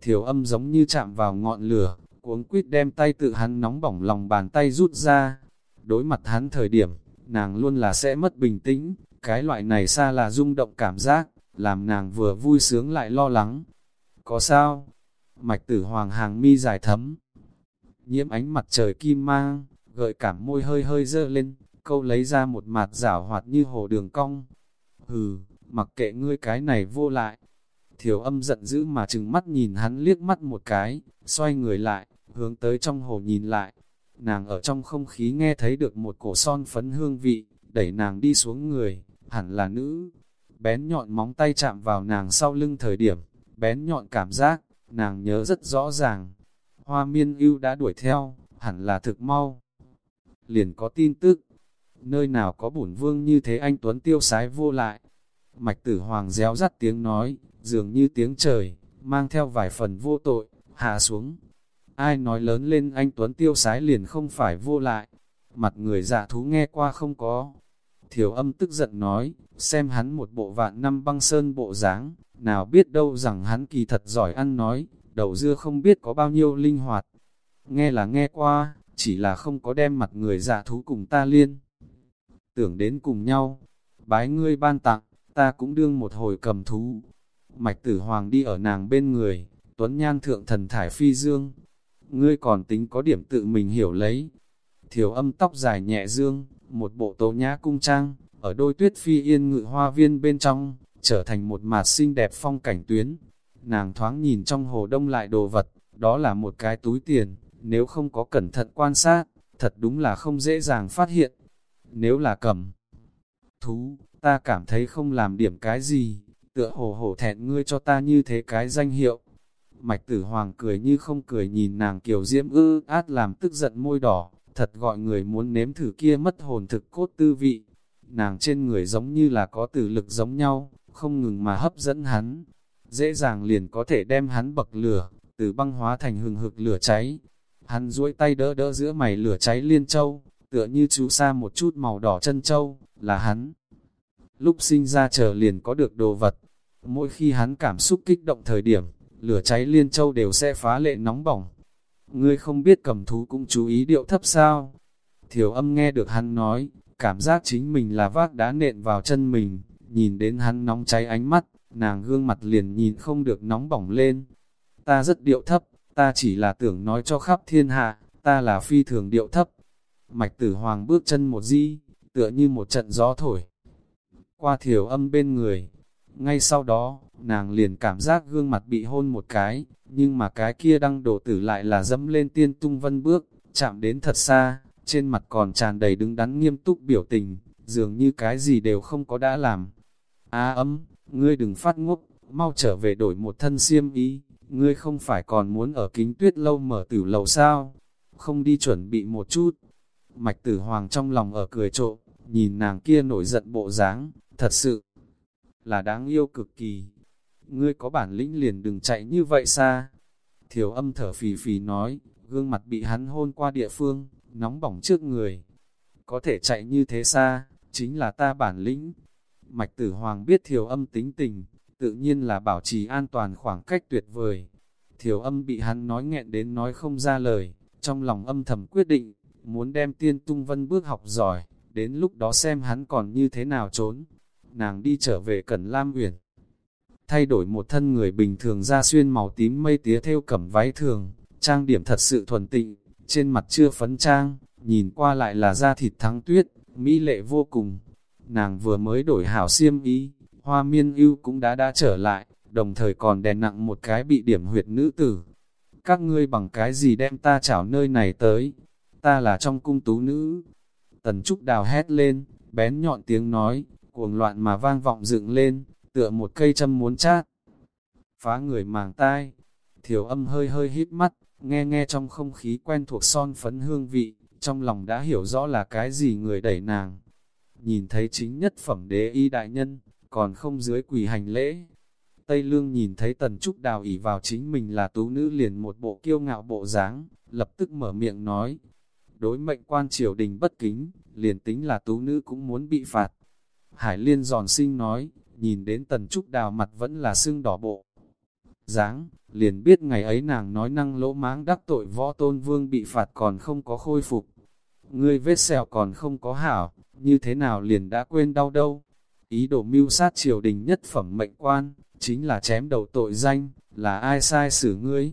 Thiểu âm giống như chạm vào ngọn lửa, cuống quýt đem tay tự hắn nóng bỏng lòng bàn tay rút ra. Đối mặt hắn thời điểm, nàng luôn là sẽ mất bình tĩnh, cái loại này xa là rung động cảm giác, làm nàng vừa vui sướng lại lo lắng. Có sao? Mạch tử hoàng hàng mi dài thấm, nhiễm ánh mặt trời kim mang, gợi cảm môi hơi hơi dơ lên, câu lấy ra một mặt rảo hoạt như hồ đường cong. Hừ, mặc kệ ngươi cái này vô lại, Thiểu âm giận dữ mà chừng mắt nhìn hắn liếc mắt một cái, xoay người lại, hướng tới trong hồ nhìn lại. Nàng ở trong không khí nghe thấy được một cổ son phấn hương vị, đẩy nàng đi xuống người, hẳn là nữ. Bén nhọn móng tay chạm vào nàng sau lưng thời điểm, bén nhọn cảm giác, nàng nhớ rất rõ ràng. Hoa miên ưu đã đuổi theo, hẳn là thực mau. Liền có tin tức, nơi nào có bổn vương như thế anh Tuấn tiêu sái vô lại. Mạch tử hoàng réo rắt tiếng nói, dường như tiếng trời, mang theo vài phần vô tội, hạ xuống. Ai nói lớn lên anh Tuấn tiêu sái liền không phải vô lại, mặt người dạ thú nghe qua không có. Thiểu âm tức giận nói, xem hắn một bộ vạn năm băng sơn bộ dáng, nào biết đâu rằng hắn kỳ thật giỏi ăn nói, đầu dưa không biết có bao nhiêu linh hoạt. Nghe là nghe qua, chỉ là không có đem mặt người dạ thú cùng ta liên. Tưởng đến cùng nhau, bái ngươi ban tặng, ta cũng đương một hồi cầm thú. Mạch tử hoàng đi ở nàng bên người, tuấn nhan thượng thần thải phi dương. Ngươi còn tính có điểm tự mình hiểu lấy. Thiểu âm tóc dài nhẹ dương, một bộ tố nhã cung trang, ở đôi tuyết phi yên ngự hoa viên bên trong, trở thành một mạt xinh đẹp phong cảnh tuyến. Nàng thoáng nhìn trong hồ đông lại đồ vật, đó là một cái túi tiền, nếu không có cẩn thận quan sát, thật đúng là không dễ dàng phát hiện. Nếu là cầm thú, ta cảm thấy không làm điểm cái gì, tựa hồ hổ thẹn ngươi cho ta như thế cái danh hiệu. Mạch tử hoàng cười như không cười nhìn nàng kiều diễm ư át làm tức giận môi đỏ, thật gọi người muốn nếm thử kia mất hồn thực cốt tư vị. Nàng trên người giống như là có tử lực giống nhau, không ngừng mà hấp dẫn hắn. Dễ dàng liền có thể đem hắn bậc lửa, từ băng hóa thành hừng hực lửa cháy. Hắn duỗi tay đỡ đỡ giữa mày lửa cháy liên châu, tựa như chú sa một chút màu đỏ chân châu, là hắn. Lúc sinh ra chờ liền có được đồ vật. Mỗi khi hắn cảm xúc kích động thời điểm, lửa cháy liên châu đều sẽ phá lệ nóng bỏng. Ngươi không biết cầm thú cũng chú ý điệu thấp sao. Thiểu âm nghe được hắn nói, cảm giác chính mình là vác đá nện vào chân mình, nhìn đến hắn nóng cháy ánh mắt, nàng gương mặt liền nhìn không được nóng bỏng lên. Ta rất điệu thấp, ta chỉ là tưởng nói cho khắp thiên hạ, ta là phi thường điệu thấp. Mạch tử hoàng bước chân một di, tựa như một trận gió thổi. Qua thiểu âm bên người, ngay sau đó, nàng liền cảm giác gương mặt bị hôn một cái, nhưng mà cái kia đang đổ tử lại là dẫm lên tiên tung vân bước, chạm đến thật xa, trên mặt còn tràn đầy đứng đắn nghiêm túc biểu tình, dường như cái gì đều không có đã làm. Á à, ấm, ngươi đừng phát ngốc, mau trở về đổi một thân xiêm ý, ngươi không phải còn muốn ở kính tuyết lâu mở tử lầu sao, không đi chuẩn bị một chút. Mạch tử hoàng trong lòng ở cười trộm, nhìn nàng kia nổi giận bộ dáng, thật sự là đáng yêu cực kỳ. Ngươi có bản lĩnh liền đừng chạy như vậy xa. Thiểu âm thở phì phì nói, gương mặt bị hắn hôn qua địa phương, nóng bỏng trước người. Có thể chạy như thế xa, chính là ta bản lĩnh. Mạch tử hoàng biết thiểu âm tính tình, tự nhiên là bảo trì an toàn khoảng cách tuyệt vời. Thiểu âm bị hắn nói nghẹn đến nói không ra lời, trong lòng âm thầm quyết định, muốn đem tiên tung vân bước học giỏi, đến lúc đó xem hắn còn như thế nào trốn. Nàng đi trở về Cẩn Lam Uyển, thay đổi một thân người bình thường ra xuyên màu tím mây tía theo cẩm váy thường, trang điểm thật sự thuần tịnh, trên mặt chưa phấn trang, nhìn qua lại là da thịt thắng tuyết, mỹ lệ vô cùng. Nàng vừa mới đổi hảo xiêm ý, hoa miên ưu cũng đã đã trở lại, đồng thời còn đè nặng một cái bị điểm huyệt nữ tử. Các ngươi bằng cái gì đem ta chảo nơi này tới? Ta là trong cung tú nữ. Tần Trúc Đào hét lên, bén nhọn tiếng nói, cuồng loạn mà vang vọng dựng lên, tựa một cây châm muốn chát. Phá người màng tai, thiểu âm hơi hơi hít mắt, nghe nghe trong không khí quen thuộc son phấn hương vị, trong lòng đã hiểu rõ là cái gì người đẩy nàng. Nhìn thấy chính nhất phẩm đế y đại nhân, còn không dưới quỳ hành lễ. Tây Lương nhìn thấy tần trúc đào ỉ vào chính mình là tú nữ liền một bộ kiêu ngạo bộ dáng, lập tức mở miệng nói. Đối mệnh quan triều đình bất kính, liền tính là tú nữ cũng muốn bị phạt. Hải Liên giòn sinh nói, nhìn đến tần trúc đào mặt vẫn là sưng đỏ bộ. dáng liền biết ngày ấy nàng nói năng lỗ máng đắc tội võ tôn vương bị phạt còn không có khôi phục. Ngươi vết sẹo còn không có hảo, như thế nào liền đã quên đau đâu. Ý đồ mưu sát triều đình nhất phẩm mệnh quan, chính là chém đầu tội danh, là ai sai xử ngươi.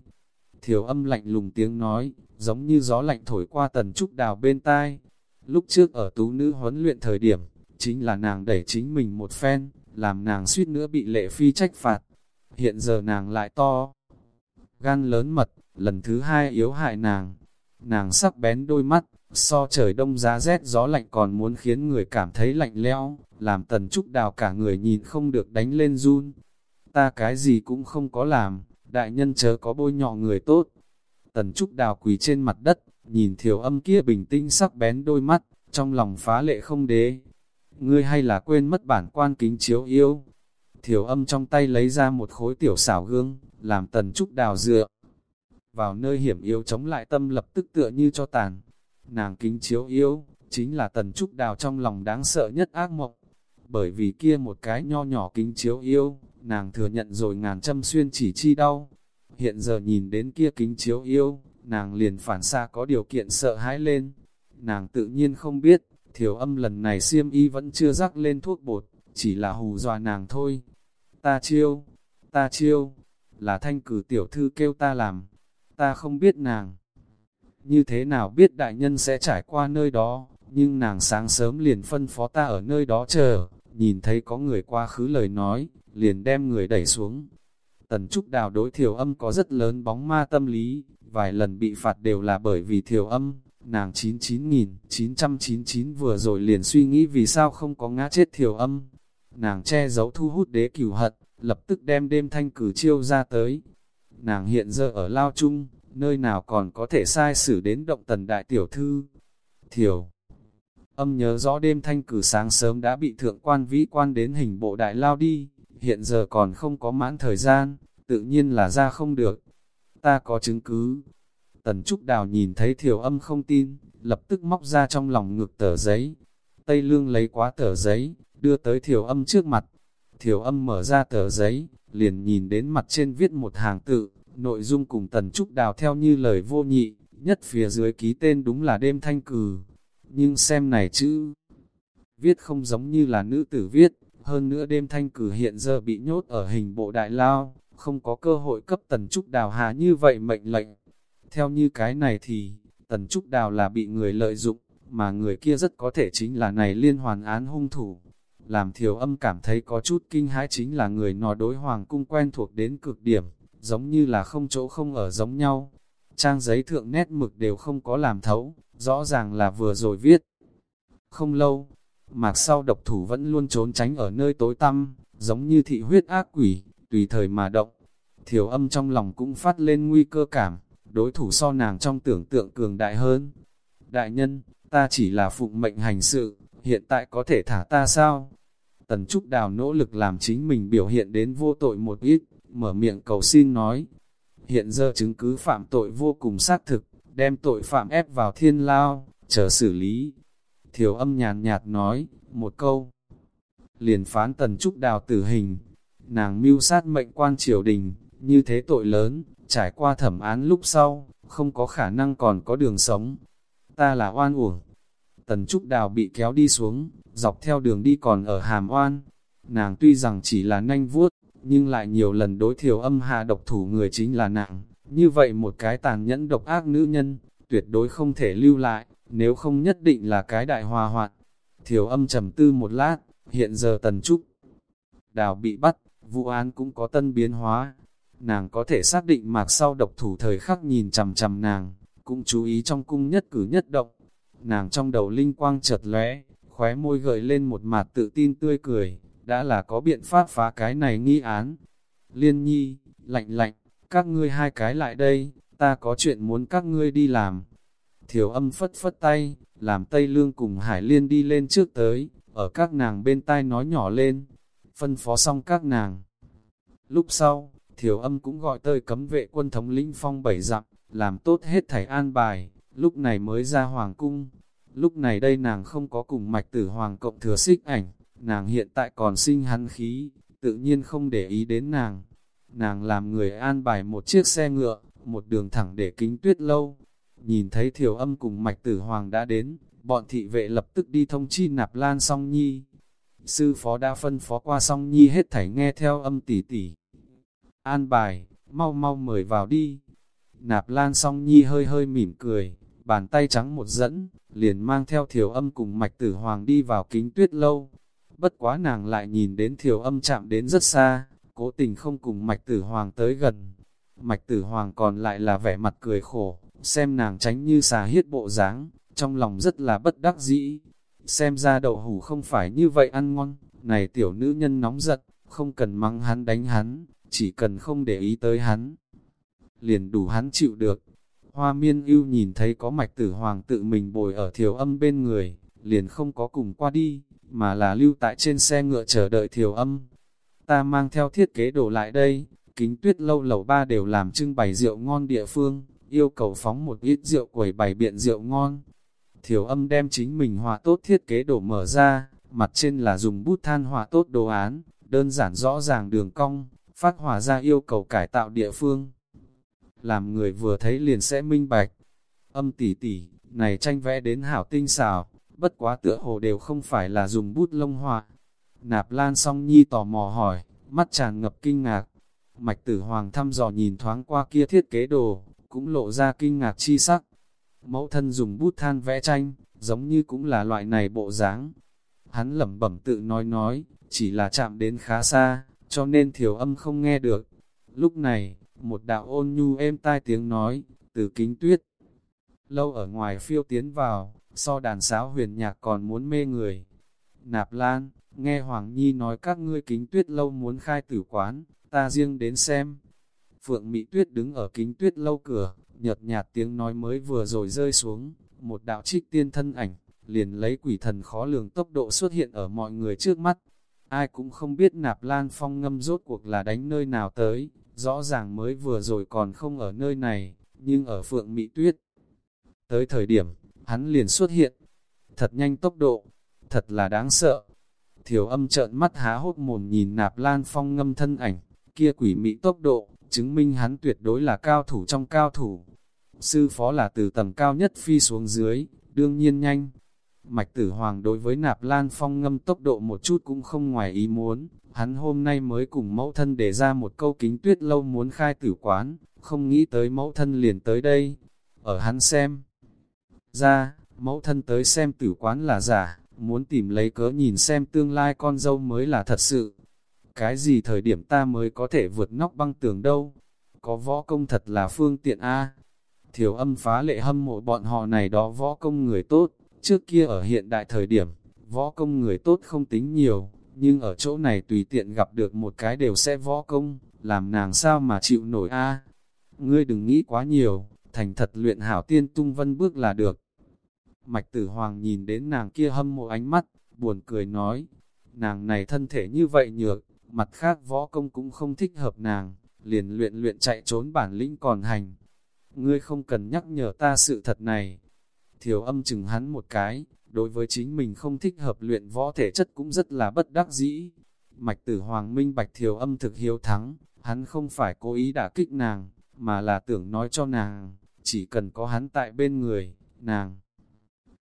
Thiểu âm lạnh lùng tiếng nói, giống như gió lạnh thổi qua tần trúc đào bên tai. Lúc trước ở tú nữ huấn luyện thời điểm, chính là nàng đẩy chính mình một phen, làm nàng suýt nữa bị lệ phi trách phạt. Hiện giờ nàng lại to, gan lớn mật, lần thứ hai yếu hại nàng. Nàng sắc bén đôi mắt, so trời đông giá rét gió lạnh còn muốn khiến người cảm thấy lạnh lẽo, làm tần trúc đào cả người nhìn không được đánh lên run. Ta cái gì cũng không có làm, đại nhân chớ có bôi nhọ người tốt. Tần trúc đào quỳ trên mặt đất, nhìn thiểu âm kia bình tĩnh sắc bén đôi mắt, trong lòng phá lệ không đế, ngươi hay là quên mất bản quan kính chiếu yêu. Thiểu âm trong tay lấy ra một khối tiểu xảo gương, làm tần trúc đào dựa. Vào nơi hiểm yếu chống lại tâm lập tức tựa như cho tàn. Nàng kính chiếu yêu, chính là tần trúc đào trong lòng đáng sợ nhất ác mộng. Bởi vì kia một cái nho nhỏ kính chiếu yêu, nàng thừa nhận rồi ngàn châm xuyên chỉ chi đau. Hiện giờ nhìn đến kia kính chiếu yêu, nàng liền phản xa có điều kiện sợ hãi lên. Nàng tự nhiên không biết, thiểu âm lần này siêm y vẫn chưa rắc lên thuốc bột, chỉ là hù dọa nàng thôi. Ta chiêu, ta chiêu, là thanh cử tiểu thư kêu ta làm, ta không biết nàng. Như thế nào biết đại nhân sẽ trải qua nơi đó, nhưng nàng sáng sớm liền phân phó ta ở nơi đó chờ, nhìn thấy có người qua khứ lời nói, liền đem người đẩy xuống. Tần Trúc Đào đối thiểu âm có rất lớn bóng ma tâm lý, vài lần bị phạt đều là bởi vì thiểu âm, nàng 99.999 vừa rồi liền suy nghĩ vì sao không có ngã chết thiểu âm. Nàng che giấu thu hút đế cửu hận, lập tức đem đêm thanh cử chiêu ra tới. Nàng hiện giờ ở Lao Trung, nơi nào còn có thể sai xử đến động tần đại tiểu thư. Thiểu âm nhớ rõ đêm thanh cử sáng sớm đã bị thượng quan vĩ quan đến hình bộ đại lao đi, hiện giờ còn không có mãn thời gian, tự nhiên là ra không được. Ta có chứng cứ. Tần Trúc Đào nhìn thấy thiểu âm không tin, lập tức móc ra trong lòng ngực tờ giấy. Tây Lương lấy quá tờ giấy, đưa tới thiểu âm trước mặt. Thiểu âm mở ra tờ giấy, liền nhìn đến mặt trên viết một hàng tự, nội dung cùng Tần Trúc Đào theo như lời vô nhị, nhất phía dưới ký tên đúng là đêm thanh cử. Nhưng xem này chữ, viết không giống như là nữ tử viết, hơn nữa đêm thanh cử hiện giờ bị nhốt ở hình bộ đại lao, không có cơ hội cấp Tần Trúc Đào hà như vậy mệnh lệnh. Theo như cái này thì, Tần Trúc Đào là bị người lợi dụng, mà người kia rất có thể chính là này liên hoàn án hung thủ. Làm thiểu âm cảm thấy có chút kinh hãi chính là người nọ đối hoàng cung quen thuộc đến cực điểm, giống như là không chỗ không ở giống nhau. Trang giấy thượng nét mực đều không có làm thấu, rõ ràng là vừa rồi viết. Không lâu, mạc sau độc thủ vẫn luôn trốn tránh ở nơi tối tăm, giống như thị huyết ác quỷ, tùy thời mà động. Thiểu âm trong lòng cũng phát lên nguy cơ cảm, đối thủ so nàng trong tưởng tượng cường đại hơn. Đại nhân, ta chỉ là phụng mệnh hành sự, hiện tại có thể thả ta sao? Tần Trúc Đào nỗ lực làm chính mình biểu hiện đến vô tội một ít, mở miệng cầu xin nói. Hiện giờ chứng cứ phạm tội vô cùng xác thực, đem tội phạm ép vào thiên lao, chờ xử lý. Thiểu âm nhàn nhạt nói, một câu. Liền phán Tần Trúc Đào tử hình, nàng mưu sát mệnh quan triều đình, như thế tội lớn, trải qua thẩm án lúc sau, không có khả năng còn có đường sống. Ta là oan uổng. Tần Trúc Đào bị kéo đi xuống, dọc theo đường đi còn ở hàm oan. Nàng tuy rằng chỉ là nanh vuốt, nhưng lại nhiều lần đối thiểu âm hạ độc thủ người chính là nàng. Như vậy một cái tàn nhẫn độc ác nữ nhân, tuyệt đối không thể lưu lại, nếu không nhất định là cái đại hòa hoạn. Thiểu âm trầm tư một lát, hiện giờ Tần Trúc Đào bị bắt, vụ án cũng có tân biến hóa. Nàng có thể xác định mạc sau độc thủ thời khắc nhìn chằm chằm nàng, cũng chú ý trong cung nhất cử nhất động. Nàng trong đầu linh quang chợt lóe, khóe môi gợi lên một mặt tự tin tươi cười, đã là có biện pháp phá cái này nghi án. Liên nhi, lạnh lạnh, các ngươi hai cái lại đây, ta có chuyện muốn các ngươi đi làm. Thiểu âm phất phất tay, làm Tây Lương cùng Hải Liên đi lên trước tới, ở các nàng bên tai nói nhỏ lên, phân phó xong các nàng. Lúc sau, thiểu âm cũng gọi tơi cấm vệ quân thống lĩnh phong bảy dặm, làm tốt hết thảy an bài, lúc này mới ra hoàng cung. Lúc này đây nàng không có cùng mạch tử hoàng cộng thừa xích ảnh, nàng hiện tại còn sinh hắn khí, tự nhiên không để ý đến nàng. Nàng làm người an bài một chiếc xe ngựa, một đường thẳng để kính tuyết lâu. Nhìn thấy thiểu âm cùng mạch tử hoàng đã đến, bọn thị vệ lập tức đi thông chi nạp lan song nhi. Sư phó đã phân phó qua song nhi hết thảy nghe theo âm tỷ tỷ. An bài, mau mau mời vào đi. Nạp lan song nhi hơi hơi mỉm cười, bàn tay trắng một dẫn, liền mang theo thiểu âm cùng mạch tử hoàng đi vào kính tuyết lâu. Bất quá nàng lại nhìn đến thiểu âm chạm đến rất xa, cố tình không cùng mạch tử hoàng tới gần. Mạch tử hoàng còn lại là vẻ mặt cười khổ, xem nàng tránh như xà hiết bộ dáng, trong lòng rất là bất đắc dĩ. Xem ra đậu hủ không phải như vậy ăn ngon, này tiểu nữ nhân nóng giận, không cần mắng hắn đánh hắn, chỉ cần không để ý tới hắn. Liền đủ hắn chịu được. Hoa miên ưu nhìn thấy có mạch tử hoàng tự mình bồi ở thiểu âm bên người, liền không có cùng qua đi, mà là lưu tại trên xe ngựa chờ đợi thiểu âm. Ta mang theo thiết kế đổ lại đây, kính tuyết lâu lầu ba đều làm trưng bày rượu ngon địa phương, yêu cầu phóng một ít rượu quẩy bày biện rượu ngon. Thiểu âm đem chính mình họa tốt thiết kế đổ mở ra, mặt trên là dùng bút than họa tốt đồ án, đơn giản rõ ràng đường cong, phát hỏa ra yêu cầu cải tạo địa phương. Làm người vừa thấy liền sẽ minh bạch. Âm tỉ tỉ, này tranh vẽ đến hảo tinh xảo, bất quá tựa hồ đều không phải là dùng bút lông họa. Nạp Lan song nhi tò mò hỏi, mắt tràn ngập kinh ngạc. Mạch tử hoàng thăm dò nhìn thoáng qua kia thiết kế đồ, cũng lộ ra kinh ngạc chi sắc. Mẫu thân dùng bút than vẽ tranh, giống như cũng là loại này bộ dáng. Hắn lẩm bẩm tự nói nói, chỉ là chạm đến khá xa, cho nên thiểu âm không nghe được. Lúc này, một đạo ôn nhu êm tai tiếng nói, từ kính tuyết. Lâu ở ngoài phiêu tiến vào, so đàn sáo huyền nhạc còn muốn mê người. Nạp Lan, nghe Hoàng Nhi nói các ngươi kính tuyết lâu muốn khai tử quán, ta riêng đến xem. Phượng Mỹ Tuyết đứng ở kính tuyết lâu cửa, nhợt nhạt tiếng nói mới vừa rồi rơi xuống, một đạo trích tiên thân ảnh, liền lấy quỷ thần khó lường tốc độ xuất hiện ở mọi người trước mắt. Ai cũng không biết nạp lan phong ngâm rốt cuộc là đánh nơi nào tới, rõ ràng mới vừa rồi còn không ở nơi này, nhưng ở phượng Mỹ Tuyết. Tới thời điểm, hắn liền xuất hiện, thật nhanh tốc độ, thật là đáng sợ. Thiểu âm trợn mắt há hốt mồm nhìn nạp lan phong ngâm thân ảnh, kia quỷ mỹ tốc độ, chứng minh hắn tuyệt đối là cao thủ trong cao thủ. Sư phó là từ tầng cao nhất phi xuống dưới, đương nhiên nhanh. Mạch tử hoàng đối với nạp lan phong ngâm tốc độ một chút cũng không ngoài ý muốn, hắn hôm nay mới cùng mẫu thân để ra một câu kính tuyết lâu muốn khai tử quán, không nghĩ tới mẫu thân liền tới đây, ở hắn xem. Ra, mẫu thân tới xem tử quán là giả, muốn tìm lấy cớ nhìn xem tương lai con dâu mới là thật sự. Cái gì thời điểm ta mới có thể vượt nóc băng tường đâu? Có võ công thật là phương tiện A. Thiểu âm phá lệ hâm mộ bọn họ này đó võ công người tốt, trước kia ở hiện đại thời điểm, võ công người tốt không tính nhiều, nhưng ở chỗ này tùy tiện gặp được một cái đều sẽ võ công, làm nàng sao mà chịu nổi a Ngươi đừng nghĩ quá nhiều, thành thật luyện hảo tiên tung vân bước là được. Mạch tử hoàng nhìn đến nàng kia hâm mộ ánh mắt, buồn cười nói, nàng này thân thể như vậy nhược, mặt khác võ công cũng không thích hợp nàng, liền luyện luyện chạy trốn bản lĩnh còn hành. Ngươi không cần nhắc nhở ta sự thật này. Thiều âm chừng hắn một cái, đối với chính mình không thích hợp luyện võ thể chất cũng rất là bất đắc dĩ. Mạch tử hoàng minh bạch thiều âm thực hiếu thắng, hắn không phải cố ý đả kích nàng, mà là tưởng nói cho nàng, chỉ cần có hắn tại bên người, nàng.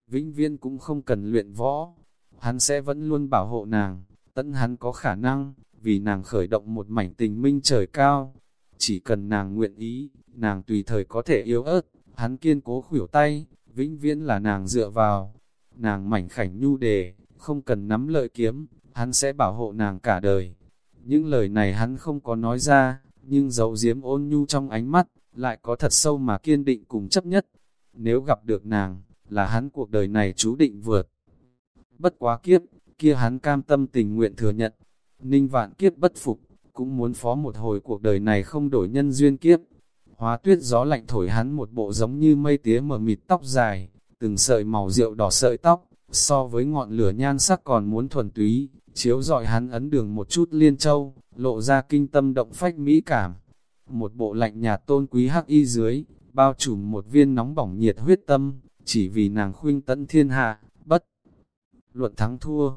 Vĩnh viên cũng không cần luyện võ, hắn sẽ vẫn luôn bảo hộ nàng, tận hắn có khả năng, vì nàng khởi động một mảnh tình minh trời cao. Chỉ cần nàng nguyện ý, nàng tùy thời có thể yếu ớt, hắn kiên cố khủyểu tay, vĩnh viễn là nàng dựa vào. Nàng mảnh khảnh nhu đề, không cần nắm lợi kiếm, hắn sẽ bảo hộ nàng cả đời. Những lời này hắn không có nói ra, nhưng dấu diếm ôn nhu trong ánh mắt, lại có thật sâu mà kiên định cùng chấp nhất. Nếu gặp được nàng, là hắn cuộc đời này chú định vượt. Bất quá kiếp, kia hắn cam tâm tình nguyện thừa nhận, Ninh vạn kiếp bất phục, cũng muốn phó một hồi cuộc đời này không đổi nhân duyên kiếp. Hóa tuyết gió lạnh thổi hắn một bộ giống như mây tía mờ mịt tóc dài, từng sợi màu rượu đỏ sợi tóc, so với ngọn lửa nhan sắc còn muốn thuần túy, chiếu dọi hắn ấn đường một chút liên châu, lộ ra kinh tâm động phách mỹ cảm. Một bộ lạnh nhạt tôn quý hắc y dưới, bao trùm một viên nóng bỏng nhiệt huyết tâm, chỉ vì nàng khuynh tận thiên hạ, bất luận thắng thua.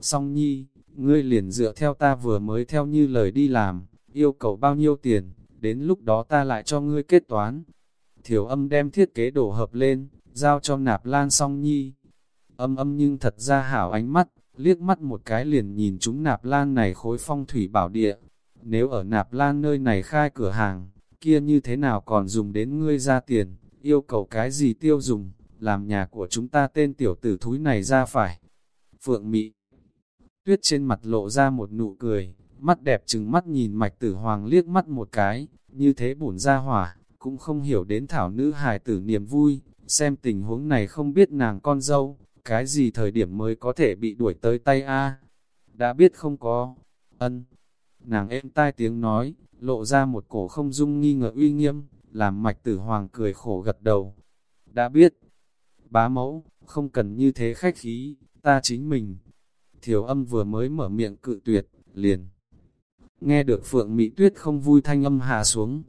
Song nhi, ngươi liền dựa theo ta vừa mới theo như lời đi làm, yêu cầu bao nhiêu tiền, đến lúc đó ta lại cho ngươi kết toán. Thiểu âm đem thiết kế đổ hợp lên, giao cho nạp lan song nhi. Âm âm nhưng thật ra hảo ánh mắt, liếc mắt một cái liền nhìn chúng nạp lan này khối phong thủy bảo địa. Nếu ở nạp lan nơi này khai cửa hàng, kia như thế nào còn dùng đến ngươi ra tiền, yêu cầu cái gì tiêu dùng, làm nhà của chúng ta tên tiểu tử thúi này ra phải. Phượng Mị Tuyết trên mặt lộ ra một nụ cười, mắt đẹp chừng mắt nhìn mạch tử hoàng liếc mắt một cái, như thế bổn ra hỏa, cũng không hiểu đến thảo nữ hài tử niềm vui, xem tình huống này không biết nàng con dâu, cái gì thời điểm mới có thể bị đuổi tới tay a Đã biết không có, ân. Nàng êm tai tiếng nói, lộ ra một cổ không dung nghi ngờ uy nghiêm, làm mạch tử hoàng cười khổ gật đầu. Đã biết, bá mẫu, không cần như thế khách khí, ta chính mình, Thiểu âm vừa mới mở miệng cự tuyệt, liền. Nghe được Phượng Mỹ Tuyết không vui thanh âm hạ xuống.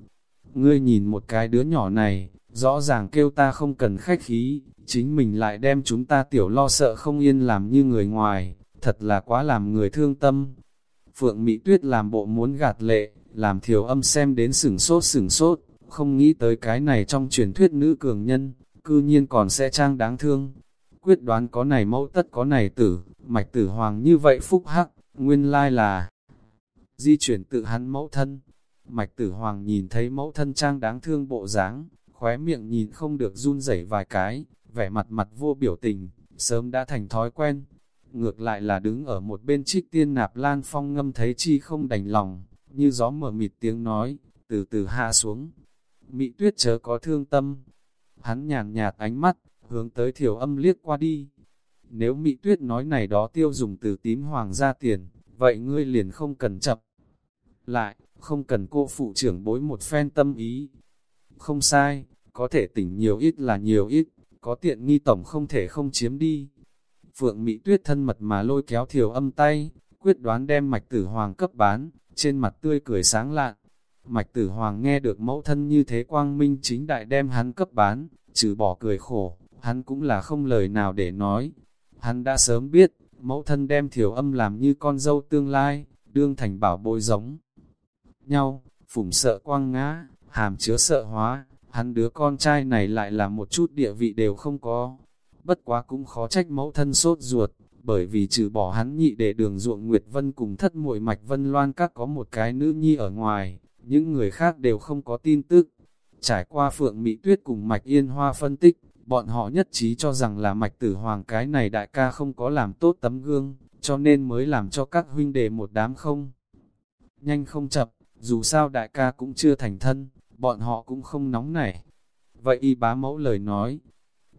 Ngươi nhìn một cái đứa nhỏ này, rõ ràng kêu ta không cần khách khí, chính mình lại đem chúng ta tiểu lo sợ không yên làm như người ngoài, thật là quá làm người thương tâm. Phượng Mỹ Tuyết làm bộ muốn gạt lệ, làm thiểu âm xem đến sửng sốt sửng sốt, không nghĩ tới cái này trong truyền thuyết nữ cường nhân, cư nhiên còn sẽ trang đáng thương. Quyết đoán có này mẫu tất có này tử, mạch tử hoàng như vậy phúc hắc, nguyên lai là di chuyển tự hắn mẫu thân. Mạch tử hoàng nhìn thấy mẫu thân trang đáng thương bộ dáng, khóe miệng nhìn không được run rẩy vài cái, vẻ mặt mặt vô biểu tình, sớm đã thành thói quen. Ngược lại là đứng ở một bên trích tiên nạp lan phong ngâm thấy chi không đành lòng, như gió mở mịt tiếng nói, từ từ hạ xuống. Mị tuyết chớ có thương tâm. Hắn nhàn nhạt ánh mắt, hướng tới thiểu âm liếc qua đi. Nếu mị tuyết nói này đó tiêu dùng từ tím hoàng ra tiền, vậy ngươi liền không cần chậm. Lại, không cần cô phụ trưởng bối một phen tâm ý. Không sai, có thể tỉnh nhiều ít là nhiều ít, có tiện nghi tổng không thể không chiếm đi. Phượng Mỹ Tuyết thân mật mà lôi kéo thiểu âm tay, quyết đoán đem mạch tử hoàng cấp bán, trên mặt tươi cười sáng lạn. Mạch tử hoàng nghe được mẫu thân như thế quang minh chính đại đem hắn cấp bán, trừ bỏ cười khổ, hắn cũng là không lời nào để nói. Hắn đã sớm biết, mẫu thân đem thiểu âm làm như con dâu tương lai, đương thành bảo bối giống. Nhau, phủng sợ quang ngã, hàm chứa sợ hóa, hắn đứa con trai này lại là một chút địa vị đều không có. Bất quá cũng khó trách mẫu thân sốt ruột, bởi vì trừ bỏ hắn nhị để đường ruộng Nguyệt Vân cùng thất muội mạch Vân Loan các có một cái nữ nhi ở ngoài, những người khác đều không có tin tức. Trải qua Phượng Mỹ Tuyết cùng Mạch Yên Hoa phân tích, bọn họ nhất trí cho rằng là Mạch Tử Hoàng cái này đại ca không có làm tốt tấm gương, cho nên mới làm cho các huynh đệ một đám không. Nhanh không chậm, dù sao đại ca cũng chưa thành thân, bọn họ cũng không nóng nảy. Vậy y bá mẫu lời nói,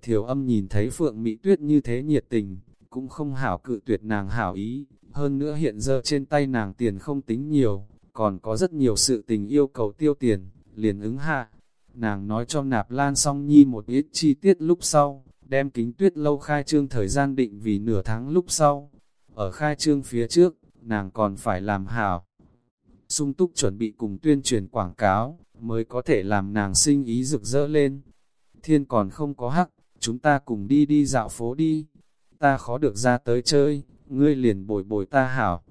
thiểu âm nhìn thấy Phượng Mỹ Tuyết như thế nhiệt tình, cũng không hảo cự tuyệt nàng hảo ý, hơn nữa hiện giờ trên tay nàng tiền không tính nhiều, còn có rất nhiều sự tình yêu cầu tiêu tiền, liền ứng hạ. Nàng nói cho nạp lan song nhi một ít chi tiết lúc sau, đem kính tuyết lâu khai trương thời gian định vì nửa tháng lúc sau. Ở khai trương phía trước, nàng còn phải làm hảo sung túc chuẩn bị cùng tuyên truyền quảng cáo, mới có thể làm nàng sinh ý rực rỡ lên. Thiên còn không có hắc, chúng ta cùng đi đi dạo phố đi. Ta khó được ra tới chơi, ngươi liền bồi bồi ta hảo.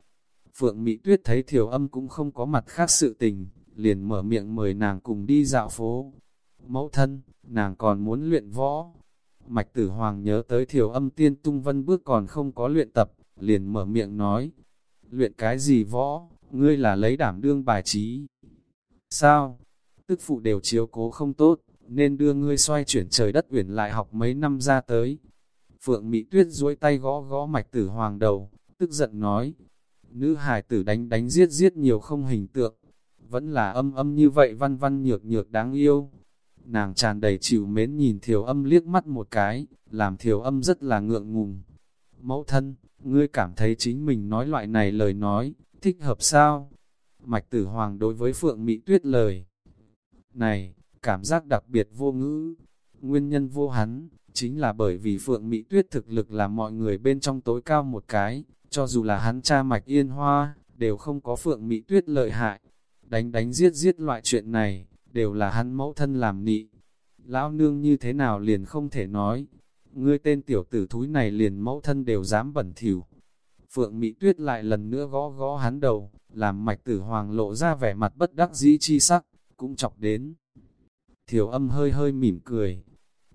Phượng Mỹ Tuyết thấy thiểu âm cũng không có mặt khác sự tình, liền mở miệng mời nàng cùng đi dạo phố. Mẫu thân, nàng còn muốn luyện võ. Mạch tử hoàng nhớ tới thiểu âm tiên tung vân bước còn không có luyện tập, liền mở miệng nói. Luyện cái gì võ, ngươi là lấy đảm đương bài trí. Sao? Tức phụ đều chiếu cố không tốt, nên đưa ngươi xoay chuyển trời đất uyển lại học mấy năm ra tới. Phượng Mỹ Tuyết duỗi tay gõ gõ mạch tử hoàng đầu, tức giận nói, nữ hài tử đánh đánh giết giết nhiều không hình tượng, vẫn là âm âm như vậy văn văn nhược nhược đáng yêu. Nàng tràn đầy chịu mến nhìn thiểu âm liếc mắt một cái, làm thiểu âm rất là ngượng ngùng. Mẫu thân, ngươi cảm thấy chính mình nói loại này lời nói, thích hợp sao? Mạch tử hoàng đối với Phượng Mỹ Tuyết lời. Này, cảm giác đặc biệt vô ngữ, nguyên nhân vô hắn, chính là bởi vì Phượng Mỹ Tuyết thực lực là mọi người bên trong tối cao một cái, cho dù là hắn cha mạch yên hoa, đều không có phượng mỹ tuyết lợi hại. Đánh đánh giết giết loại chuyện này, đều là hắn mẫu thân làm nị. Lão nương như thế nào liền không thể nói. Ngươi tên tiểu tử thúi này liền mẫu thân đều dám bẩn thỉu. Phượng Mỹ Tuyết lại lần nữa gõ gõ hắn đầu, làm mạch tử hoàng lộ ra vẻ mặt bất đắc dĩ chi sắc, cũng chọc đến. Thiểu âm hơi hơi mỉm cười.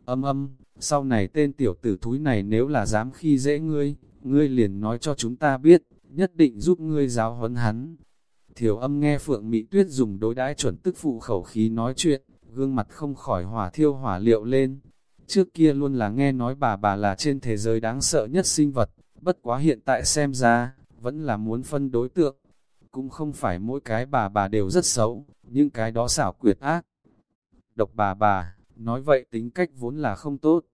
Âm âm, sau này tên tiểu tử thúi này nếu là dám khi dễ ngươi, ngươi liền nói cho chúng ta biết, nhất định giúp ngươi giáo huấn hắn. Thiểu âm nghe Phượng Mỹ Tuyết dùng đối đãi chuẩn tức phụ khẩu khí nói chuyện, gương mặt không khỏi hỏa thiêu hỏa liệu lên. Trước kia luôn là nghe nói bà bà là trên thế giới đáng sợ nhất sinh vật, bất quá hiện tại xem ra, vẫn là muốn phân đối tượng. Cũng không phải mỗi cái bà bà đều rất xấu, nhưng cái đó xảo quyệt ác. Độc bà bà, nói vậy tính cách vốn là không tốt.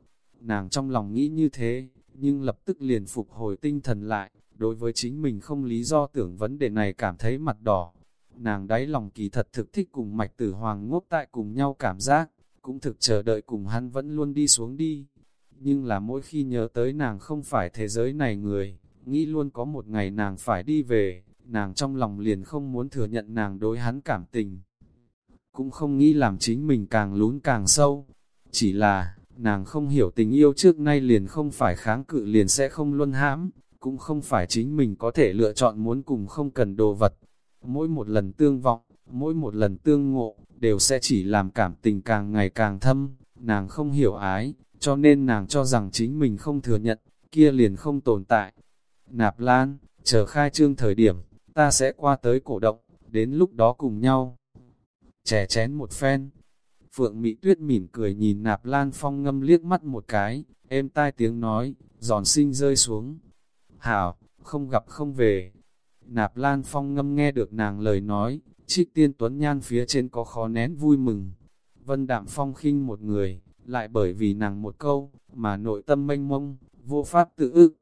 Nàng trong lòng nghĩ như thế, nhưng lập tức liền phục hồi tinh thần lại, đối với chính mình không lý do tưởng vấn đề này cảm thấy mặt đỏ. Nàng đáy lòng kỳ thật thực thích cùng mạch tử hoàng ngốc tại cùng nhau cảm giác, cũng thực chờ đợi cùng hắn vẫn luôn đi xuống đi. Nhưng là mỗi khi nhớ tới nàng không phải thế giới này người, nghĩ luôn có một ngày nàng phải đi về, nàng trong lòng liền không muốn thừa nhận nàng đối hắn cảm tình. Cũng không nghĩ làm chính mình càng lún càng sâu, chỉ là, Nàng không hiểu tình yêu trước nay liền không phải kháng cự liền sẽ không luân hãm, cũng không phải chính mình có thể lựa chọn muốn cùng không cần đồ vật. Mỗi một lần tương vọng, mỗi một lần tương ngộ, đều sẽ chỉ làm cảm tình càng ngày càng thâm, nàng không hiểu ái, cho nên nàng cho rằng chính mình không thừa nhận, kia liền không tồn tại. Nạp Lan, chờ khai trương thời điểm, ta sẽ qua tới cổ động, đến lúc đó cùng nhau. Chè chén một phen, Phượng Mỹ Tuyết mỉm cười nhìn Nạp Lan Phong ngâm liếc mắt một cái, êm tai tiếng nói, giòn sinh rơi xuống. Hảo, không gặp không về. Nạp Lan Phong ngâm nghe được nàng lời nói, trích tiên tuấn nhan phía trên có khó nén vui mừng. Vân Đạm Phong khinh một người, lại bởi vì nàng một câu, mà nội tâm mênh mông, vô pháp tự ức.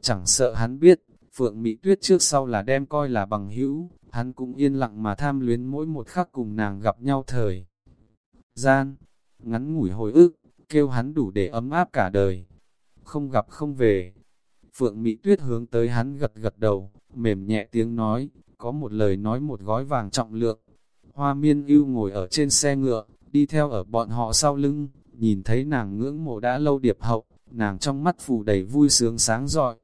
Chẳng sợ hắn biết, Phượng Mỹ Tuyết trước sau là đem coi là bằng hữu, hắn cũng yên lặng mà tham luyến mỗi một khắc cùng nàng gặp nhau thời. Gian, ngắn ngủi hồi ức, kêu hắn đủ để ấm áp cả đời. Không gặp không về. Phượng Mỹ Tuyết hướng tới hắn gật gật đầu, mềm nhẹ tiếng nói, có một lời nói một gói vàng trọng lượng. Hoa miên ưu ngồi ở trên xe ngựa, đi theo ở bọn họ sau lưng, nhìn thấy nàng ngưỡng mộ đã lâu điệp hậu, nàng trong mắt phủ đầy vui sướng sáng rọi.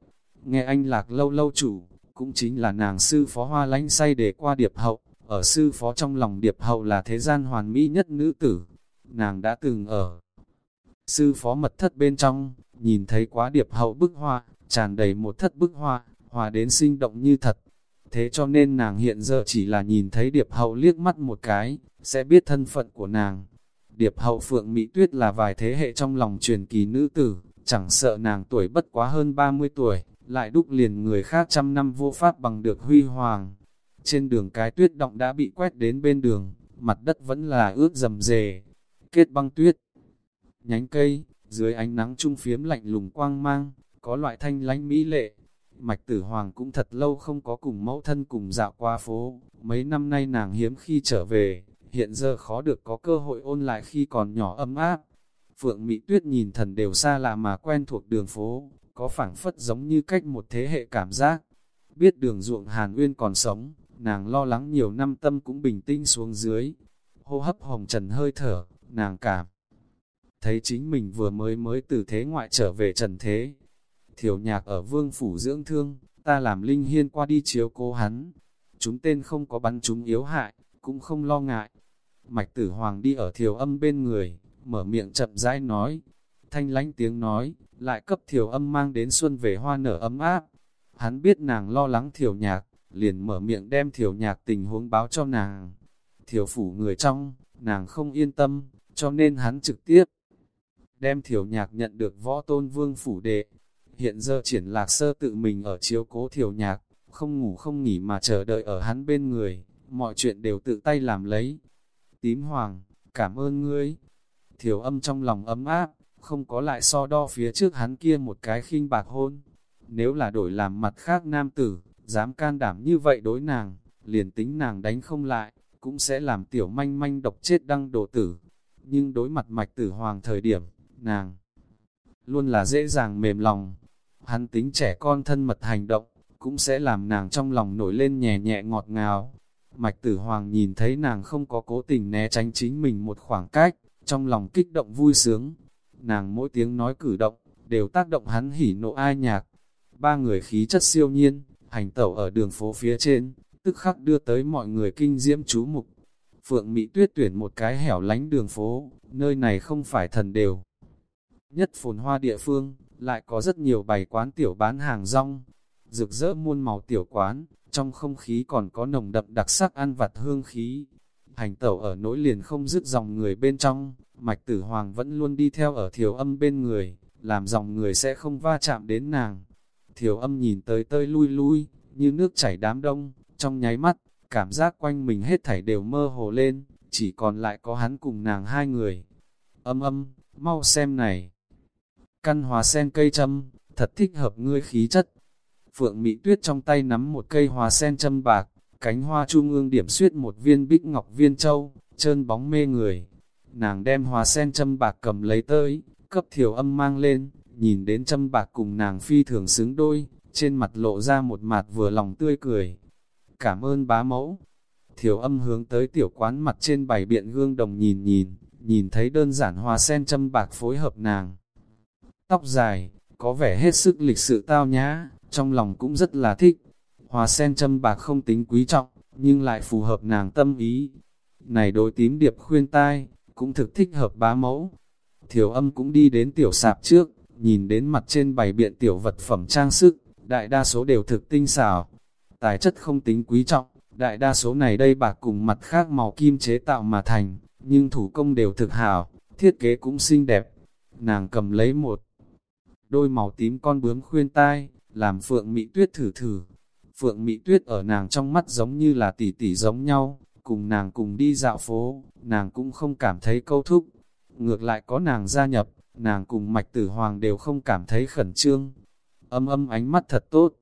Nghe anh lạc lâu lâu chủ, cũng chính là nàng sư phó hoa lánh say để qua điệp hậu, ở sư phó trong lòng điệp hậu là thế gian hoàn mỹ nhất nữ tử. Nàng đã từng ở sư phó mật thất bên trong, nhìn thấy quá điệp hậu bức hoa, tràn đầy một thất bức hoa, hòa đến sinh động như thật. Thế cho nên nàng hiện giờ chỉ là nhìn thấy điệp hậu liếc mắt một cái, sẽ biết thân phận của nàng. Điệp hậu Phượng Mỹ Tuyết là vài thế hệ trong lòng truyền kỳ nữ tử, chẳng sợ nàng tuổi bất quá hơn 30 tuổi, lại đúc liền người khác trăm năm vô pháp bằng được huy hoàng. Trên đường cái tuyết động đã bị quét đến bên đường, mặt đất vẫn là ướt dầm dề, kết băng tuyết. Nhánh cây, dưới ánh nắng trung phiếm lạnh lùng quang mang, có loại thanh lánh mỹ lệ. Mạch tử hoàng cũng thật lâu không có cùng mẫu thân cùng dạo qua phố, mấy năm nay nàng hiếm khi trở về, hiện giờ khó được có cơ hội ôn lại khi còn nhỏ ấm áp. Phượng Mỹ Tuyết nhìn thần đều xa lạ mà quen thuộc đường phố, có phảng phất giống như cách một thế hệ cảm giác. Biết đường ruộng Hàn Uyên còn sống, nàng lo lắng nhiều năm tâm cũng bình tĩnh xuống dưới. Hô hấp hồng trần hơi thở, nàng cảm. Thấy chính mình vừa mới mới từ thế ngoại trở về trần thế. Thiểu nhạc ở vương phủ dưỡng thương, ta làm linh hiên qua đi chiếu cô hắn. Chúng tên không có bắn chúng yếu hại, cũng không lo ngại. Mạch tử hoàng đi ở thiểu âm bên người, mở miệng chậm rãi nói. Thanh lánh tiếng nói, lại cấp thiểu âm mang đến xuân về hoa nở ấm áp. Hắn biết nàng lo lắng thiểu nhạc, liền mở miệng đem thiểu nhạc tình huống báo cho nàng. Thiểu phủ người trong, nàng không yên tâm, cho nên hắn trực tiếp đem thiểu nhạc nhận được võ tôn vương phủ đệ. Hiện giờ triển lạc sơ tự mình ở chiếu cố thiểu nhạc, không ngủ không nghỉ mà chờ đợi ở hắn bên người, mọi chuyện đều tự tay làm lấy. Tím hoàng, cảm ơn ngươi. Thiểu âm trong lòng ấm áp, không có lại so đo phía trước hắn kia một cái khinh bạc hôn. Nếu là đổi làm mặt khác nam tử, dám can đảm như vậy đối nàng, liền tính nàng đánh không lại, cũng sẽ làm tiểu manh manh độc chết đăng đổ tử. Nhưng đối mặt mạch tử hoàng thời điểm, nàng luôn là dễ dàng mềm lòng. Hắn tính trẻ con thân mật hành động, cũng sẽ làm nàng trong lòng nổi lên nhẹ nhẹ ngọt ngào. Mạch tử hoàng nhìn thấy nàng không có cố tình né tránh chính mình một khoảng cách, trong lòng kích động vui sướng. Nàng mỗi tiếng nói cử động, đều tác động hắn hỉ nộ ai nhạc. Ba người khí chất siêu nhiên, hành tẩu ở đường phố phía trên, tức khắc đưa tới mọi người kinh diễm chú mục. Phượng Mỹ Tuyết tuyển một cái hẻo lánh đường phố, nơi này không phải thần đều. Nhất phồn hoa địa phương, lại có rất nhiều bày quán tiểu bán hàng rong, rực rỡ muôn màu tiểu quán, trong không khí còn có nồng đậm đặc sắc ăn vặt hương khí. Hành tẩu ở nỗi liền không dứt dòng người bên trong, mạch tử hoàng vẫn luôn đi theo ở thiểu âm bên người, làm dòng người sẽ không va chạm đến nàng. Thiểu âm nhìn tới tơi lui lui, như nước chảy đám đông, trong nháy mắt, cảm giác quanh mình hết thảy đều mơ hồ lên, chỉ còn lại có hắn cùng nàng hai người. Âm âm, mau xem này. Căn hòa sen cây châm, thật thích hợp ngươi khí chất. Phượng Mỹ Tuyết trong tay nắm một cây hòa sen châm bạc, cánh hoa trung ương điểm xuyết một viên bích ngọc viên châu, trơn bóng mê người. Nàng đem hòa sen châm bạc cầm lấy tới, cấp thiểu âm mang lên, nhìn đến châm bạc cùng nàng phi thường xứng đôi, trên mặt lộ ra một mặt vừa lòng tươi cười. Cảm ơn bá mẫu. Thiểu âm hướng tới tiểu quán mặt trên bảy biện gương đồng nhìn nhìn, nhìn thấy đơn giản hòa sen châm bạc phối hợp nàng. Tóc dài, có vẻ hết sức lịch sự tao nhã, trong lòng cũng rất là thích. Hòa sen châm bạc không tính quý trọng, nhưng lại phù hợp nàng tâm ý. Này đối tím điệp khuyên tai, cũng thực thích hợp bá mẫu. Thiểu âm cũng đi đến tiểu sạp trước, nhìn đến mặt trên bày biện tiểu vật phẩm trang sức, đại đa số đều thực tinh xảo. Tài chất không tính quý trọng, đại đa số này đây bạc cùng mặt khác màu kim chế tạo mà thành, nhưng thủ công đều thực hảo, thiết kế cũng xinh đẹp. Nàng cầm lấy một đôi màu tím con bướm khuyên tai, làm Phượng Mỹ Tuyết thử thử. Phượng Mỹ Tuyết ở nàng trong mắt giống như là tỷ tỷ giống nhau, cùng nàng cùng đi dạo phố, nàng cũng không cảm thấy câu thúc. Ngược lại có nàng gia nhập, nàng cùng Mạch Tử Hoàng đều không cảm thấy khẩn trương. Âm âm ánh mắt thật tốt.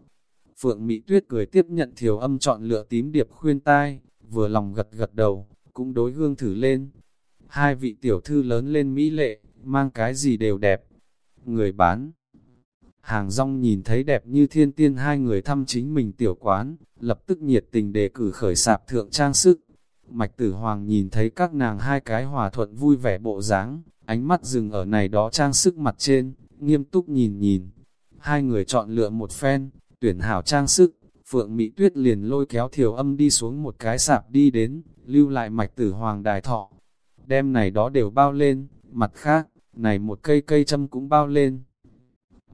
Phượng Mỹ Tuyết cười tiếp nhận thiểu âm chọn lựa tím điệp khuyên tai, vừa lòng gật gật đầu, cũng đối gương thử lên. Hai vị tiểu thư lớn lên mỹ lệ, mang cái gì đều đẹp. Người bán Hàng rong nhìn thấy đẹp như thiên tiên hai người thăm chính mình tiểu quán, lập tức nhiệt tình đề cử khởi sạp thượng trang sức. Mạch tử hoàng nhìn thấy các nàng hai cái hòa thuận vui vẻ bộ dáng, ánh mắt dừng ở này đó trang sức mặt trên, nghiêm túc nhìn nhìn. Hai người chọn lựa một phen, tuyển hảo trang sức, Phượng Mỹ Tuyết liền lôi kéo thiểu âm đi xuống một cái sạp đi đến, lưu lại mạch tử hoàng đài thọ. Đem này đó đều bao lên, mặt khác, này một cây cây châm cũng bao lên.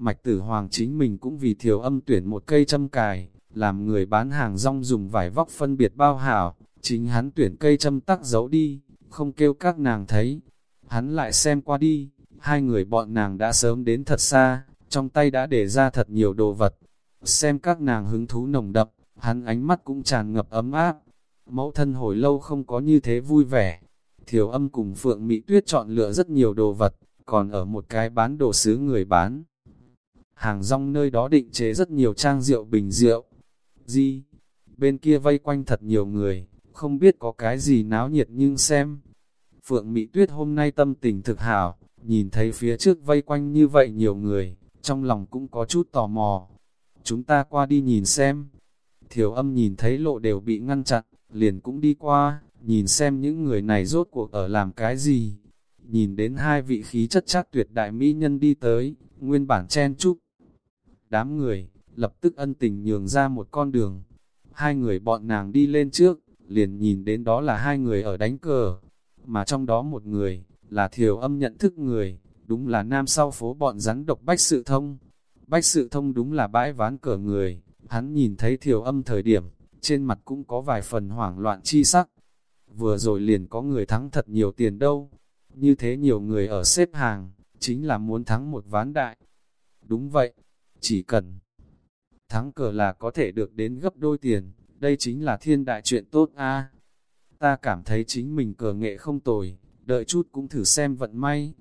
Mạch tử hoàng chính mình cũng vì thiểu âm tuyển một cây châm cài, làm người bán hàng rong dùng vải vóc phân biệt bao hảo, chính hắn tuyển cây châm tắc giấu đi, không kêu các nàng thấy. Hắn lại xem qua đi, hai người bọn nàng đã sớm đến thật xa, trong tay đã để ra thật nhiều đồ vật. Xem các nàng hứng thú nồng đậm, hắn ánh mắt cũng tràn ngập ấm áp. Mẫu thân hồi lâu không có như thế vui vẻ. Thiểu âm cùng Phượng Mỹ Tuyết chọn lựa rất nhiều đồ vật, còn ở một cái bán đồ sứ người bán. Hàng rong nơi đó định chế rất nhiều trang rượu bình rượu. Di, bên kia vây quanh thật nhiều người, không biết có cái gì náo nhiệt nhưng xem. Phượng Mỹ Tuyết hôm nay tâm tình thực hảo, nhìn thấy phía trước vây quanh như vậy nhiều người, trong lòng cũng có chút tò mò. Chúng ta qua đi nhìn xem. Thiểu âm nhìn thấy lộ đều bị ngăn chặn, liền cũng đi qua, nhìn xem những người này rốt cuộc ở làm cái gì. Nhìn đến hai vị khí chất chắc tuyệt đại mỹ nhân đi tới, nguyên bản chen chúc. Đám người, lập tức ân tình nhường ra một con đường. Hai người bọn nàng đi lên trước, liền nhìn đến đó là hai người ở đánh cờ, mà trong đó một người, là thiểu âm nhận thức người, đúng là nam sau phố bọn rắn độc Bách Sự Thông. Bách Sự Thông đúng là bãi ván cờ người, hắn nhìn thấy thiểu âm thời điểm, trên mặt cũng có vài phần hoảng loạn chi sắc. Vừa rồi liền có người thắng thật nhiều tiền đâu, như thế nhiều người ở xếp hàng, chính là muốn thắng một ván đại. Đúng vậy, chỉ cần thắng cờ là có thể được đến gấp đôi tiền, đây chính là thiên đại chuyện tốt a. Ta cảm thấy chính mình cờ nghệ không tồi, đợi chút cũng thử xem vận may.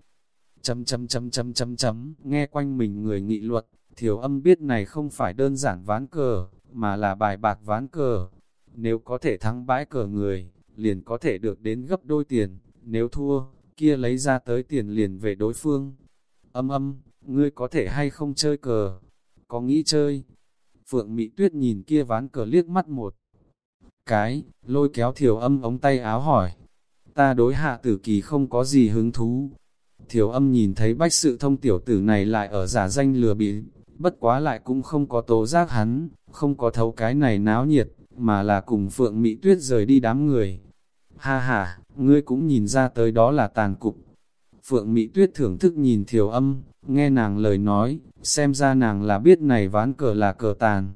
Chấm chấm chấm chấm chấm chấm, nghe quanh mình người nghị luật, thiếu âm biết này không phải đơn giản ván cờ, mà là bài bạc ván cờ. Nếu có thể thắng bãi cờ người, liền có thể được đến gấp đôi tiền, nếu thua, kia lấy ra tới tiền liền về đối phương. Âm âm, ngươi có thể hay không chơi cờ? Có nghĩ chơi? Phượng Mỹ Tuyết nhìn kia ván cờ liếc mắt một cái, lôi kéo thiểu âm ống tay áo hỏi. Ta đối hạ tử kỳ không có gì hứng thú. Thiểu âm nhìn thấy bách sự thông tiểu tử này lại ở giả danh lừa bị, bất quá lại cũng không có tố giác hắn, không có thấu cái này náo nhiệt, mà là cùng Phượng Mỹ Tuyết rời đi đám người. Ha ha, ngươi cũng nhìn ra tới đó là tàn cục. Phượng Mỹ Tuyết thưởng thức nhìn thiểu âm, nghe nàng lời nói, xem ra nàng là biết này ván cờ là cờ tàn.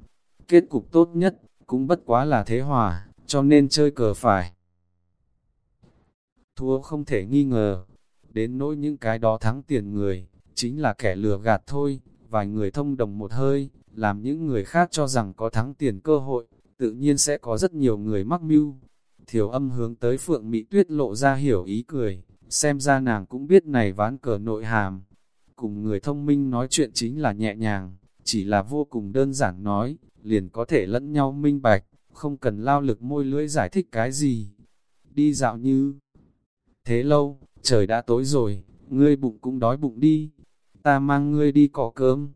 Kết cục tốt nhất, cũng bất quá là thế hòa, cho nên chơi cờ phải. Thua không thể nghi ngờ, đến nỗi những cái đó thắng tiền người, chính là kẻ lừa gạt thôi, vài người thông đồng một hơi, làm những người khác cho rằng có thắng tiền cơ hội, tự nhiên sẽ có rất nhiều người mắc mưu. Thiểu âm hướng tới Phượng Mỹ Tuyết lộ ra hiểu ý cười, xem ra nàng cũng biết này ván cờ nội hàm. Cùng người thông minh nói chuyện chính là nhẹ nhàng, chỉ là vô cùng đơn giản nói, liền có thể lẫn nhau minh bạch, không cần lao lực môi lưỡi giải thích cái gì. Đi dạo như thế lâu, trời đã tối rồi, ngươi bụng cũng đói bụng đi, ta mang ngươi đi cỏ cơm.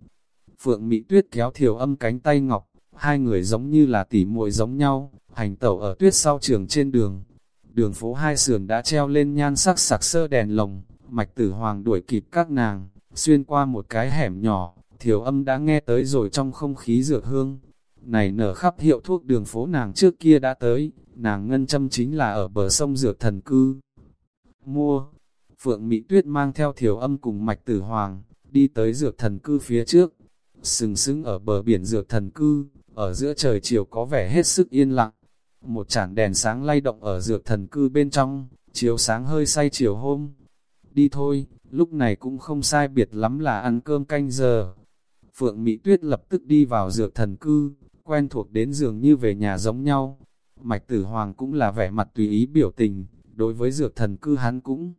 Phượng Mỹ Tuyết kéo thiểu âm cánh tay ngọc, hai người giống như là tỉ muội giống nhau, hành tẩu ở tuyết sau trường trên đường. Đường phố hai sườn đã treo lên nhan sắc sặc sơ đèn lồng, mạch tử hoàng đuổi kịp các nàng, xuyên qua một cái hẻm nhỏ, thiểu âm đã nghe tới rồi trong không khí dược hương. Này nở khắp hiệu thuốc đường phố nàng trước kia đã tới, nàng ngân châm chính là ở bờ sông dược thần cư. Mua, Phượng Mỹ Tuyết mang theo thiểu âm cùng mạch tử hoàng, đi tới dược thần cư phía trước. sừng sững ở bờ biển dược thần cư, ở giữa trời chiều có vẻ hết sức yên lặng. Một chản đèn sáng lay động ở dược thần cư bên trong, chiếu sáng hơi say chiều hôm. Đi thôi, lúc này cũng không sai biệt lắm là ăn cơm canh giờ. Phượng Mỹ Tuyết lập tức đi vào dược thần cư, quen thuộc đến giường như về nhà giống nhau. Mạch Tử Hoàng cũng là vẻ mặt tùy ý biểu tình, đối với dược thần cư hắn cũng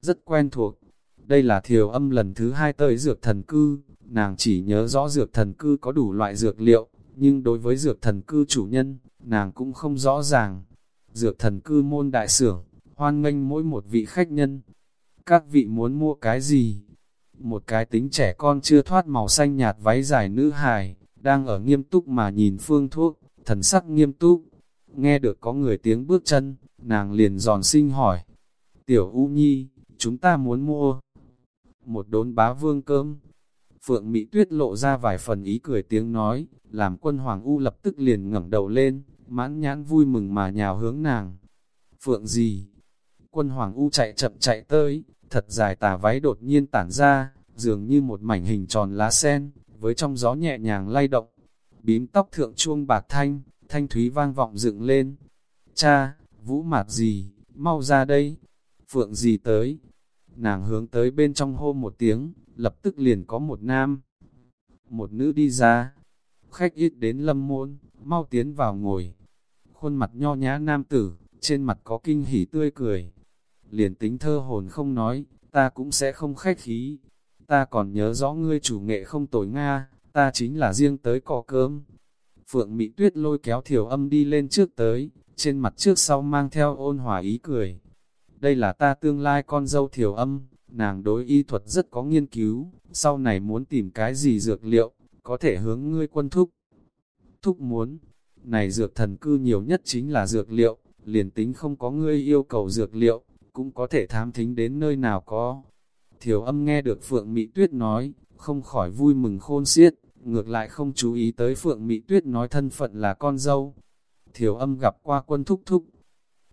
rất quen thuộc. Đây là thiều âm lần thứ hai tới dược thần cư, nàng chỉ nhớ rõ dược thần cư có đủ loại dược liệu, nhưng đối với dược thần cư chủ nhân, nàng cũng không rõ ràng. Dược thần cư môn đại sưởng, hoan nghênh mỗi một vị khách nhân. Các vị muốn mua cái gì? Một cái tính trẻ con chưa thoát màu xanh nhạt váy dài nữ hài, đang ở nghiêm túc mà nhìn phương thuốc, thần sắc nghiêm túc. Nghe được có người tiếng bước chân, nàng liền giòn sinh hỏi. Tiểu U Nhi, chúng ta muốn mua một đốn bá vương cơm. Phượng Mỹ Tuyết lộ ra vài phần ý cười tiếng nói, làm quân Hoàng U lập tức liền ngẩng đầu lên, mãn nhãn vui mừng mà nhào hướng nàng. Phượng gì? Quân Hoàng U chạy chậm chạy tới, thật dài tà váy đột nhiên tản ra, dường như một mảnh hình tròn lá sen, với trong gió nhẹ nhàng lay động. Bím tóc thượng chuông bạc thanh, thanh thúy vang vọng dựng lên. Cha, vũ mạt gì, mau ra đây. Phượng gì tới? Nàng hướng tới bên trong hô một tiếng, lập tức liền có một nam. Một nữ đi ra, khách ít đến lâm môn, mau tiến vào ngồi. Khuôn mặt nho nhã nam tử, trên mặt có kinh hỉ tươi cười. Liền tính thơ hồn không nói, ta cũng sẽ không khách khí. Ta còn nhớ rõ ngươi chủ nghệ không tồi Nga, ta chính là riêng tới cỏ cơm. Phượng Mỹ Tuyết lôi kéo thiểu âm đi lên trước tới, trên mặt trước sau mang theo ôn hòa ý cười. Đây là ta tương lai con dâu thiểu âm, nàng đối y thuật rất có nghiên cứu, sau này muốn tìm cái gì dược liệu, có thể hướng ngươi quân thúc. Thúc muốn, này dược thần cư nhiều nhất chính là dược liệu, liền tính không có ngươi yêu cầu dược liệu, cũng có thể tham thính đến nơi nào có. Thiểu âm nghe được Phượng Mỹ Tuyết nói, không khỏi vui mừng khôn xiết, ngược lại không chú ý tới Phượng Mỹ Tuyết nói thân phận là con dâu. Thiểu âm gặp qua quân thúc thúc.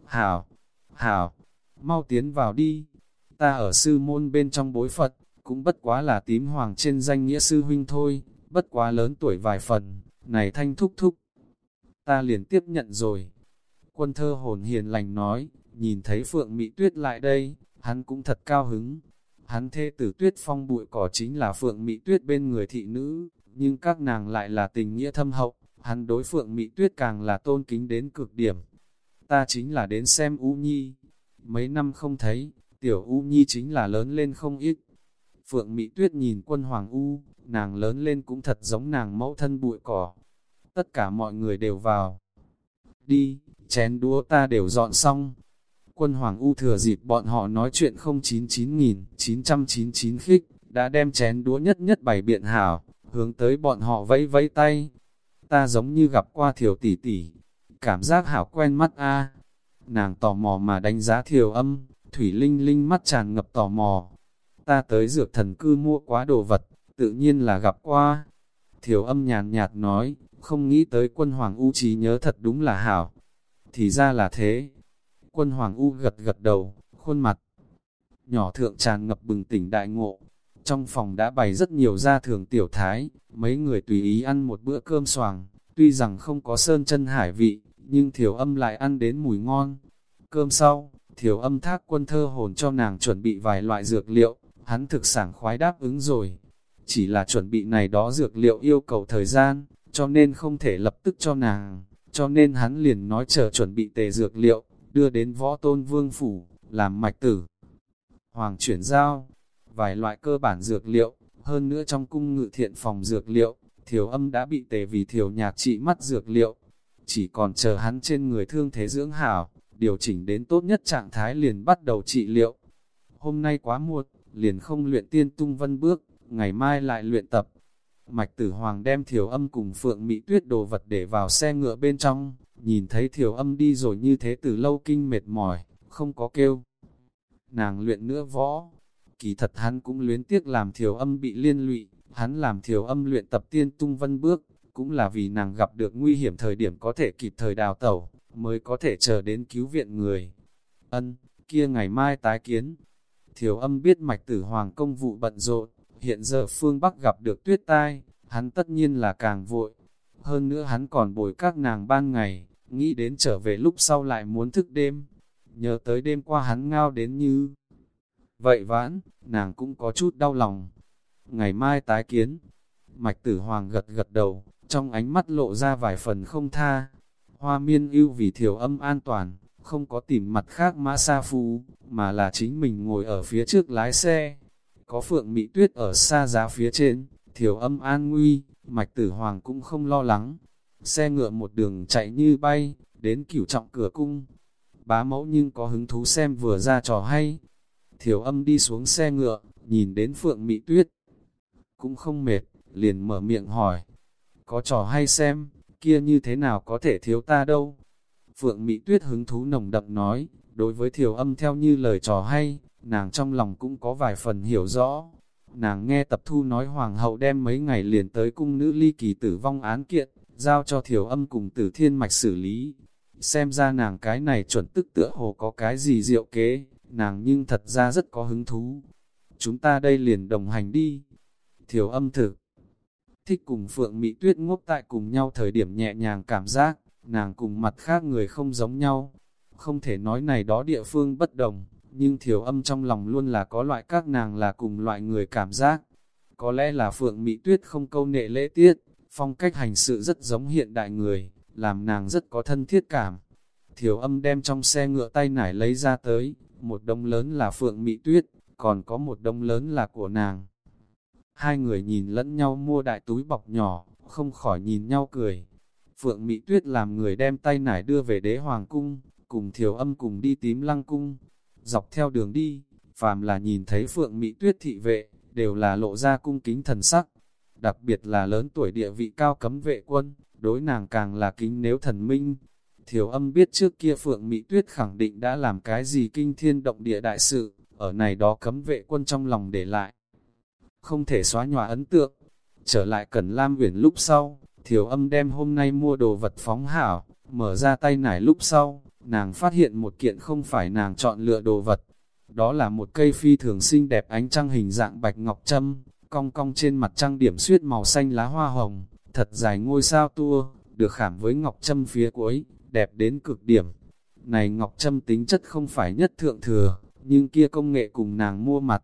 Hảo, hảo, mau tiến vào đi. Ta ở sư môn bên trong bối Phật, cũng bất quá là tím hoàng trên danh nghĩa sư huynh thôi, bất quá lớn tuổi vài phần, này thanh thúc thúc. Ta liền tiếp nhận rồi. Quân thơ hồn hiền lành nói, nhìn thấy Phượng Mỹ Tuyết lại đây, hắn cũng thật cao hứng. Hắn thê tử Tuyết Phong bụi cỏ chính là Phượng Mỹ Tuyết bên người thị nữ, nhưng các nàng lại là tình nghĩa thâm hậu, hắn đối Phượng Mỹ Tuyết càng là tôn kính đến cực điểm. Ta chính là đến xem U Nhi, mấy năm không thấy, tiểu U Nhi chính là lớn lên không ít. Phượng Mỹ Tuyết nhìn quân Hoàng U, nàng lớn lên cũng thật giống nàng mẫu thân bụi cỏ. Tất cả mọi người đều vào. Đi, chén đũa ta đều dọn xong. Quân Hoàng U thừa dịp bọn họ nói chuyện 099.999 khích, đã đem chén đũa nhất nhất bày biện hảo, hướng tới bọn họ vẫy vẫy tay. Ta giống như gặp qua thiểu tỷ tỷ, cảm giác hảo quen mắt a Nàng tò mò mà đánh giá thiểu âm, Thủy Linh Linh mắt tràn ngập tò mò. Ta tới dược thần cư mua quá đồ vật, tự nhiên là gặp qua. Thiểu âm nhàn nhạt nói, không nghĩ tới quân Hoàng U trí nhớ thật đúng là hảo. Thì ra là thế. Quân Hoàng U gật gật đầu, khuôn mặt. Nhỏ thượng tràn ngập bừng tỉnh đại ngộ. Trong phòng đã bày rất nhiều gia thường tiểu thái, mấy người tùy ý ăn một bữa cơm xoàng. Tuy rằng không có sơn chân hải vị, nhưng thiểu âm lại ăn đến mùi ngon. Cơm sau, thiểu âm thác quân thơ hồn cho nàng chuẩn bị vài loại dược liệu, hắn thực sảng khoái đáp ứng rồi. Chỉ là chuẩn bị này đó dược liệu yêu cầu thời gian, cho nên không thể lập tức cho nàng, cho nên hắn liền nói chờ chuẩn bị tề dược liệu, đưa đến võ tôn vương phủ, làm mạch tử. Hoàng chuyển giao, vài loại cơ bản dược liệu, hơn nữa trong cung ngự thiện phòng dược liệu, thiểu âm đã bị tề vì thiểu nhạc trị mắt dược liệu, chỉ còn chờ hắn trên người thương thế dưỡng hảo, điều chỉnh đến tốt nhất trạng thái liền bắt đầu trị liệu. Hôm nay quá muộn, liền không luyện tiên tung vân bước, ngày mai lại luyện tập. Mạch tử hoàng đem thiểu âm cùng phượng mỹ tuyết đồ vật để vào xe ngựa bên trong, nhìn thấy thiểu âm đi rồi như thế từ lâu kinh mệt mỏi, không có kêu. Nàng luyện nữa võ, kỳ thật hắn cũng luyến tiếc làm thiểu âm bị liên lụy, hắn làm thiểu âm luyện tập tiên tung vân bước, cũng là vì nàng gặp được nguy hiểm thời điểm có thể kịp thời đào tẩu, mới có thể chờ đến cứu viện người. Ân, kia ngày mai tái kiến. Thiểu âm biết mạch tử hoàng công vụ bận rộn, hiện giờ phương Bắc gặp được tuyết tai, hắn tất nhiên là càng vội. Hơn nữa hắn còn bồi các nàng ban ngày, nghĩ đến trở về lúc sau lại muốn thức đêm. Nhớ tới đêm qua hắn ngao đến như... Vậy vãn, nàng cũng có chút đau lòng. Ngày mai tái kiến. Mạch tử hoàng gật gật đầu, trong ánh mắt lộ ra vài phần không tha. Hoa miên ưu vì thiểu âm an toàn, không có tìm mặt khác mã sa phu, mà là chính mình ngồi ở phía trước lái xe. Có phượng mị tuyết ở xa giá phía trên, thiểu âm an nguy, mạch tử hoàng cũng không lo lắng. Xe ngựa một đường chạy như bay, đến cửu trọng cửa cung. Bá mẫu nhưng có hứng thú xem vừa ra trò hay. Thiểu âm đi xuống xe ngựa, nhìn đến phượng mỹ tuyết. Cũng không mệt, liền mở miệng hỏi. Có trò hay xem, kia như thế nào có thể thiếu ta đâu. Phượng Mỹ Tuyết hứng thú nồng đậm nói, đối với thiểu âm theo như lời trò hay, nàng trong lòng cũng có vài phần hiểu rõ. Nàng nghe tập thu nói hoàng hậu đem mấy ngày liền tới cung nữ ly kỳ tử vong án kiện, giao cho thiểu âm cùng tử thiên mạch xử lý. Xem ra nàng cái này chuẩn tức tựa hồ có cái gì diệu kế, nàng nhưng thật ra rất có hứng thú. Chúng ta đây liền đồng hành đi. Thiểu âm thực, thích cùng Phượng Mỹ Tuyết ngốc tại cùng nhau thời điểm nhẹ nhàng cảm giác, nàng cùng mặt khác người không giống nhau. Không thể nói này đó địa phương bất đồng, nhưng thiểu âm trong lòng luôn là có loại các nàng là cùng loại người cảm giác. Có lẽ là Phượng Mỹ Tuyết không câu nệ lễ tiết, phong cách hành sự rất giống hiện đại người, làm nàng rất có thân thiết cảm. Thiểu âm đem trong xe ngựa tay nải lấy ra tới, một đông lớn là Phượng Mỹ Tuyết, còn có một đông lớn là của nàng. Hai người nhìn lẫn nhau mua đại túi bọc nhỏ, không khỏi nhìn nhau cười. Phượng Mỹ Tuyết làm người đem tay nải đưa về đế hoàng cung, cùng thiểu âm cùng đi tím lăng cung. Dọc theo đường đi, phàm là nhìn thấy Phượng Mỹ Tuyết thị vệ, đều là lộ ra cung kính thần sắc. Đặc biệt là lớn tuổi địa vị cao cấm vệ quân, đối nàng càng là kính nếu thần minh. Thiểu âm biết trước kia Phượng Mỹ Tuyết khẳng định đã làm cái gì kinh thiên động địa đại sự, ở này đó cấm vệ quân trong lòng để lại không thể xóa nhòa ấn tượng. Trở lại Cẩn Lam Uyển lúc sau, Thiểu Âm đem hôm nay mua đồ vật phóng hảo, mở ra tay nải lúc sau, nàng phát hiện một kiện không phải nàng chọn lựa đồ vật. Đó là một cây phi thường xinh đẹp ánh trăng hình dạng bạch ngọc trâm, cong cong trên mặt trăng điểm suyết màu xanh lá hoa hồng, thật dài ngôi sao tua, được khảm với ngọc trâm phía cuối, đẹp đến cực điểm. Này ngọc trâm tính chất không phải nhất thượng thừa, nhưng kia công nghệ cùng nàng mua mặt,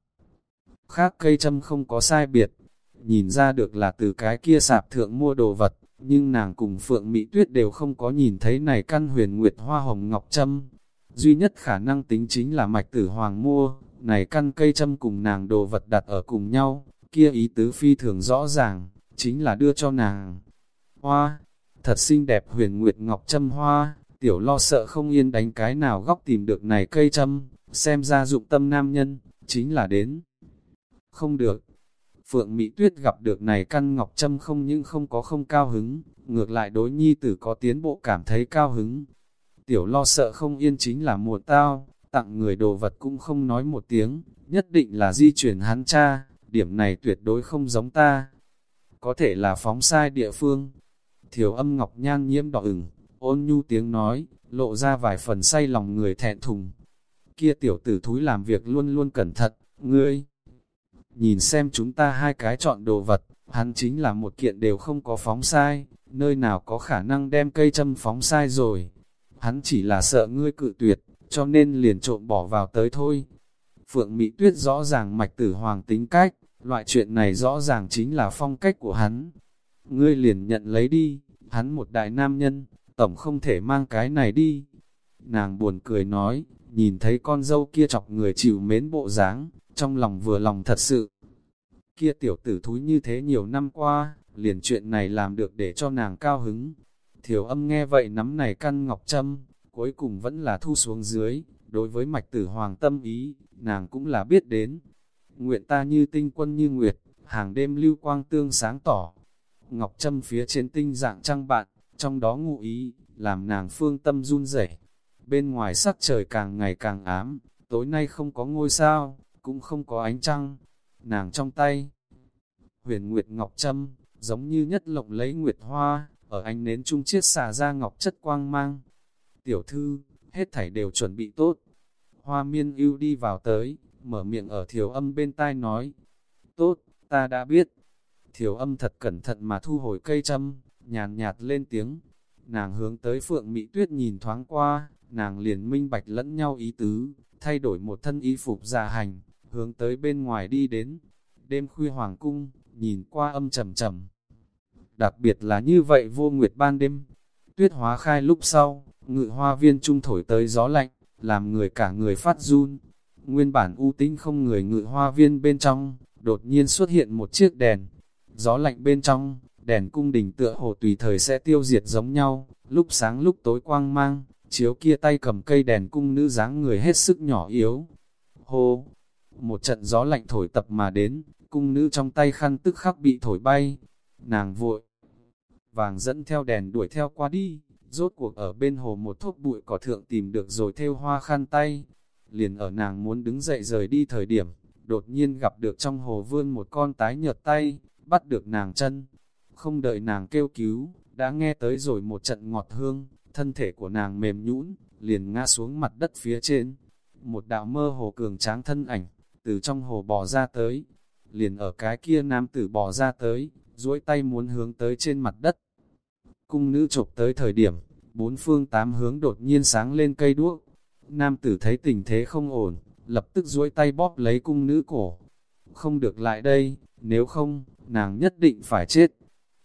khác cây châm không có sai biệt. Nhìn ra được là từ cái kia sạp thượng mua đồ vật, nhưng nàng cùng Phượng Mỹ Tuyết đều không có nhìn thấy này căn huyền nguyệt hoa hồng ngọc châm. Duy nhất khả năng tính chính là mạch tử hoàng mua, này căn cây châm cùng nàng đồ vật đặt ở cùng nhau, kia ý tứ phi thường rõ ràng, chính là đưa cho nàng. Hoa, thật xinh đẹp huyền nguyệt ngọc châm hoa, tiểu lo sợ không yên đánh cái nào góc tìm được này cây châm, xem ra dụng tâm nam nhân, chính là đến không được. Phượng Mỹ Tuyết gặp được này căn ngọc châm không những không có không cao hứng, ngược lại đối nhi tử có tiến bộ cảm thấy cao hứng. Tiểu lo sợ không yên chính là mùa tao, tặng người đồ vật cũng không nói một tiếng, nhất định là di chuyển hắn cha, điểm này tuyệt đối không giống ta. Có thể là phóng sai địa phương. Thiểu âm ngọc nhan nhiễm đỏ ửng, ôn nhu tiếng nói, lộ ra vài phần say lòng người thẹn thùng. Kia tiểu tử thúi làm việc luôn luôn cẩn thận, ngươi nhìn xem chúng ta hai cái chọn đồ vật, hắn chính là một kiện đều không có phóng sai, nơi nào có khả năng đem cây châm phóng sai rồi. Hắn chỉ là sợ ngươi cự tuyệt, cho nên liền trộm bỏ vào tới thôi. Phượng Mỹ Tuyết rõ ràng mạch tử hoàng tính cách, loại chuyện này rõ ràng chính là phong cách của hắn. Ngươi liền nhận lấy đi, hắn một đại nam nhân, tổng không thể mang cái này đi. Nàng buồn cười nói, nhìn thấy con dâu kia chọc người chịu mến bộ dáng, trong lòng vừa lòng thật sự. Kia tiểu tử thúi như thế nhiều năm qua, liền chuyện này làm được để cho nàng cao hứng. Thiểu âm nghe vậy nắm này căn ngọc châm, cuối cùng vẫn là thu xuống dưới, đối với mạch tử hoàng tâm ý, nàng cũng là biết đến. Nguyện ta như tinh quân như nguyệt, hàng đêm lưu quang tương sáng tỏ. Ngọc châm phía trên tinh dạng trăng bạn, trong đó ngụ ý, làm nàng phương tâm run rẩy. Bên ngoài sắc trời càng ngày càng ám, tối nay không có ngôi sao, cũng không có ánh trăng, nàng trong tay. Huyền Nguyệt Ngọc Trâm, giống như nhất lộng lấy Nguyệt Hoa, ở ánh nến trung chiết xả ra ngọc chất quang mang. Tiểu thư, hết thảy đều chuẩn bị tốt. Hoa miên ưu đi vào tới, mở miệng ở thiểu âm bên tai nói. Tốt, ta đã biết. Thiểu âm thật cẩn thận mà thu hồi cây châm, nhàn nhạt lên tiếng. Nàng hướng tới Phượng Mỹ Tuyết nhìn thoáng qua, nàng liền minh bạch lẫn nhau ý tứ, thay đổi một thân y phục già hành, hướng tới bên ngoài đi đến. Đêm khuya hoàng cung, nhìn qua âm trầm trầm. Đặc biệt là như vậy vô nguyệt ban đêm, tuyết hóa khai lúc sau, ngự hoa viên trung thổi tới gió lạnh, làm người cả người phát run. Nguyên bản u tinh không người ngự hoa viên bên trong, đột nhiên xuất hiện một chiếc đèn. Gió lạnh bên trong, đèn cung đình tựa hồ tùy thời sẽ tiêu diệt giống nhau, lúc sáng lúc tối quang mang, chiếu kia tay cầm cây đèn cung nữ dáng người hết sức nhỏ yếu. Hô! Một trận gió lạnh thổi tập mà đến, cung nữ trong tay khăn tức khắc bị thổi bay. Nàng vội, vàng dẫn theo đèn đuổi theo qua đi, rốt cuộc ở bên hồ một thốc bụi cỏ thượng tìm được rồi theo hoa khăn tay. Liền ở nàng muốn đứng dậy rời đi thời điểm, đột nhiên gặp được trong hồ vươn một con tái nhợt tay, bắt được nàng chân. Không đợi nàng kêu cứu, đã nghe tới rồi một trận ngọt hương, thân thể của nàng mềm nhũn, liền ngã xuống mặt đất phía trên. Một đạo mơ hồ cường tráng thân ảnh, từ trong hồ bò ra tới, liền ở cái kia nam tử bò ra tới, duỗi tay muốn hướng tới trên mặt đất. Cung nữ chụp tới thời điểm, bốn phương tám hướng đột nhiên sáng lên cây đuốc. Nam tử thấy tình thế không ổn, lập tức duỗi tay bóp lấy cung nữ cổ. Không được lại đây, nếu không, nàng nhất định phải chết.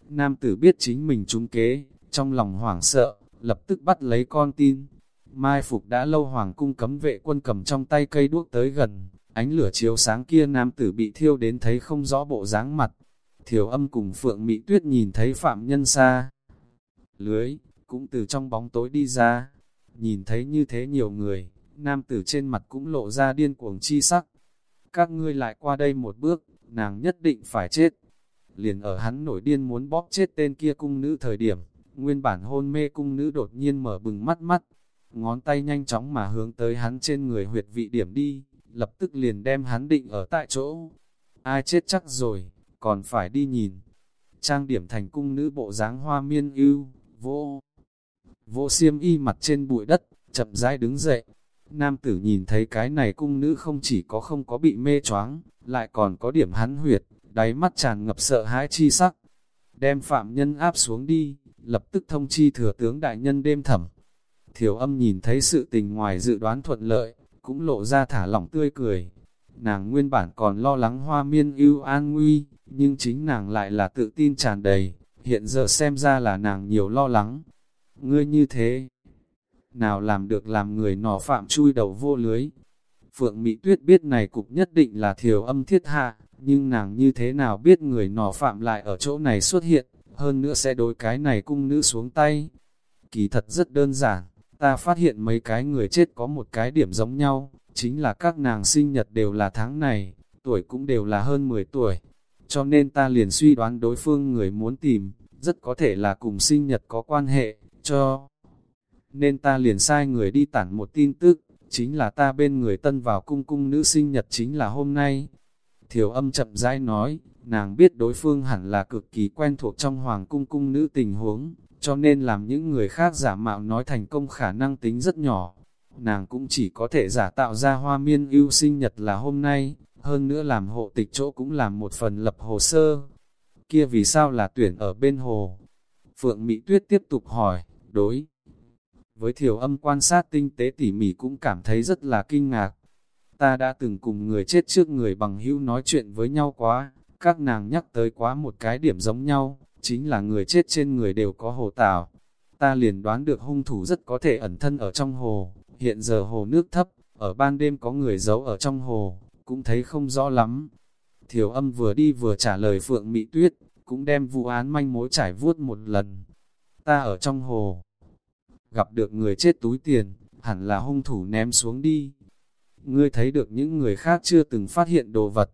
Nam tử biết chính mình trúng kế, trong lòng hoảng sợ, lập tức bắt lấy con tin. Mai phục đã lâu hoàng cung cấm vệ quân cầm trong tay cây đuốc tới gần, ánh lửa chiếu sáng kia nam tử bị thiêu đến thấy không rõ bộ dáng mặt. Thiểu âm cùng Phượng Mỹ Tuyết nhìn thấy phạm nhân xa. Lưới, cũng từ trong bóng tối đi ra. Nhìn thấy như thế nhiều người, nam tử trên mặt cũng lộ ra điên cuồng chi sắc. Các ngươi lại qua đây một bước, nàng nhất định phải chết. Liền ở hắn nổi điên muốn bóp chết tên kia cung nữ thời điểm, nguyên bản hôn mê cung nữ đột nhiên mở bừng mắt mắt, ngón tay nhanh chóng mà hướng tới hắn trên người huyệt vị điểm đi, lập tức liền đem hắn định ở tại chỗ. Ai chết chắc rồi, còn phải đi nhìn. Trang điểm thành cung nữ bộ dáng hoa miên ưu, vô, vô xiêm y mặt trên bụi đất, chậm rãi đứng dậy. Nam tử nhìn thấy cái này cung nữ không chỉ có không có bị mê choáng, lại còn có điểm hắn huyệt, đáy mắt tràn ngập sợ hãi chi sắc. Đem phạm nhân áp xuống đi, lập tức thông chi thừa tướng đại nhân đêm thẩm. Thiểu âm nhìn thấy sự tình ngoài dự đoán thuận lợi, cũng lộ ra thả lỏng tươi cười. Nàng nguyên bản còn lo lắng hoa miên ưu an nguy, nhưng chính nàng lại là tự tin tràn đầy, hiện giờ xem ra là nàng nhiều lo lắng. Ngươi như thế, nào làm được làm người nỏ phạm chui đầu vô lưới. Phượng Mỹ Tuyết biết này cục nhất định là thiểu âm thiết hạ, nhưng nàng như thế nào biết người nỏ phạm lại ở chỗ này xuất hiện, hơn nữa sẽ đối cái này cung nữ xuống tay. Kỳ thật rất đơn giản, ta phát hiện mấy cái người chết có một cái điểm giống nhau, chính là các nàng sinh nhật đều là tháng này, tuổi cũng đều là hơn 10 tuổi. Cho nên ta liền suy đoán đối phương người muốn tìm, rất có thể là cùng sinh nhật có quan hệ, cho. Nên ta liền sai người đi tản một tin tức, chính là ta bên người tân vào cung cung nữ sinh nhật chính là hôm nay. Thiểu âm chậm rãi nói, nàng biết đối phương hẳn là cực kỳ quen thuộc trong hoàng cung cung nữ tình huống, cho nên làm những người khác giả mạo nói thành công khả năng tính rất nhỏ. Nàng cũng chỉ có thể giả tạo ra hoa miên ưu sinh nhật là hôm nay, hơn nữa làm hộ tịch chỗ cũng làm một phần lập hồ sơ. Kia vì sao là tuyển ở bên hồ? Phượng Mỹ Tuyết tiếp tục hỏi, đối. Với thiểu âm quan sát tinh tế tỉ mỉ cũng cảm thấy rất là kinh ngạc. Ta đã từng cùng người chết trước người bằng hữu nói chuyện với nhau quá, các nàng nhắc tới quá một cái điểm giống nhau, chính là người chết trên người đều có hồ tảo. Ta liền đoán được hung thủ rất có thể ẩn thân ở trong hồ, hiện giờ hồ nước thấp, ở ban đêm có người giấu ở trong hồ, cũng thấy không rõ lắm. Thiểu âm vừa đi vừa trả lời Phượng Mỹ Tuyết, cũng đem vụ án manh mối trải vuốt một lần. Ta ở trong hồ, gặp được người chết túi tiền, hẳn là hung thủ ném xuống đi. Ngươi thấy được những người khác chưa từng phát hiện đồ vật.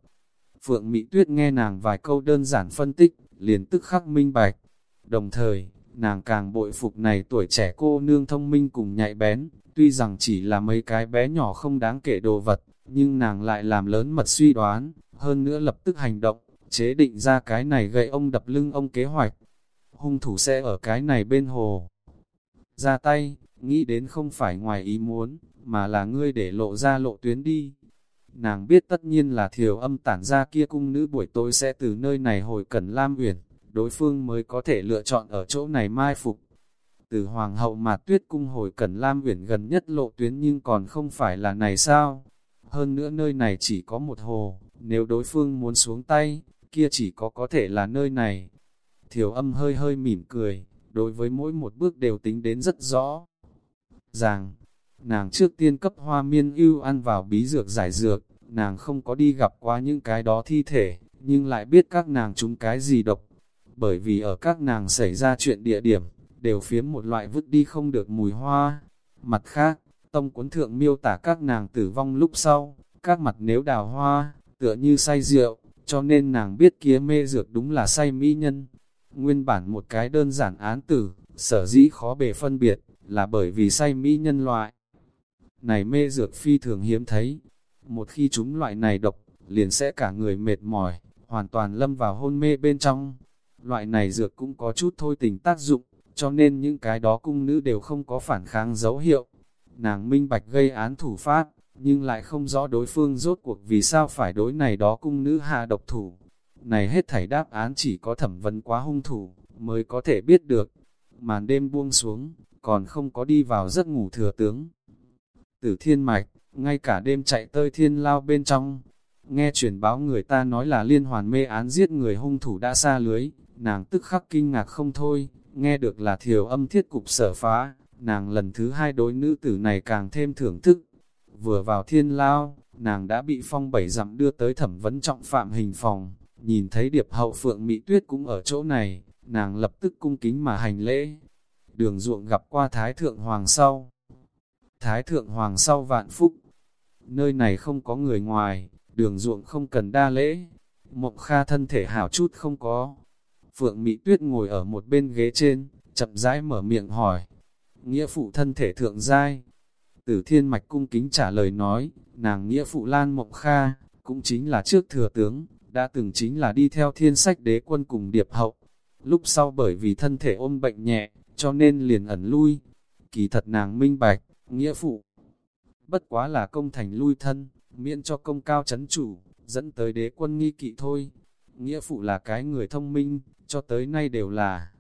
Phượng Mỹ Tuyết nghe nàng vài câu đơn giản phân tích, liền tức khắc minh bạch. Đồng thời, nàng càng bội phục này tuổi trẻ cô nương thông minh cùng nhạy bén, tuy rằng chỉ là mấy cái bé nhỏ không đáng kể đồ vật, nhưng nàng lại làm lớn mật suy đoán, hơn nữa lập tức hành động, chế định ra cái này gậy ông đập lưng ông kế hoạch. Hung thủ sẽ ở cái này bên hồ. Ra tay, nghĩ đến không phải ngoài ý muốn, mà là ngươi để lộ ra lộ tuyến đi. nàng biết tất nhiên là thiểu âm tản ra kia cung nữ buổi tối sẽ từ nơi này hồi cẩn Lam Uyển, đối phương mới có thể lựa chọn ở chỗ này mai phục. Từ Hoàng hậu mà Tuyết cung hồi cẩn Lam Uyển gần nhất lộ tuyến nhưng còn không phải là này sao? Hơn nữa nơi này chỉ có một hồ, nếu đối phương muốn xuống tay, kia chỉ có có thể là nơi này. Thiểu âm hơi hơi mỉm cười, đối với mỗi một bước đều tính đến rất rõ. Ràng, nàng trước tiên cấp hoa miên ưu ăn vào bí dược giải dược, nàng không có đi gặp qua những cái đó thi thể, nhưng lại biết các nàng chúng cái gì độc. Bởi vì ở các nàng xảy ra chuyện địa điểm, đều phiếm một loại vứt đi không được mùi hoa. Mặt khác, tông cuốn thượng miêu tả các nàng tử vong lúc sau, các mặt nếu đào hoa, tựa như say rượu, cho nên nàng biết kia mê dược đúng là say mỹ nhân. Nguyên bản một cái đơn giản án tử, sở dĩ khó bề phân biệt, là bởi vì say mỹ nhân loại. Này mê dược phi thường hiếm thấy, một khi chúng loại này độc, liền sẽ cả người mệt mỏi, hoàn toàn lâm vào hôn mê bên trong. Loại này dược cũng có chút thôi tình tác dụng, cho nên những cái đó cung nữ đều không có phản kháng dấu hiệu. Nàng minh bạch gây án thủ phát, nhưng lại không rõ đối phương rốt cuộc vì sao phải đối này đó cung nữ hạ độc thủ. Này hết thảy đáp án chỉ có thẩm vấn quá hung thủ, mới có thể biết được. Màn đêm buông xuống, còn không có đi vào giấc ngủ thừa tướng. Tử thiên mạch, ngay cả đêm chạy tơi thiên lao bên trong. Nghe truyền báo người ta nói là liên hoàn mê án giết người hung thủ đã xa lưới, nàng tức khắc kinh ngạc không thôi, nghe được là thiểu âm thiết cục sở phá, nàng lần thứ hai đối nữ tử này càng thêm thưởng thức. Vừa vào thiên lao, nàng đã bị phong bảy dặm đưa tới thẩm vấn trọng phạm hình phòng, nhìn thấy điệp hậu phượng mỹ tuyết cũng ở chỗ này, nàng lập tức cung kính mà hành lễ. Đường ruộng gặp qua Thái Thượng Hoàng sau. Thái Thượng Hoàng sau vạn phúc, nơi này không có người ngoài, đường ruộng không cần đa lễ. Mộng Kha thân thể hảo chút không có. Phượng Mỹ Tuyết ngồi ở một bên ghế trên, chậm rãi mở miệng hỏi. Nghĩa phụ thân thể thượng giai. Tử Thiên Mạch cung kính trả lời nói, nàng nghĩa phụ Lan Mộng Kha, cũng chính là trước thừa tướng, đã từng chính là đi theo thiên sách đế quân cùng điệp hậu. Lúc sau bởi vì thân thể ôm bệnh nhẹ, cho nên liền ẩn lui. Kỳ thật nàng minh bạch, nghĩa phụ, bất quá là công thành lui thân, miễn cho công cao chấn chủ, dẫn tới đế quân nghi kỵ thôi. Nghĩa phụ là cái người thông minh, cho tới nay đều là.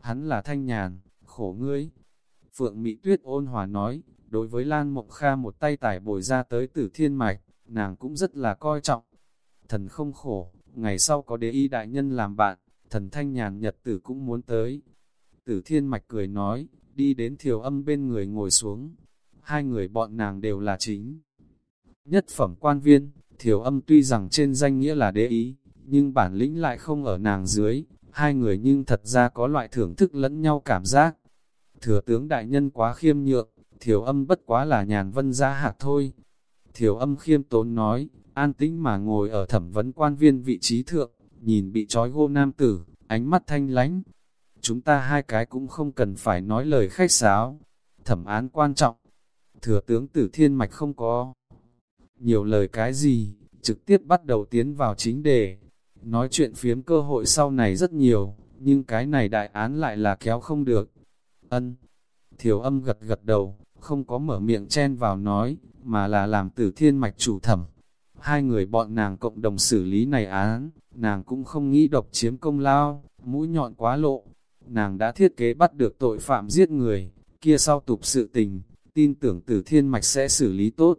Hắn là thanh nhàn, khổ ngươi. Phượng Mỹ Tuyết ôn hòa nói, đối với Lan Mộng Kha một tay tải bồi ra tới tử thiên mạch, nàng cũng rất là coi trọng. Thần không khổ, ngày sau có đế y đại nhân làm bạn, thần thanh nhàn nhật tử cũng muốn tới. Tử thiên mạch cười nói, đi đến thiều âm bên người ngồi xuống, hai người bọn nàng đều là chính. Nhất phẩm quan viên, thiều âm tuy rằng trên danh nghĩa là đế ý, nhưng bản lĩnh lại không ở nàng dưới, hai người nhưng thật ra có loại thưởng thức lẫn nhau cảm giác. Thừa tướng đại nhân quá khiêm nhượng, thiểu âm bất quá là nhàn vân gia hạc thôi. Thiểu âm khiêm tốn nói, an tĩnh mà ngồi ở thẩm vấn quan viên vị trí thượng, nhìn bị trói gô nam tử, ánh mắt thanh lánh. Chúng ta hai cái cũng không cần phải nói lời khách sáo. Thẩm án quan trọng, thừa tướng tử thiên mạch không có nhiều lời cái gì, trực tiếp bắt đầu tiến vào chính đề. Nói chuyện phiếm cơ hội sau này rất nhiều, nhưng cái này đại án lại là kéo không được. Ân, thiểu âm gật gật đầu, không có mở miệng chen vào nói, mà là làm tử thiên mạch chủ thẩm. Hai người bọn nàng cộng đồng xử lý này án, nàng cũng không nghĩ độc chiếm công lao, mũi nhọn quá lộ. Nàng đã thiết kế bắt được tội phạm giết người, kia sau tục sự tình, tin tưởng tử thiên mạch sẽ xử lý tốt.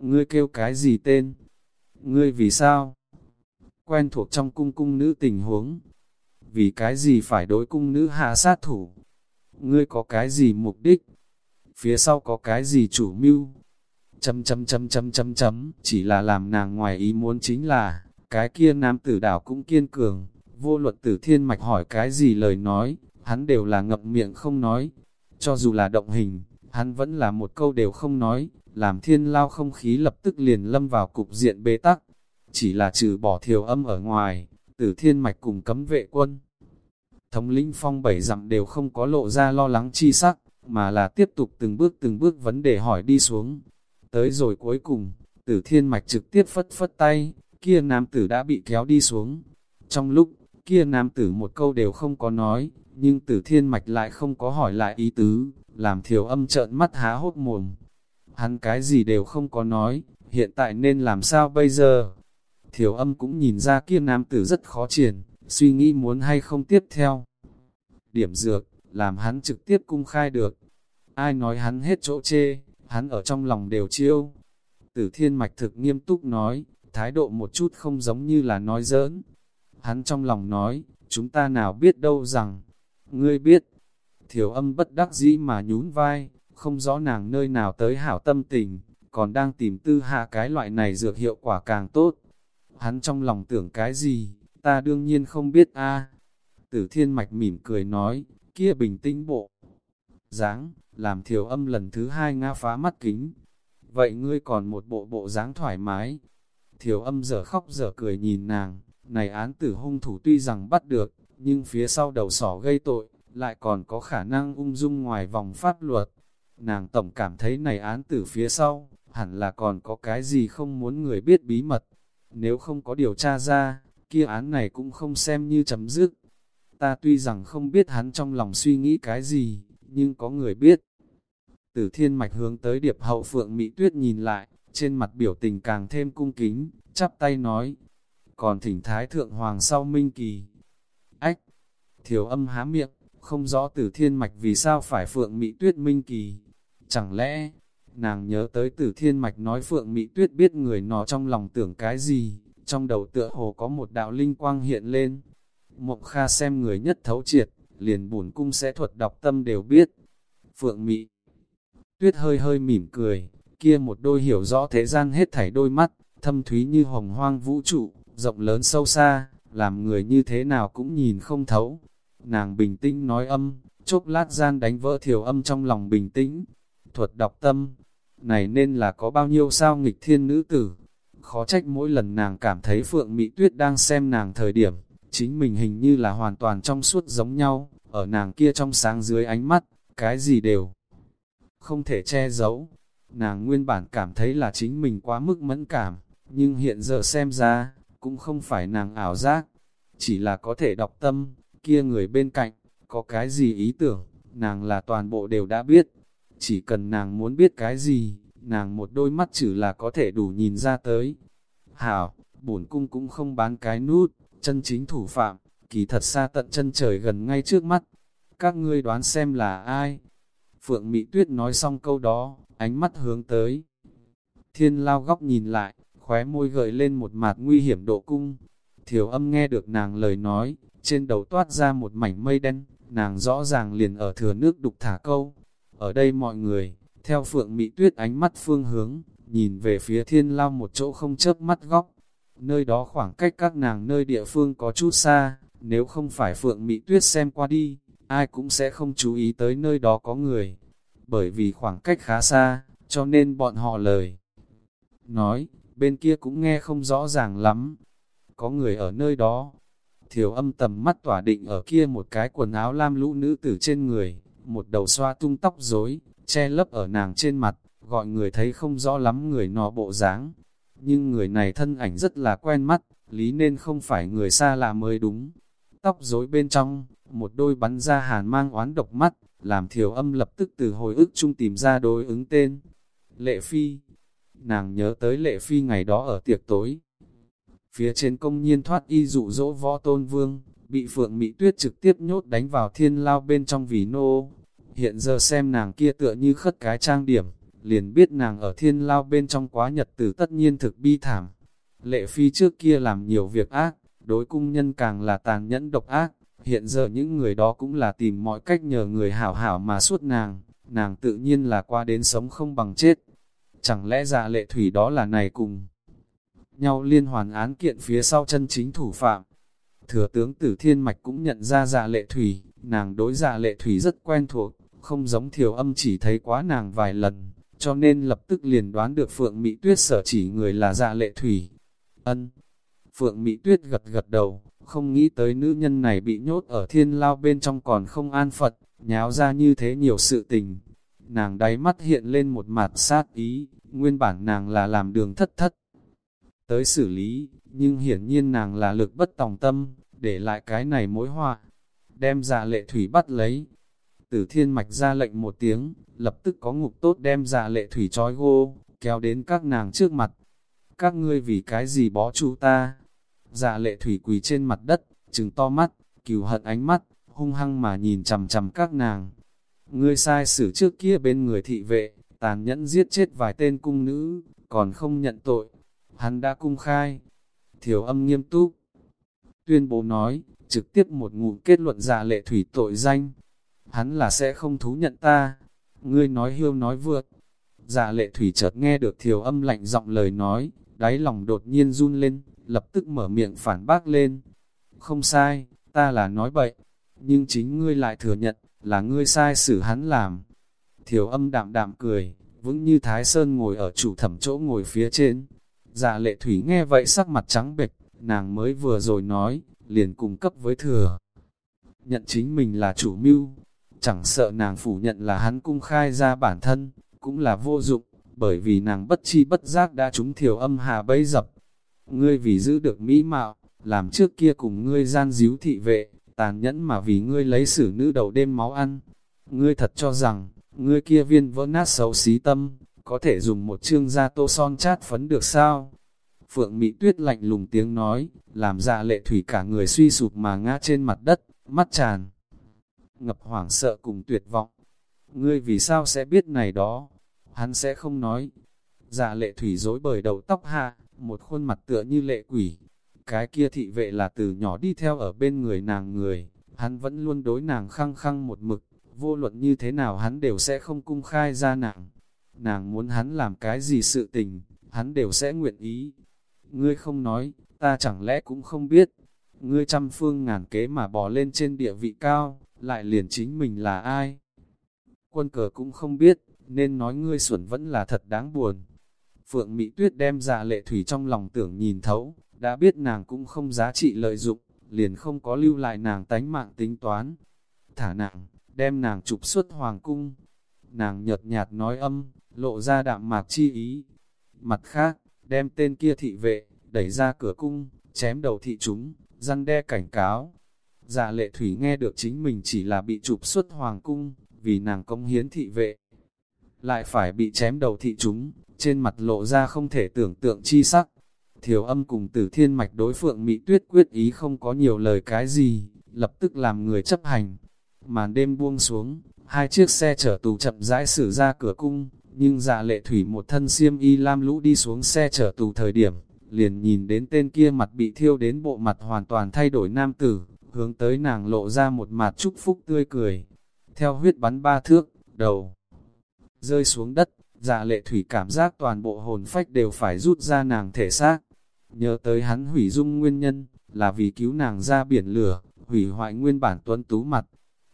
Ngươi kêu cái gì tên? Ngươi vì sao? Quen thuộc trong cung cung nữ tình huống. Vì cái gì phải đối cung nữ hạ sát thủ? Ngươi có cái gì mục đích? Phía sau có cái gì chủ mưu? Chấm chấm chấm chấm chấm chấm, chỉ là làm nàng ngoài ý muốn chính là, cái kia nam tử đảo cũng kiên cường, vô luận tử thiên mạch hỏi cái gì lời nói, hắn đều là ngậm miệng không nói, cho dù là động hình, hắn vẫn là một câu đều không nói, làm thiên lao không khí lập tức liền lâm vào cục diện bế tắc. Chỉ là trừ bỏ thiều âm ở ngoài, tử thiên mạch cùng cấm vệ quân. Thống lĩnh phong bảy dặm đều không có lộ ra lo lắng chi sắc, mà là tiếp tục từng bước từng bước vấn đề hỏi đi xuống. Tới rồi cuối cùng, tử thiên mạch trực tiếp phất phất tay, kia nam tử đã bị kéo đi xuống. Trong lúc, kia nam tử một câu đều không có nói, nhưng tử thiên mạch lại không có hỏi lại ý tứ, làm thiểu âm trợn mắt há hốt mồm. Hắn cái gì đều không có nói, hiện tại nên làm sao bây giờ? Thiểu âm cũng nhìn ra kia nam tử rất khó triển, suy nghĩ muốn hay không tiếp theo. Điểm dược, làm hắn trực tiếp cung khai được. Ai nói hắn hết chỗ chê, hắn ở trong lòng đều chiêu. Tử thiên mạch thực nghiêm túc nói, thái độ một chút không giống như là nói giỡn. Hắn trong lòng nói, chúng ta nào biết đâu rằng, ngươi biết. Thiểu âm bất đắc dĩ mà nhún vai, không rõ nàng nơi nào tới hảo tâm tình, còn đang tìm tư hạ cái loại này dược hiệu quả càng tốt. Hắn trong lòng tưởng cái gì, ta đương nhiên không biết a. Tử thiên mạch mỉm cười nói, kia bình tĩnh bộ. dáng làm thiểu âm lần thứ hai ngã phá mắt kính. Vậy ngươi còn một bộ bộ dáng thoải mái. Thiểu âm giờ khóc giờ cười nhìn nàng, này án tử hung thủ tuy rằng bắt được, nhưng phía sau đầu sỏ gây tội, lại còn có khả năng ung dung ngoài vòng pháp luật. Nàng tổng cảm thấy này án tử phía sau, hẳn là còn có cái gì không muốn người biết bí mật. Nếu không có điều tra ra, kia án này cũng không xem như chấm dứt. Ta tuy rằng không biết hắn trong lòng suy nghĩ cái gì, nhưng có người biết. Tử thiên mạch hướng tới điệp hậu phượng Mỹ Tuyết nhìn lại, trên mặt biểu tình càng thêm cung kính, chắp tay nói. Còn thỉnh thái thượng hoàng sau minh kỳ. Ách! Thiếu âm há miệng, không rõ tử thiên mạch vì sao phải phượng Mỹ Tuyết minh kỳ. Chẳng lẽ, nàng nhớ tới tử thiên mạch nói phượng Mỹ Tuyết biết người nó trong lòng tưởng cái gì, trong đầu tựa hồ có một đạo linh quang hiện lên. Mộng Kha xem người nhất thấu triệt, liền bổn cung sẽ thuật đọc tâm đều biết. Phượng Mỹ Tuyết hơi hơi mỉm cười, kia một đôi hiểu rõ thế gian hết thảy đôi mắt, thâm thúy như hồng hoang vũ trụ, rộng lớn sâu xa, làm người như thế nào cũng nhìn không thấu. Nàng bình tĩnh nói âm, chốc lát gian đánh vỡ thiểu âm trong lòng bình tĩnh. Thuật đọc tâm, này nên là có bao nhiêu sao nghịch thiên nữ tử. Khó trách mỗi lần nàng cảm thấy Phượng Mỹ Tuyết đang xem nàng thời điểm, chính mình hình như là hoàn toàn trong suốt giống nhau, ở nàng kia trong sáng dưới ánh mắt, cái gì đều không thể che giấu. Nàng nguyên bản cảm thấy là chính mình quá mức mẫn cảm, nhưng hiện giờ xem ra, cũng không phải nàng ảo giác, chỉ là có thể đọc tâm, kia người bên cạnh, có cái gì ý tưởng, nàng là toàn bộ đều đã biết. Chỉ cần nàng muốn biết cái gì, nàng một đôi mắt chữ là có thể đủ nhìn ra tới. Hảo, bổn cung cũng không bán cái nút, chân chính thủ phạm, kỳ thật xa tận chân trời gần ngay trước mắt. Các ngươi đoán xem là ai? Phượng Mỹ Tuyết nói xong câu đó, ánh mắt hướng tới. Thiên lao góc nhìn lại, khóe môi gợi lên một mặt nguy hiểm độ cung. Thiểu âm nghe được nàng lời nói, trên đầu toát ra một mảnh mây đen, nàng rõ ràng liền ở thừa nước đục thả câu. Ở đây mọi người, theo Phượng Mỹ Tuyết ánh mắt phương hướng, nhìn về phía thiên lao một chỗ không chớp mắt góc. Nơi đó khoảng cách các nàng nơi địa phương có chút xa, nếu không phải Phượng Mỹ Tuyết xem qua đi, ai cũng sẽ không chú ý tới nơi đó có người. Bởi vì khoảng cách khá xa, cho nên bọn họ lời. Nói, bên kia cũng nghe không rõ ràng lắm. Có người ở nơi đó. Thiểu âm tầm mắt tỏa định ở kia một cái quần áo lam lũ nữ tử trên người, một đầu xoa tung tóc rối, che lấp ở nàng trên mặt, gọi người thấy không rõ lắm người nó bộ dáng. Nhưng người này thân ảnh rất là quen mắt, lý nên không phải người xa lạ mới đúng. Tóc rối bên trong, một đôi bắn ra hàn mang oán độc mắt, làm thiểu âm lập tức từ hồi ức chung tìm ra đối ứng tên. Lệ Phi Nàng nhớ tới Lệ Phi ngày đó ở tiệc tối. Phía trên công nhiên thoát y dụ dỗ võ tôn vương, bị Phượng Mỹ Tuyết trực tiếp nhốt đánh vào thiên lao bên trong vì nô. Hiện giờ xem nàng kia tựa như khất cái trang điểm, liền biết nàng ở thiên lao bên trong quá nhật tử tất nhiên thực bi thảm. Lệ Phi trước kia làm nhiều việc ác, đối cung nhân càng là tàn nhẫn độc ác, hiện giờ những người đó cũng là tìm mọi cách nhờ người hảo hảo mà suốt nàng, nàng tự nhiên là qua đến sống không bằng chết. Chẳng lẽ dạ lệ thủy đó là này cùng nhau liên hoàn án kiện phía sau chân chính thủ phạm. Thừa tướng tử thiên mạch cũng nhận ra dạ lệ thủy, nàng đối dạ lệ thủy rất quen thuộc, không giống thiểu âm chỉ thấy quá nàng vài lần, cho nên lập tức liền đoán được Phượng Mỹ Tuyết sở chỉ người là dạ lệ thủy. Ân. Phượng Mỹ Tuyết gật gật đầu, không nghĩ tới nữ nhân này bị nhốt ở thiên lao bên trong còn không an phận nháo ra như thế nhiều sự tình. Nàng đáy mắt hiện lên một mặt sát ý, nguyên bản nàng là làm đường thất thất. Tới xử lý, nhưng hiển nhiên nàng là lực bất tòng tâm, để lại cái này mối họa đem dạ lệ thủy bắt lấy. Tử thiên mạch ra lệnh một tiếng, lập tức có ngục tốt đem dạ lệ thủy trói gô, kéo đến các nàng trước mặt, các ngươi vì cái gì bó chú ta? Dạ lệ thủy quỳ trên mặt đất, trừng to mắt, cừu hận ánh mắt, hung hăng mà nhìn chằm chằm các nàng. Ngươi sai xử trước kia bên người thị vệ, tàn nhẫn giết chết vài tên cung nữ, còn không nhận tội. Hắn đã cung khai. Thiểu âm nghiêm túc. Tuyên bố nói, trực tiếp một ngụm kết luận dạ lệ thủy tội danh. Hắn là sẽ không thú nhận ta. Ngươi nói hiêu nói vượt. Dạ lệ thủy chợt nghe được thiểu âm lạnh giọng lời nói, đáy lòng đột nhiên run lên, lập tức mở miệng phản bác lên. Không sai, ta là nói bậy, nhưng chính ngươi lại thừa nhận, là ngươi sai xử hắn làm. Thiểu âm đạm đạm cười, vững như Thái Sơn ngồi ở chủ thẩm chỗ ngồi phía trên. Dạ lệ thủy nghe vậy sắc mặt trắng bệch, nàng mới vừa rồi nói, liền cung cấp với thừa. Nhận chính mình là chủ mưu, chẳng sợ nàng phủ nhận là hắn cung khai ra bản thân, cũng là vô dụng, bởi vì nàng bất chi bất giác đã trúng thiểu âm hà bấy dập. Ngươi vì giữ được mỹ mạo, làm trước kia cùng ngươi gian díu thị vệ, tàn nhẫn mà vì ngươi lấy xử nữ đầu đêm máu ăn. Ngươi thật cho rằng, ngươi kia viên vỡ nát xấu xí tâm, có thể dùng một chương da tô son chát phấn được sao? Phượng Mỹ Tuyết lạnh lùng tiếng nói, làm dạ lệ thủy cả người suy sụp mà ngã trên mặt đất, mắt tràn. Ngập hoảng sợ cùng tuyệt vọng. Ngươi vì sao sẽ biết này đó? Hắn sẽ không nói. Dạ lệ thủy dối bởi đầu tóc hạ, một khuôn mặt tựa như lệ quỷ. Cái kia thị vệ là từ nhỏ đi theo ở bên người nàng người, hắn vẫn luôn đối nàng khăng khăng một mực, vô luận như thế nào hắn đều sẽ không cung khai ra nàng. Nàng muốn hắn làm cái gì sự tình, hắn đều sẽ nguyện ý. Ngươi không nói, ta chẳng lẽ cũng không biết. Ngươi trăm phương ngàn kế mà bò lên trên địa vị cao, lại liền chính mình là ai. Quân cờ cũng không biết, nên nói ngươi xuẩn vẫn là thật đáng buồn. Phượng Mỹ Tuyết đem dạ lệ thủy trong lòng tưởng nhìn thấu, đã biết nàng cũng không giá trị lợi dụng, liền không có lưu lại nàng tánh mạng tính toán. Thả nàng, đem nàng trục xuất hoàng cung. Nàng nhợt nhạt nói âm, lộ ra đạm mạc chi ý. Mặt khác, đem tên kia thị vệ, đẩy ra cửa cung, chém đầu thị chúng, răn đe cảnh cáo. Dạ lệ thủy nghe được chính mình chỉ là bị trục xuất hoàng cung, vì nàng công hiến thị vệ. Lại phải bị chém đầu thị chúng, trên mặt lộ ra không thể tưởng tượng chi sắc. Thiểu âm cùng tử thiên mạch đối phượng Mỹ tuyết quyết ý không có nhiều lời cái gì, lập tức làm người chấp hành. Màn đêm buông xuống, hai chiếc xe chở tù chậm rãi xử ra cửa cung, nhưng dạ lệ thủy một thân xiêm y lam lũ đi xuống xe chở tù thời điểm, liền nhìn đến tên kia mặt bị thiêu đến bộ mặt hoàn toàn thay đổi nam tử, hướng tới nàng lộ ra một mặt chúc phúc tươi cười. Theo huyết bắn ba thước, đầu rơi xuống đất, dạ lệ thủy cảm giác toàn bộ hồn phách đều phải rút ra nàng thể xác. Nhớ tới hắn hủy dung nguyên nhân, là vì cứu nàng ra biển lửa, hủy hoại nguyên bản tuấn tú mặt.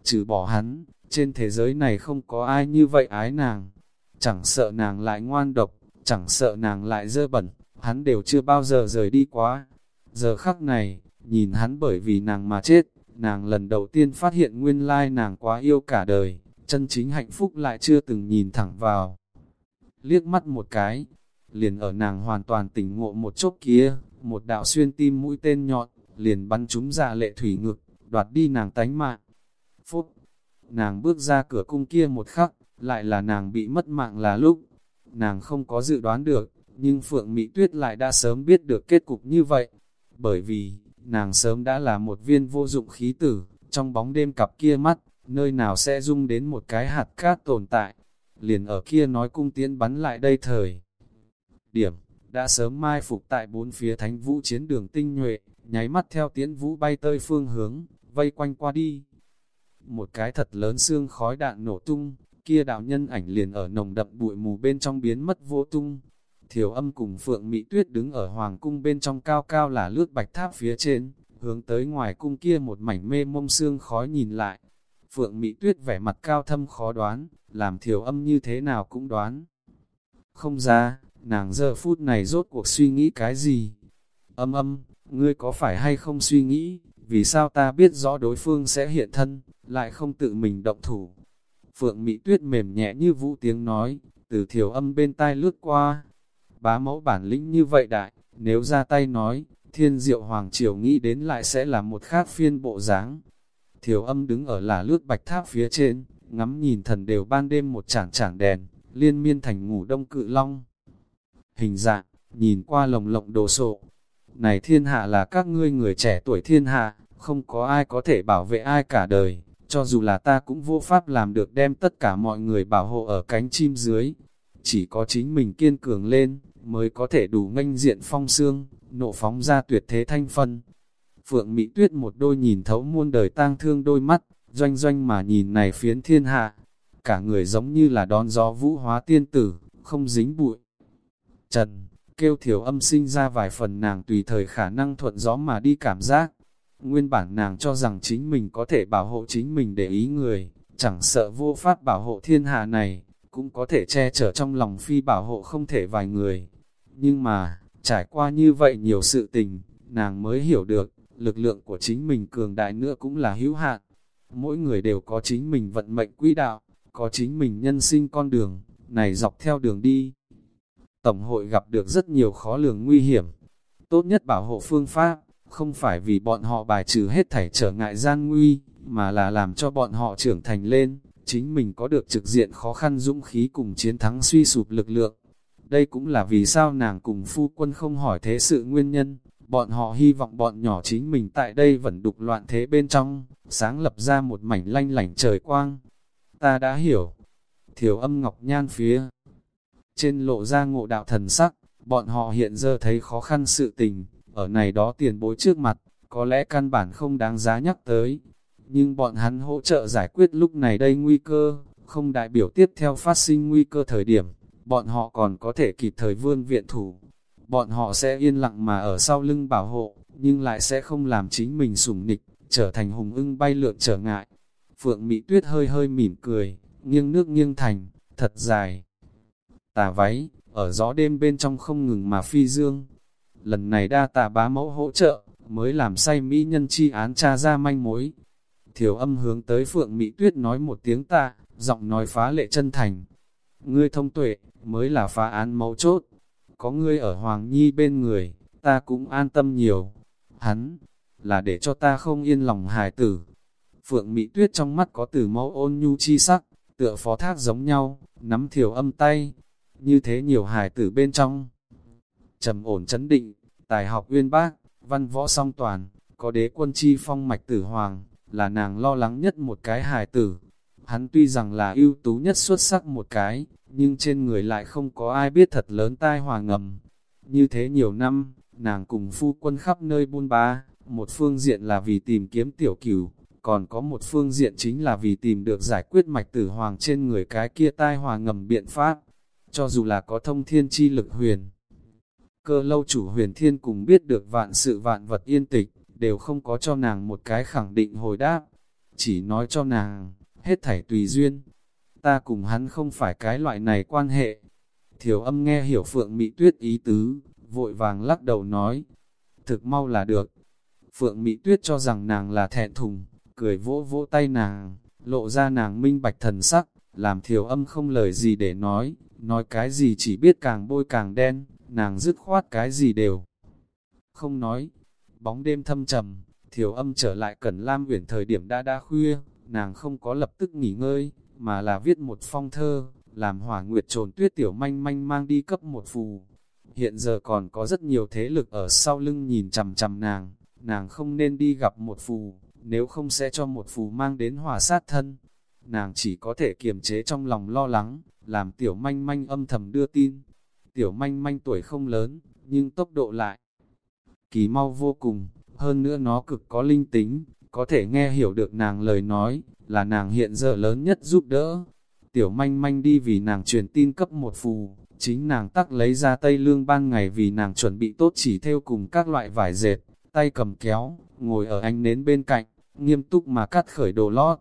Trừ bỏ hắn, trên thế giới này không có ai như vậy ái nàng. Chẳng sợ nàng lại ngoan độc, chẳng sợ nàng lại dơ bẩn, hắn đều chưa bao giờ rời đi quá. Giờ khắc này, nhìn hắn bởi vì nàng mà chết, nàng lần đầu tiên phát hiện nguyên lai nàng quá yêu cả đời, chân chính hạnh phúc lại chưa từng nhìn thẳng vào. Liếc mắt một cái, liền ở nàng hoàn toàn tỉnh ngộ một chốc kia, một đạo xuyên tim mũi tên nhọn, liền bắn trúng ra lệ thủy ngực, đoạt đi nàng tánh mạng. Phúc, nàng bước ra cửa cung kia một khắc, lại là nàng bị mất mạng là lúc. Nàng không có dự đoán được, nhưng Phượng Mỹ Tuyết lại đã sớm biết được kết cục như vậy. Bởi vì, nàng sớm đã là một viên vô dụng khí tử, trong bóng đêm cặp kia mắt, nơi nào sẽ dung đến một cái hạt cát tồn tại. Liền ở kia nói cung tiến bắn lại đây thời. Điểm, đã sớm mai phục tại bốn phía thánh vũ chiến đường tinh nhuệ, nháy mắt theo tiến vũ bay tơi phương hướng, vây quanh qua đi. Một cái thật lớn xương khói đạn nổ tung, kia đạo nhân ảnh liền ở nồng đậm bụi mù bên trong biến mất vô tung. Thiểu âm cùng Phượng Mỹ Tuyết đứng ở hoàng cung bên trong cao cao là lướt bạch tháp phía trên, hướng tới ngoài cung kia một mảnh mê mông xương khói nhìn lại. Phượng Mỹ Tuyết vẻ mặt cao thâm khó đoán, làm thiểu âm như thế nào cũng đoán. Không ra, nàng giờ phút này rốt cuộc suy nghĩ cái gì? Âm âm, ngươi có phải hay không suy nghĩ, vì sao ta biết rõ đối phương sẽ hiện thân, lại không tự mình động thủ? Phượng Mỹ Tuyết mềm nhẹ như vũ tiếng nói, từ thiểu âm bên tai lướt qua. Bá mẫu bản lĩnh như vậy đại, nếu ra tay nói, thiên diệu hoàng triều nghĩ đến lại sẽ là một khác phiên bộ dáng. Thiểu âm đứng ở là lướt bạch tháp phía trên, ngắm nhìn thần đều ban đêm một chản chản đèn, liên miên thành ngủ đông cự long. Hình dạng, nhìn qua lồng lộng đồ sộ. Này thiên hạ là các ngươi người trẻ tuổi thiên hạ, không có ai có thể bảo vệ ai cả đời, cho dù là ta cũng vô pháp làm được đem tất cả mọi người bảo hộ ở cánh chim dưới. Chỉ có chính mình kiên cường lên, mới có thể đủ nganh diện phong xương, nộ phóng ra tuyệt thế thanh phân. Phượng Mỹ Tuyết một đôi nhìn thấu muôn đời tang thương đôi mắt, doanh doanh mà nhìn này phiến thiên hạ. Cả người giống như là đón gió vũ hóa tiên tử, không dính bụi. Trần, kêu thiểu âm sinh ra vài phần nàng tùy thời khả năng thuận gió mà đi cảm giác. Nguyên bản nàng cho rằng chính mình có thể bảo hộ chính mình để ý người, chẳng sợ vô pháp bảo hộ thiên hạ này, cũng có thể che chở trong lòng phi bảo hộ không thể vài người. Nhưng mà, trải qua như vậy nhiều sự tình, nàng mới hiểu được, lực lượng của chính mình cường đại nữa cũng là hữu hạn. Mỗi người đều có chính mình vận mệnh quỹ đạo, có chính mình nhân sinh con đường, này dọc theo đường đi. Tổng hội gặp được rất nhiều khó lường nguy hiểm. Tốt nhất bảo hộ phương pháp, không phải vì bọn họ bài trừ hết thảy trở ngại gian nguy, mà là làm cho bọn họ trưởng thành lên, chính mình có được trực diện khó khăn dũng khí cùng chiến thắng suy sụp lực lượng. Đây cũng là vì sao nàng cùng phu quân không hỏi thế sự nguyên nhân, bọn họ hy vọng bọn nhỏ chính mình tại đây vẫn đục loạn thế bên trong, sáng lập ra một mảnh lanh lảnh trời quang. Ta đã hiểu, thiểu âm ngọc nhan phía, trên lộ ra ngộ đạo thần sắc, bọn họ hiện giờ thấy khó khăn sự tình, ở này đó tiền bối trước mặt, có lẽ căn bản không đáng giá nhắc tới. Nhưng bọn hắn hỗ trợ giải quyết lúc này đây nguy cơ, không đại biểu tiếp theo phát sinh nguy cơ thời điểm, bọn họ còn có thể kịp thời vươn viện thủ. Bọn họ sẽ yên lặng mà ở sau lưng bảo hộ, nhưng lại sẽ không làm chính mình sủng nịch, trở thành hùng ưng bay lượn trở ngại. Phượng Mỹ Tuyết hơi hơi mỉm cười, nghiêng nước nghiêng thành, thật dài. Tà váy, ở gió đêm bên trong không ngừng mà phi dương, lần này đa tà bá mẫu hỗ trợ, mới làm say mỹ nhân chi án tra ra manh mối. Thiểu âm hướng tới Phượng Mỹ Tuyết nói một tiếng tạ, giọng nói phá lệ chân thành. Ngươi thông tuệ, mới là phá án mấu chốt. Có ngươi ở Hoàng Nhi bên người, ta cũng an tâm nhiều. Hắn, là để cho ta không yên lòng hài tử. Phượng Mỹ Tuyết trong mắt có từ mẫu ôn nhu chi sắc, tựa phó thác giống nhau, nắm thiểu âm tay. Như thế nhiều hài tử bên trong trầm ổn chấn định, tài học uyên bác, văn võ song toàn, có đế quân chi phong mạch tử hoàng, là nàng lo lắng nhất một cái hài tử. Hắn tuy rằng là ưu tú nhất xuất sắc một cái, nhưng trên người lại không có ai biết thật lớn tai hòa ngầm. Như thế nhiều năm, nàng cùng phu quân khắp nơi buôn ba, một phương diện là vì tìm kiếm tiểu cửu, còn có một phương diện chính là vì tìm được giải quyết mạch tử hoàng trên người cái kia tai hòa ngầm biện pháp. Cho dù là có thông thiên chi lực huyền, cơ lâu chủ huyền thiên cùng biết được vạn sự vạn vật yên tịch, đều không có cho nàng một cái khẳng định hồi đáp, chỉ nói cho nàng, hết thảy tùy duyên. Ta cùng hắn không phải cái loại này quan hệ. Thiểu âm nghe hiểu Phượng Mỹ Tuyết ý tứ, vội vàng lắc đầu nói, thực mau là được. Phượng Mỹ Tuyết cho rằng nàng là thẹn thùng, cười vỗ vỗ tay nàng, lộ ra nàng minh bạch thần sắc, làm thiểu âm không lời gì để nói, nói cái gì chỉ biết càng bôi càng đen, nàng dứt khoát cái gì đều. Không nói, bóng đêm thâm trầm, thiểu âm trở lại Cẩn Lam Uyển thời điểm đã đã khuya, nàng không có lập tức nghỉ ngơi, mà là viết một phong thơ, làm hỏa nguyệt trồn tuyết tiểu manh manh mang đi cấp một phù. Hiện giờ còn có rất nhiều thế lực ở sau lưng nhìn chằm chằm nàng, nàng không nên đi gặp một phù, nếu không sẽ cho một phù mang đến hỏa sát thân. Nàng chỉ có thể kiềm chế trong lòng lo lắng, làm tiểu manh manh âm thầm đưa tin, Tiểu manh manh tuổi không lớn, nhưng tốc độ lại kỳ mau vô cùng, hơn nữa nó cực có linh tính, có thể nghe hiểu được nàng lời nói, là nàng hiện giờ lớn nhất giúp đỡ. Tiểu manh manh đi vì nàng truyền tin cấp một phù, chính nàng tắc lấy ra tây lương ban ngày vì nàng chuẩn bị tốt chỉ theo cùng các loại vải dệt, tay cầm kéo, ngồi ở ánh nến bên cạnh, nghiêm túc mà cắt khởi đồ lót.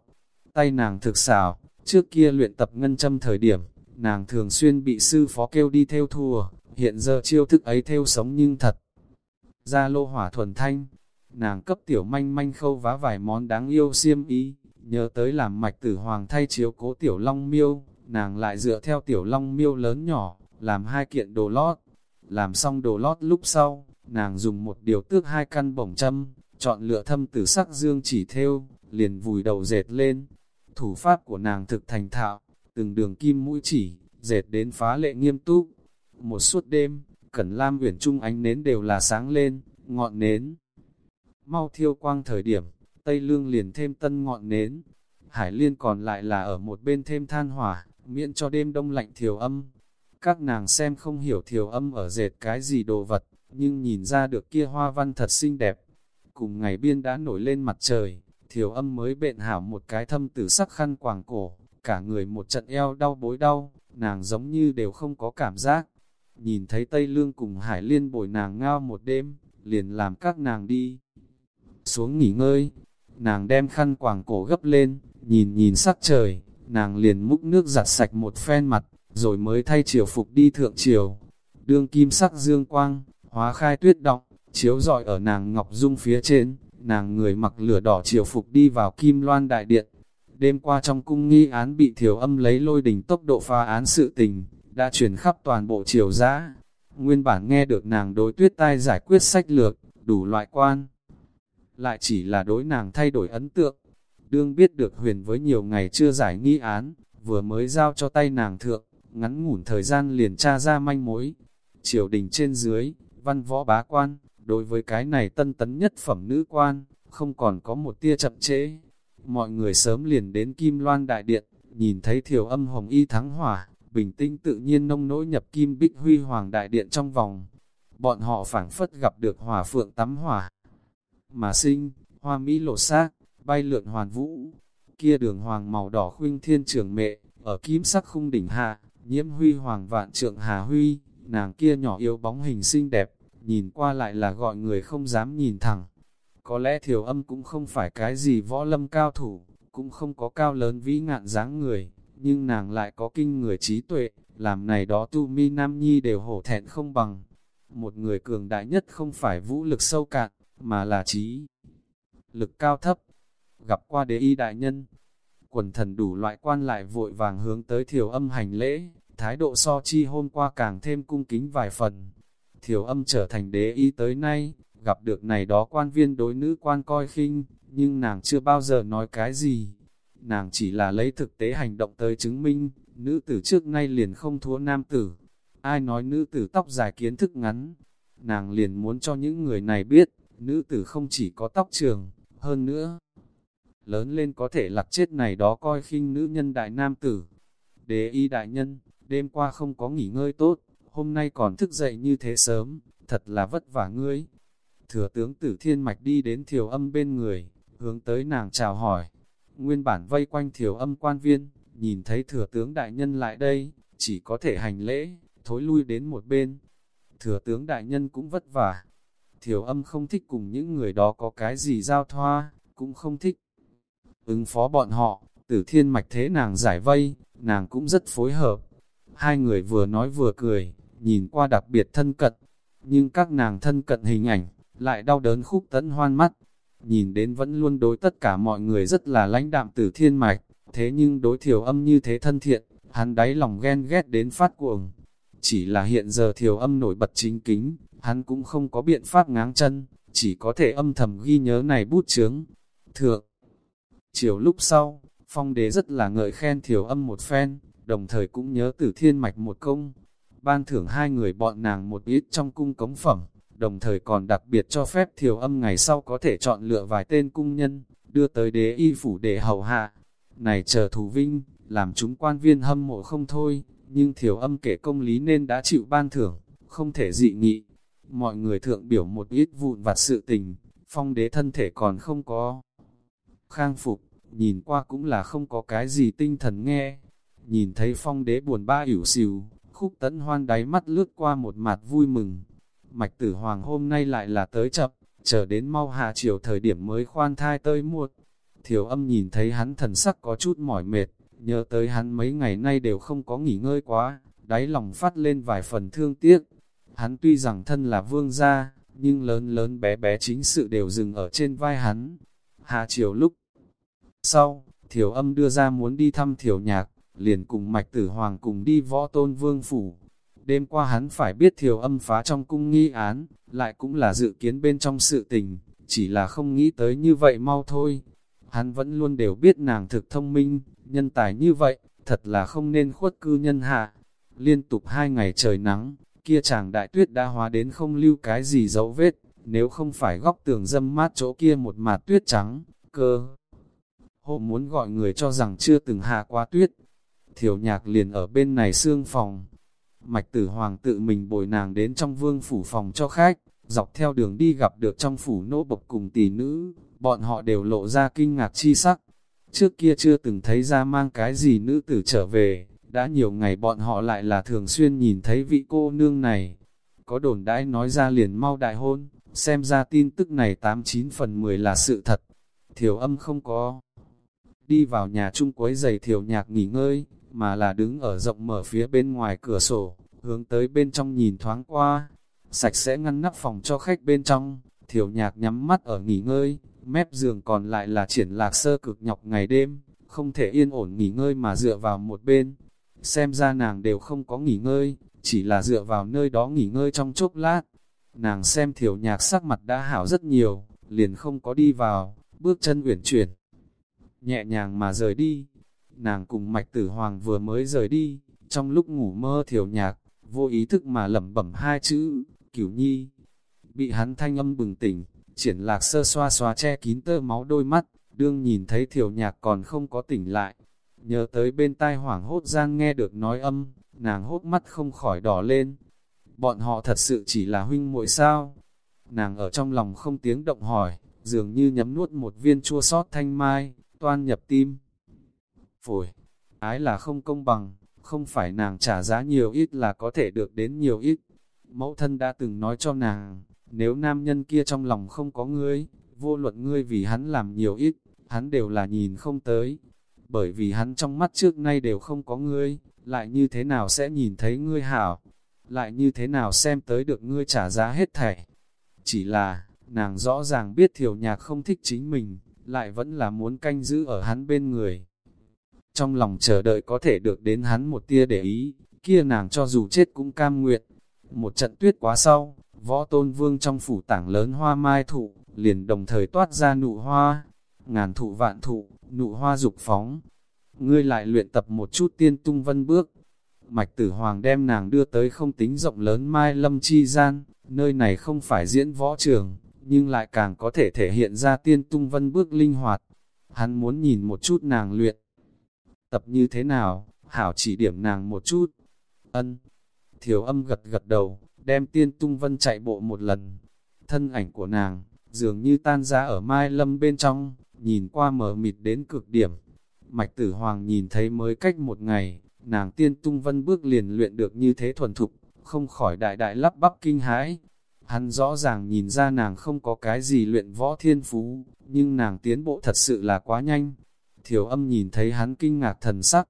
Tay nàng thực xảo, trước kia luyện tập ngân châm thời điểm, nàng thường xuyên bị sư phó kêu đi theo thua, hiện giờ chiêu thức ấy theo sống nhưng thật. Ra lô hỏa thuần thanh, nàng cấp tiểu manh manh khâu vá vài món đáng yêu xiêm ý, nhớ tới làm mạch tử hoàng thay chiếu cố tiểu long miêu, nàng lại dựa theo tiểu long miêu lớn nhỏ, làm hai kiện đồ lót. Làm xong đồ lót lúc sau, nàng dùng một điều tước hai căn bổng châm, chọn lựa thâm tử sắc dương chỉ theo, liền vùi đầu dệt lên. Thủ pháp của nàng thực thành thạo, từng đường kim mũi chỉ, dệt đến phá lệ nghiêm túc. Một suốt đêm, Cẩn Lam uyển trung ánh nến đều là sáng lên, ngọn nến. Mau thiêu quang thời điểm, Tây Lương liền thêm tân ngọn nến. Hải Liên còn lại là ở một bên thêm than hỏa, miễn cho đêm đông lạnh thiều âm. Các nàng xem không hiểu thiều âm ở dệt cái gì đồ vật, nhưng nhìn ra được kia hoa văn thật xinh đẹp. Cùng ngày biên đã nổi lên mặt trời, thiều âm mới bện hảo một cái thâm tử sắc khăn quàng cổ, cả người một trận eo đau bối đau, nàng giống như đều không có cảm giác. Nhìn thấy Tây Lương cùng Hải Liên bồi nàng ngao một đêm, liền làm các nàng đi. Xuống nghỉ ngơi, nàng đem khăn quàng cổ gấp lên, nhìn nhìn sắc trời, nàng liền múc nước giặt sạch một phen mặt, rồi mới thay triều phục đi thượng triều. Đương kim sắc dương quang, hóa khai tuyết động, chiếu rọi ở nàng ngọc dung phía trên, nàng người mặc lửa đỏ triều phục đi vào kim loan đại điện. Đêm qua trong cung nghi án bị thiểu âm lấy lôi đình tốc độ phá án sự tình, đã truyền khắp toàn bộ triều giã. Nguyên bản nghe được nàng đối tuyết tai giải quyết sách lược, đủ loại quan. Lại chỉ là đối nàng thay đổi ấn tượng. Đương biết được huyền với nhiều ngày chưa giải nghi án, vừa mới giao cho tay nàng thượng, ngắn ngủn thời gian liền tra ra manh mối. Triều đình trên dưới, văn võ bá quan, đối với cái này tân tấn nhất phẩm nữ quan, không còn có một tia chậm trễ. Mọi người sớm liền đến Kim Loan Đại Điện, nhìn thấy thiểu âm hồng y thắng hỏa, bình tĩnh tự nhiên nông nỗi nhập Kim Bích Huy Hoàng Đại Điện trong vòng. Bọn họ phảng phất gặp được hỏa phượng tắm hỏa. Mà sinh, hoa mỹ lộ xác, bay lượn hoàn vũ, kia đường hoàng màu đỏ khuynh thiên trường mệ, ở kim sắc khung đỉnh hạ, nhiễm huy hoàng vạn trượng hà huy, nàng kia nhỏ yếu bóng hình xinh đẹp, nhìn qua lại là gọi người không dám nhìn thẳng. Có lẽ thiểu âm cũng không phải cái gì võ lâm cao thủ, cũng không có cao lớn vĩ ngạn dáng người, nhưng nàng lại có kinh người trí tuệ, làm này đó tu mi nam nhi đều hổ thẹn không bằng. Một người cường đại nhất không phải vũ lực sâu cạn, mà là trí lực cao thấp. Gặp qua đế y đại nhân, quần thần đủ loại quan lại vội vàng hướng tới thiểu âm hành lễ, thái độ so chi hôm qua càng thêm cung kính vài phần. Thiểu âm trở thành đế y tới nay, gặp được này đó quan viên đối nữ quan coi khinh, nhưng nàng chưa bao giờ nói cái gì. Nàng chỉ là lấy thực tế hành động tới chứng minh, nữ tử trước nay liền không thua nam tử. Ai nói nữ tử tóc dài kiến thức ngắn, nàng liền muốn cho những người này biết, nữ tử không chỉ có tóc trường, hơn nữa. Lớn lên có thể lặt chết này đó coi khinh nữ nhân đại nam tử. Đế y đại nhân, đêm qua không có nghỉ ngơi tốt, hôm nay còn thức dậy như thế sớm, thật là vất vả ngươi. Thừa tướng tử thiên mạch đi đến thiểu âm bên người, hướng tới nàng chào hỏi. Nguyên bản vây quanh thiểu âm quan viên, nhìn thấy thừa tướng đại nhân lại đây, chỉ có thể hành lễ, thối lui đến một bên. Thừa tướng đại nhân cũng vất vả. Thiểu âm không thích cùng những người đó có cái gì giao thoa, cũng không thích. Ứng phó bọn họ, tử thiên mạch thế nàng giải vây, nàng cũng rất phối hợp. Hai người vừa nói vừa cười, nhìn qua đặc biệt thân cận, nhưng các nàng thân cận hình ảnh, lại đau đớn khúc tấn hoan mắt. Nhìn đến vẫn luôn đối tất cả mọi người rất là lãnh đạm tử thiên mạch, thế nhưng đối thiểu âm như thế thân thiện, hắn đáy lòng ghen ghét đến phát cuồng. Chỉ là hiện giờ thiểu âm nổi bật chính kính, hắn cũng không có biện pháp ngáng chân, chỉ có thể âm thầm ghi nhớ này bút chướng. Thượng, chiều lúc sau, phong đế rất là ngợi khen thiểu âm một phen, đồng thời cũng nhớ tử thiên mạch một công, ban thưởng hai người bọn nàng một ít trong cung cống phẩm, đồng thời còn đặc biệt cho phép thiểu âm ngày sau có thể chọn lựa vài tên cung nhân, đưa tới đế y phủ để hầu hạ. Này chờ thù vinh, làm chúng quan viên hâm mộ không thôi, nhưng thiểu âm kể công lý nên đã chịu ban thưởng, không thể dị nghị. Mọi người thượng biểu một ít vụn vặt sự tình, phong đế thân thể còn không có khang phục, nhìn qua cũng là không có cái gì tinh thần nghe. Nhìn thấy phong đế buồn ba ỉu xìu, khúc tấn hoan đáy mắt lướt qua một mặt vui mừng. Mạch tử hoàng hôm nay lại là tới chậm, chờ đến mau hạ chiều thời điểm mới khoan thai tới muộn. Thiểu âm nhìn thấy hắn thần sắc có chút mỏi mệt, nhớ tới hắn mấy ngày nay đều không có nghỉ ngơi quá, đáy lòng phát lên vài phần thương tiếc. Hắn tuy rằng thân là vương gia, nhưng lớn lớn bé bé chính sự đều dừng ở trên vai hắn. Hạ chiều lúc sau, thiểu âm đưa ra muốn đi thăm thiểu nhạc, liền cùng mạch tử hoàng cùng đi võ tôn vương phủ. Đêm qua hắn phải biết thiểu âm phá trong cung nghi án, lại cũng là dự kiến bên trong sự tình, chỉ là không nghĩ tới như vậy mau thôi. Hắn vẫn luôn đều biết nàng thực thông minh, nhân tài như vậy, thật là không nên khuất cư nhân hạ. Liên tục hai ngày trời nắng, kia chàng đại tuyết đã hóa đến không lưu cái gì dấu vết, nếu không phải góc tường dâm mát chỗ kia một mạt tuyết trắng, cơ. Hộ muốn gọi người cho rằng chưa từng hạ qua tuyết. Thiểu nhạc liền ở bên này xương phòng. Mạch tử hoàng tự mình bồi nàng đến trong vương phủ phòng cho khách, dọc theo đường đi gặp được trong phủ nỗ bộc cùng tỷ nữ, bọn họ đều lộ ra kinh ngạc chi sắc. Trước kia chưa từng thấy ra mang cái gì nữ tử trở về, đã nhiều ngày bọn họ lại là thường xuyên nhìn thấy vị cô nương này. Có đồn đãi nói ra liền mau đại hôn, xem ra tin tức này 89 phần 10 là sự thật. Thiểu âm không có đi vào nhà chung quấy giày thiểu nhạc nghỉ ngơi, mà là đứng ở rộng mở phía bên ngoài cửa sổ, hướng tới bên trong nhìn thoáng qua. Sạch sẽ ngăn nắp phòng cho khách bên trong, thiểu nhạc nhắm mắt ở nghỉ ngơi, mép giường còn lại là triển lạc sơ cực nhọc ngày đêm, không thể yên ổn nghỉ ngơi mà dựa vào một bên. Xem ra nàng đều không có nghỉ ngơi, chỉ là dựa vào nơi đó nghỉ ngơi trong chốc lát. Nàng xem thiểu nhạc sắc mặt đã hảo rất nhiều, liền không có đi vào, bước chân uyển chuyển. Nhẹ nhàng mà rời đi, nàng cùng mạch tử hoàng vừa mới rời đi, trong lúc ngủ mơ thiểu nhạc, vô ý thức mà lẩm bẩm hai chữ, cửu nhi. Bị hắn thanh âm bừng tỉnh, triển lạc sơ xoa xoa che kín tơ máu đôi mắt, đương nhìn thấy thiểu nhạc còn không có tỉnh lại. Nhớ tới bên tai hoảng hốt giang nghe được nói âm, nàng hốt mắt không khỏi đỏ lên. Bọn họ thật sự chỉ là huynh muội sao? Nàng ở trong lòng không tiếng động hỏi, dường như nhấm nuốt một viên chua sót thanh mai, toan nhập tim. Phổi, ái là không công bằng, không phải nàng trả giá nhiều ít là có thể được đến nhiều ít. Mẫu thân đã từng nói cho nàng, nếu nam nhân kia trong lòng không có ngươi, vô luận ngươi vì hắn làm nhiều ít, hắn đều là nhìn không tới. Bởi vì hắn trong mắt trước nay đều không có ngươi, lại như thế nào sẽ nhìn thấy ngươi hảo, lại như thế nào xem tới được ngươi trả giá hết thảy. Chỉ là, nàng rõ ràng biết thiểu nhạc không thích chính mình, lại vẫn là muốn canh giữ ở hắn bên người. Trong lòng chờ đợi có thể được đến hắn một tia để ý, kia nàng cho dù chết cũng cam nguyện. Một trận tuyết quá sau, võ tôn vương trong phủ tảng lớn hoa mai thụ, liền đồng thời toát ra nụ hoa, ngàn thụ vạn thụ, nụ hoa dục phóng. Ngươi lại luyện tập một chút tiên tung vân bước. Mạch tử hoàng đem nàng đưa tới không tính rộng lớn mai lâm chi gian, nơi này không phải diễn võ trường, nhưng lại càng có thể thể hiện ra tiên tung vân bước linh hoạt. Hắn muốn nhìn một chút nàng luyện. Tập như thế nào, hảo chỉ điểm nàng một chút. Ân. Thiếu âm gật gật đầu, đem tiên tung vân chạy bộ một lần. Thân ảnh của nàng, dường như tan ra ở mai lâm bên trong, nhìn qua mờ mịt đến cực điểm. Mạch tử hoàng nhìn thấy mới cách một ngày, nàng tiên tung vân bước liền luyện được như thế thuần thục, không khỏi đại đại lắp bắp kinh hãi. Hắn rõ ràng nhìn ra nàng không có cái gì luyện võ thiên phú, nhưng nàng tiến bộ thật sự là quá nhanh. Thiểu âm nhìn thấy hắn kinh ngạc thần sắc.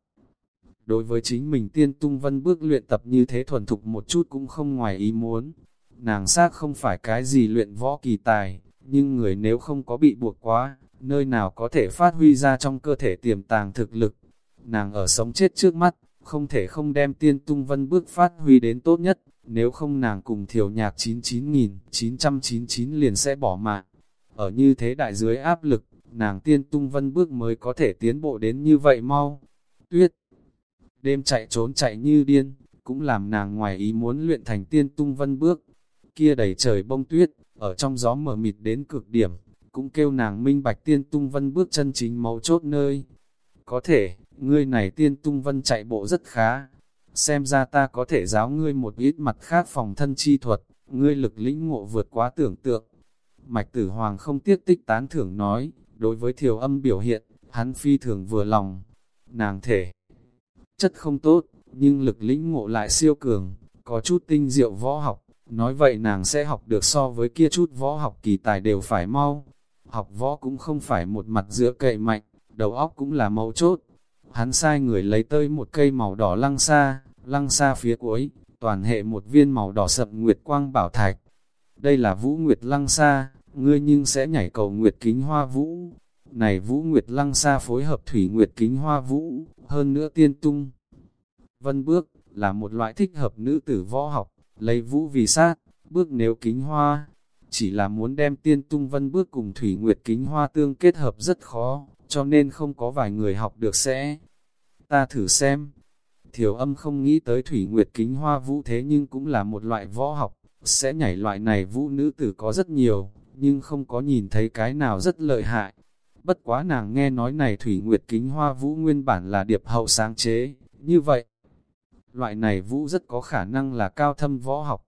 Đối với chính mình tiên tung vân bước luyện tập như thế thuần thục một chút cũng không ngoài ý muốn. Nàng xác không phải cái gì luyện võ kỳ tài, nhưng người nếu không có bị buộc quá, nơi nào có thể phát huy ra trong cơ thể tiềm tàng thực lực. Nàng ở sống chết trước mắt, không thể không đem tiên tung vân bước phát huy đến tốt nhất, nếu không nàng cùng thiểu nhạc 99.999 liền sẽ bỏ mạng. Ở như thế đại dưới áp lực, nàng tiên tung vân bước mới có thể tiến bộ đến như vậy mau. Tuyết, đêm chạy trốn chạy như điên, cũng làm nàng ngoài ý muốn luyện thành tiên tung vân bước. Kia đầy trời bông tuyết, ở trong gió mờ mịt đến cực điểm, cũng kêu nàng minh bạch tiên tung vân bước chân chính mấu chốt nơi. Có thể, ngươi này tiên tung vân chạy bộ rất khá, xem ra ta có thể giáo ngươi một ít mặt khác phòng thân chi thuật, ngươi lực lĩnh ngộ vượt quá tưởng tượng. Mạch tử hoàng không tiếc tích tán thưởng nói, đối với thiểu âm biểu hiện, hắn phi thường vừa lòng, nàng thể. Chất không tốt, nhưng lực lĩnh ngộ lại siêu cường, có chút tinh diệu võ học, nói vậy nàng sẽ học được so với kia chút võ học kỳ tài đều phải mau. Học võ cũng không phải một mặt giữa cậy mạnh, đầu óc cũng là mấu chốt. Hắn sai người lấy tới một cây màu đỏ lăng xa, lăng xa phía cuối, toàn hệ một viên màu đỏ sậm nguyệt quang bảo thạch. Đây là vũ nguyệt lăng xa, ngươi nhưng sẽ nhảy cầu nguyệt kính hoa vũ. Này vũ nguyệt lăng xa phối hợp thủy nguyệt kính hoa vũ, hơn nữa tiên tung. Vân bước, là một loại thích hợp nữ tử võ học, lấy vũ vì sát, bước nếu kính hoa. Chỉ là muốn đem tiên tung vân bước cùng thủy nguyệt kính hoa tương kết hợp rất khó, cho nên không có vài người học được sẽ. Ta thử xem, Thiểu âm không nghĩ tới thủy nguyệt kính hoa vũ thế nhưng cũng là một loại võ học, sẽ nhảy loại này vũ nữ tử có rất nhiều, nhưng không có nhìn thấy cái nào rất lợi hại. Bất quá nàng nghe nói này thủy nguyệt kính hoa vũ nguyên bản là điệp hậu sáng chế, như vậy. Loại này vũ rất có khả năng là cao thâm võ học.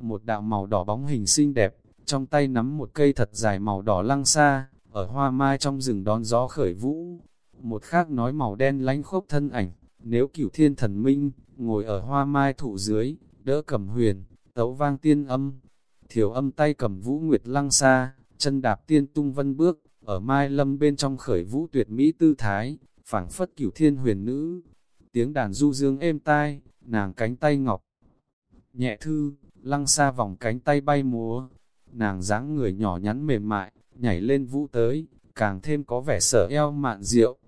Một đạo màu đỏ bóng hình xinh đẹp, trong tay nắm một cây thật dài màu đỏ lăng xa, ở hoa mai trong rừng đón gió khởi vũ. Một khác nói màu đen lánh khốc thân ảnh, nếu cửu thiên thần minh, ngồi ở hoa mai thụ dưới, đỡ cầm huyền, tấu vang tiên âm. Thiều âm tay cầm vũ nguyệt lăng xa, chân đạp tiên tung vân bước, ở mai lâm bên trong khởi vũ tuyệt mỹ tư thái, phảng phất cửu thiên huyền nữ. Tiếng đàn du dương êm tai, nàng cánh tay ngọc. Nhẹ thư, lăng xa vòng cánh tay bay múa, nàng dáng người nhỏ nhắn mềm mại, nhảy lên vũ tới, càng thêm có vẻ sở eo mạn diệu.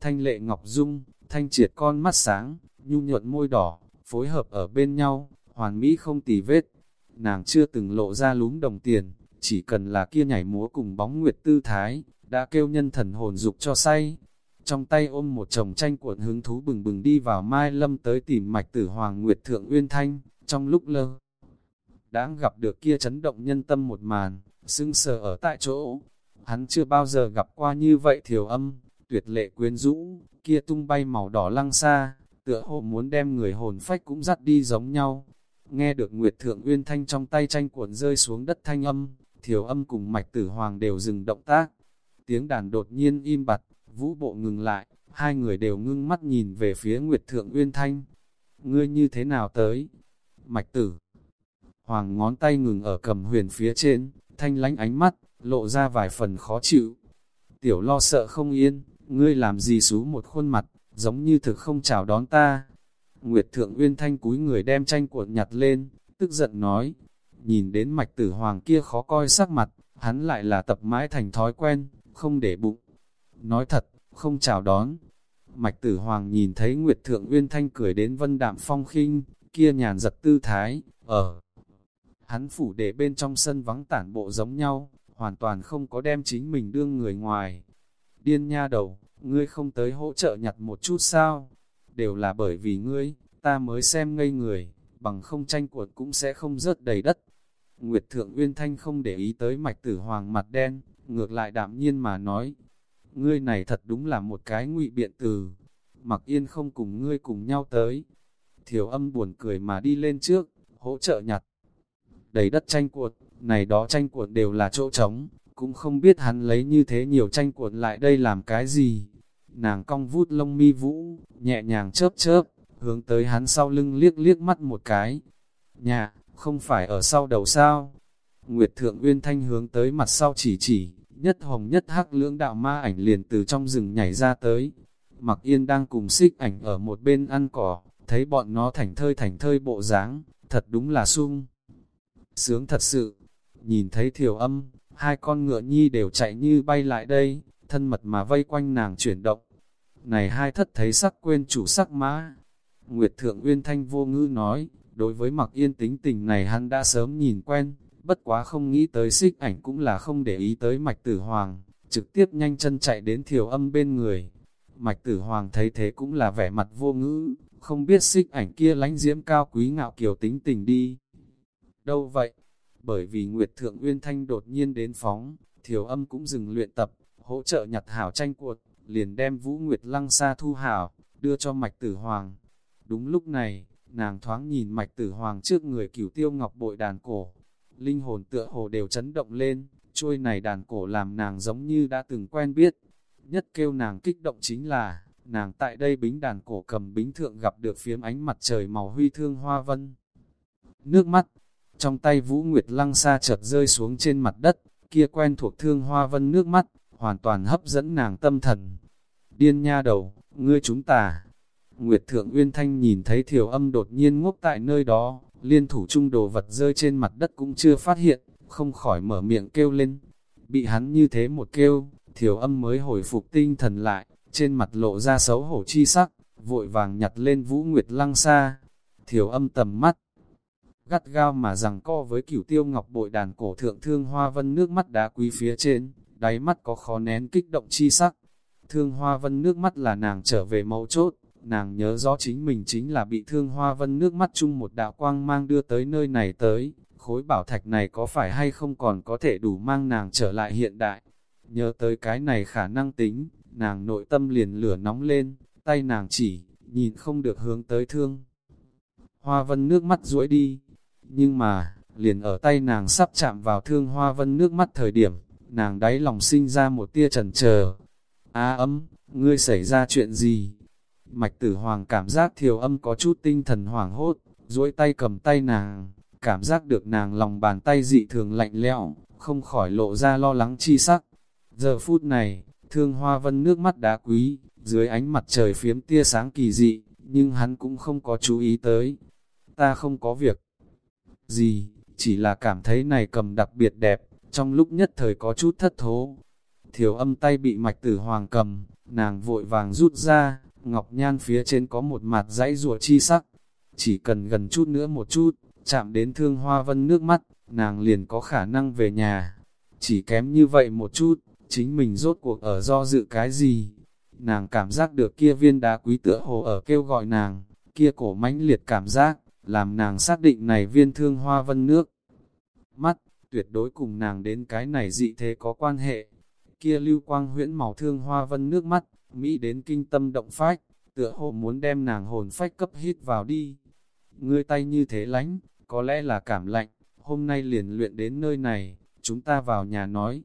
Thanh lệ ngọc dung, thanh triệt con mắt sáng, nhu nhuận môi đỏ, phối hợp ở bên nhau, hoàn mỹ không tì vết. Nàng chưa từng lộ ra lúm đồng tiền, chỉ cần là kia nhảy múa cùng bóng nguyệt tư thái, đã kêu nhân thần hồn dục cho say. Trong tay ôm một chồng tranh cuộn hứng thú bừng bừng đi vào Mai Lâm tới tìm mạch tử Hoàng Nguyệt Thượng Uyên Thanh, trong lúc lơ. Đã gặp được kia chấn động nhân tâm một màn, sưng sờ ở tại chỗ. Hắn chưa bao giờ gặp qua như vậy thiểu âm, tuyệt lệ quyến rũ, kia tung bay màu đỏ lăng xa, tựa hồ muốn đem người hồn phách cũng dắt đi giống nhau. Nghe được Nguyệt Thượng Uyên Thanh trong tay tranh cuộn rơi xuống đất thanh âm, thiểu âm cùng mạch tử hoàng đều dừng động tác. Tiếng đàn đột nhiên im bặt, vũ bộ ngừng lại, hai người đều ngưng mắt nhìn về phía Nguyệt Thượng Uyên Thanh. Ngươi như thế nào tới? Mạch tử. Hoàng ngón tay ngừng ở cầm huyền phía trên, thanh lánh ánh mắt, lộ ra vài phần khó chịu. Tiểu lo sợ không yên, ngươi làm gì xú một khuôn mặt, giống như thực không chào đón ta. Nguyệt Thượng Uyên Thanh cúi người đem tranh cuộn nhặt lên, tức giận nói, nhìn đến mạch tử hoàng kia khó coi sắc mặt, hắn lại là tập mãi thành thói quen, không để bụng. Nói thật, không chào đón. Mạch tử hoàng nhìn thấy Nguyệt Thượng Uyên Thanh cười đến vân đạm phong khinh, kia nhàn giật tư thái, ở. Hắn phủ để bên trong sân vắng tản bộ giống nhau, hoàn toàn không có đem chính mình đương người ngoài. Điên nha đầu, ngươi không tới hỗ trợ nhặt một chút sao? Đều là bởi vì ngươi, ta mới xem ngây người, bằng không tranh cuột cũng sẽ không rớt đầy đất. Nguyệt Thượng Uyên Thanh không để ý tới mạch tử hoàng mặt đen, ngược lại đạm nhiên mà nói, ngươi này thật đúng là một cái ngụy biện từ, mặc yên không cùng ngươi cùng nhau tới. Thiểu âm buồn cười mà đi lên trước, hỗ trợ nhặt. Đầy đất tranh cuột, này đó tranh cuột đều là chỗ trống, cũng không biết hắn lấy như thế nhiều tranh cuộn lại đây làm cái gì. Nàng cong vút lông mi vũ, nhẹ nhàng chớp chớp, hướng tới hắn sau lưng liếc liếc mắt một cái. Nhà, không phải ở sau đầu sao? Nguyệt Thượng Uyên Thanh hướng tới mặt sau chỉ chỉ, nhất hồng nhất hắc lưỡng đạo ma ảnh liền từ trong rừng nhảy ra tới. Mặc Yên đang cùng xích ảnh ở một bên ăn cỏ, thấy bọn nó thành thơi thành thơi bộ dáng, thật đúng là sung. Sướng thật sự, nhìn thấy thiểu âm, hai con ngựa nhi đều chạy như bay lại đây, thân mật mà vây quanh nàng chuyển động. Này hai thất thấy sắc quên chủ sắc mã. Nguyệt Thượng Uyên Thanh vô ngữ nói, đối với mặc yên tính tình này hắn đã sớm nhìn quen, bất quá không nghĩ tới xích ảnh cũng là không để ý tới mạch tử hoàng, trực tiếp nhanh chân chạy đến thiểu âm bên người. Mạch tử hoàng thấy thế cũng là vẻ mặt vô ngữ, không biết xích ảnh kia lánh diễm cao quý ngạo kiều tính tình đi. Đâu vậy? Bởi vì Nguyệt Thượng Uyên Thanh đột nhiên đến phóng, thiểu âm cũng dừng luyện tập, hỗ trợ nhặt hảo tranh cuột, liền đem Vũ Nguyệt lăng xa thu hảo, đưa cho Mạch Tử Hoàng. Đúng lúc này, nàng thoáng nhìn Mạch Tử Hoàng trước người cửu tiêu ngọc bội đàn cổ. Linh hồn tựa hồ đều chấn động lên, trôi này đàn cổ làm nàng giống như đã từng quen biết. Nhất kêu nàng kích động chính là, nàng tại đây bính đàn cổ cầm bính thượng gặp được phiếm ánh mặt trời màu huy thương hoa vân. Nước mắt, trong tay Vũ Nguyệt lăng xa chợt rơi xuống trên mặt đất, kia quen thuộc thương hoa vân nước mắt, hoàn toàn hấp dẫn nàng tâm thần. Điên nha đầu, ngươi chúng ta. Nguyệt Thượng Uyên Thanh nhìn thấy thiểu âm đột nhiên ngốc tại nơi đó, liên thủ trung đồ vật rơi trên mặt đất cũng chưa phát hiện, không khỏi mở miệng kêu lên. Bị hắn như thế một kêu, thiểu âm mới hồi phục tinh thần lại, trên mặt lộ ra xấu hổ chi sắc, vội vàng nhặt lên Vũ Nguyệt lăng xa. Thiểu âm tầm mắt, gắt gao mà rằng co với cửu tiêu ngọc bội đàn cổ thượng thương hoa vân nước mắt đá quý phía trên, đáy mắt có khó nén kích động chi sắc. Thương hoa vân nước mắt là nàng trở về mẫu chốt, nàng nhớ rõ chính mình chính là bị thương hoa vân nước mắt chung một đạo quang mang đưa tới nơi này tới, khối bảo thạch này có phải hay không còn có thể đủ mang nàng trở lại hiện đại. Nhớ tới cái này khả năng tính, nàng nội tâm liền lửa nóng lên, tay nàng chỉ, nhìn không được hướng tới thương. Hoa vân nước mắt duỗi đi, nhưng mà, liền ở tay nàng sắp chạm vào thương hoa vân nước mắt thời điểm, nàng đáy lòng sinh ra một tia trần chờ Á ấm, ngươi xảy ra chuyện gì? Mạch tử hoàng cảm giác thiều âm có chút tinh thần hoảng hốt, duỗi tay cầm tay nàng, cảm giác được nàng lòng bàn tay dị thường lạnh lẽo, không khỏi lộ ra lo lắng chi sắc. Giờ phút này, thương hoa vân nước mắt đá quý, dưới ánh mặt trời phiếm tia sáng kỳ dị, nhưng hắn cũng không có chú ý tới. Ta không có việc gì, chỉ là cảm thấy này cầm đặc biệt đẹp, trong lúc nhất thời có chút thất thố. Thiểu âm tay bị mạch tử hoàng cầm, nàng vội vàng rút ra, ngọc nhan phía trên có một mặt dãy rùa chi sắc. Chỉ cần gần chút nữa một chút, chạm đến thương hoa vân nước mắt, nàng liền có khả năng về nhà. Chỉ kém như vậy một chút, chính mình rốt cuộc ở do dự cái gì. Nàng cảm giác được kia viên đá quý tựa hồ ở kêu gọi nàng, kia cổ mãnh liệt cảm giác, làm nàng xác định này viên thương hoa vân nước. Mắt, tuyệt đối cùng nàng đến cái này dị thế có quan hệ. Kia lưu quang huyễn màu thương hoa vân nước mắt, Mỹ đến kinh tâm động phách, tựa hồ muốn đem nàng hồn phách cấp hít vào đi. Ngươi tay như thế lánh, có lẽ là cảm lạnh, hôm nay liền luyện đến nơi này, chúng ta vào nhà nói.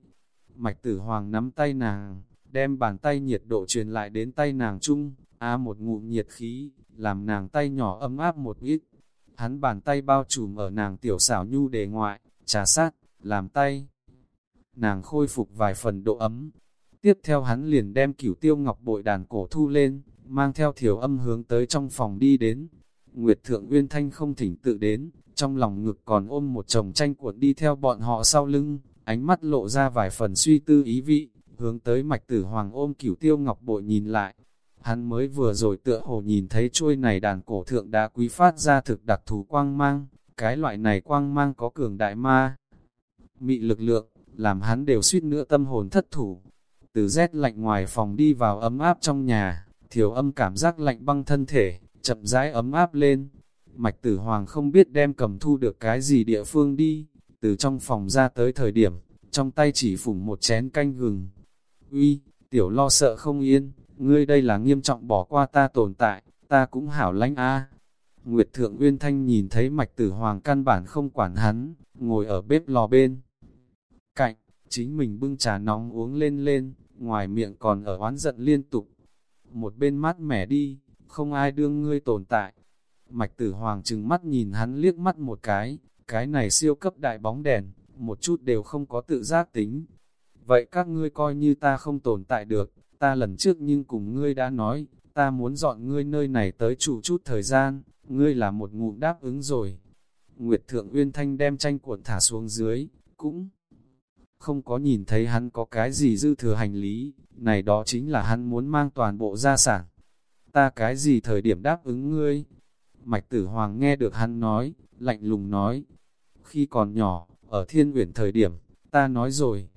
Mạch tử hoàng nắm tay nàng, đem bàn tay nhiệt độ truyền lại đến tay nàng chung, á một ngụm nhiệt khí, làm nàng tay nhỏ ấm áp một ít. Hắn bàn tay bao trùm ở nàng tiểu xảo nhu đề ngoại, trà sát, làm tay. Nàng khôi phục vài phần độ ấm. Tiếp theo hắn liền đem cửu tiêu ngọc bội đàn cổ thu lên, mang theo thiểu âm hướng tới trong phòng đi đến. Nguyệt Thượng Uyên Thanh không thỉnh tự đến, trong lòng ngực còn ôm một chồng tranh cuộn đi theo bọn họ sau lưng, ánh mắt lộ ra vài phần suy tư ý vị, hướng tới mạch tử hoàng ôm cửu tiêu ngọc bội nhìn lại. Hắn mới vừa rồi tựa hồ nhìn thấy chuôi này đàn cổ thượng đã quý phát ra thực đặc thù quang mang, cái loại này quang mang có cường đại ma. Mị lực lượng, làm hắn đều suýt nữa tâm hồn thất thủ. Từ rét lạnh ngoài phòng đi vào ấm áp trong nhà, thiểu âm cảm giác lạnh băng thân thể, chậm rãi ấm áp lên. Mạch tử hoàng không biết đem cầm thu được cái gì địa phương đi, từ trong phòng ra tới thời điểm, trong tay chỉ phủng một chén canh gừng. Uy, tiểu lo sợ không yên, ngươi đây là nghiêm trọng bỏ qua ta tồn tại, ta cũng hảo lánh a. Nguyệt Thượng Uyên Thanh nhìn thấy mạch tử hoàng căn bản không quản hắn, ngồi ở bếp lò bên. Cạnh, chính mình bưng trà nóng uống lên lên, ngoài miệng còn ở oán giận liên tục. Một bên mát mẻ đi, không ai đương ngươi tồn tại. Mạch tử hoàng trừng mắt nhìn hắn liếc mắt một cái, cái này siêu cấp đại bóng đèn, một chút đều không có tự giác tính. Vậy các ngươi coi như ta không tồn tại được, ta lần trước nhưng cùng ngươi đã nói, ta muốn dọn ngươi nơi này tới chủ chút thời gian, ngươi là một ngụm đáp ứng rồi. Nguyệt Thượng Uyên Thanh đem tranh cuộn thả xuống dưới, cũng không có nhìn thấy hắn có cái gì dư thừa hành lý, này đó chính là hắn muốn mang toàn bộ gia sản. Ta cái gì thời điểm đáp ứng ngươi? Mạch Tử Hoàng nghe được hắn nói, lạnh lùng nói. Khi còn nhỏ, ở thiên uyển thời điểm, ta nói rồi.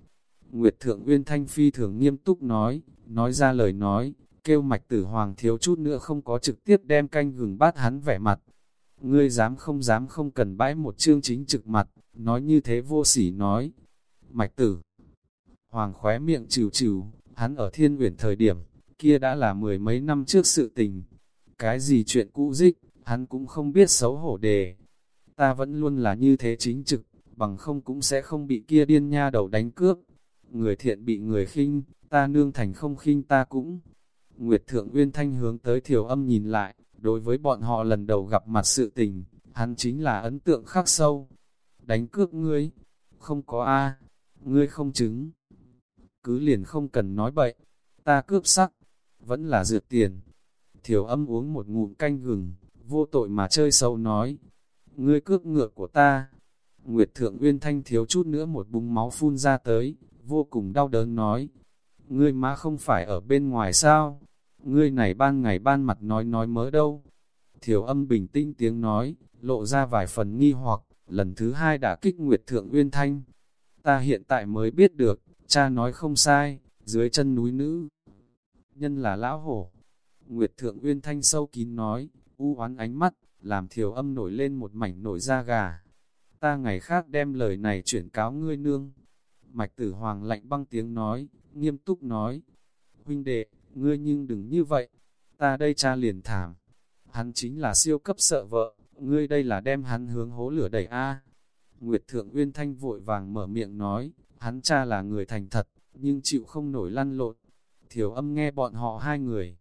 Nguyệt Thượng Uyên Thanh Phi thường nghiêm túc nói, nói ra lời nói, kêu mạch tử hoàng thiếu chút nữa không có trực tiếp đem canh gừng bát hắn vẻ mặt. Ngươi dám không dám không cần bãi một chương chính trực mặt, nói như thế vô sỉ nói. Mạch tử, hoàng khóe miệng trừ trừ, hắn ở thiên uyển thời điểm, kia đã là mười mấy năm trước sự tình. Cái gì chuyện cũ dích, hắn cũng không biết xấu hổ đề. Ta vẫn luôn là như thế chính trực, bằng không cũng sẽ không bị kia điên nha đầu đánh cướp. Người thiện bị người khinh, ta nương thành không khinh ta cũng. Nguyệt Thượng Uyên Thanh hướng tới thiểu âm nhìn lại, đối với bọn họ lần đầu gặp mặt sự tình, hắn chính là ấn tượng khắc sâu. Đánh cướp ngươi, không có A, ngươi không chứng. Cứ liền không cần nói bậy, ta cướp sắc, vẫn là dược tiền. Thiểu âm uống một ngụm canh gừng, vô tội mà chơi sâu nói, ngươi cướp ngựa của ta. Nguyệt Thượng Uyên Thanh thiếu chút nữa một búng máu phun ra tới, vô cùng đau đớn nói, ngươi má không phải ở bên ngoài sao? Ngươi này ban ngày ban mặt nói nói mớ đâu? Thiểu âm bình tĩnh tiếng nói, lộ ra vài phần nghi hoặc, lần thứ hai đã kích Nguyệt Thượng Uyên Thanh. Ta hiện tại mới biết được, cha nói không sai, dưới chân núi nữ. Nhân là lão hổ. Nguyệt Thượng Uyên thanh sâu kín nói, u oán ánh mắt, làm thiểu âm nổi lên một mảnh nổi da gà. Ta ngày khác đem lời này chuyển cáo ngươi nương. Mạch tử hoàng lạnh băng tiếng nói, nghiêm túc nói, huynh đệ, ngươi nhưng đừng như vậy, ta đây cha liền thảm. Hắn chính là siêu cấp sợ vợ, ngươi đây là đem hắn hướng hố lửa đẩy A. Nguyệt Thượng Uyên Thanh vội vàng mở miệng nói, hắn cha là người thành thật, nhưng chịu không nổi lăn lộn. Thiểu âm nghe bọn họ hai người.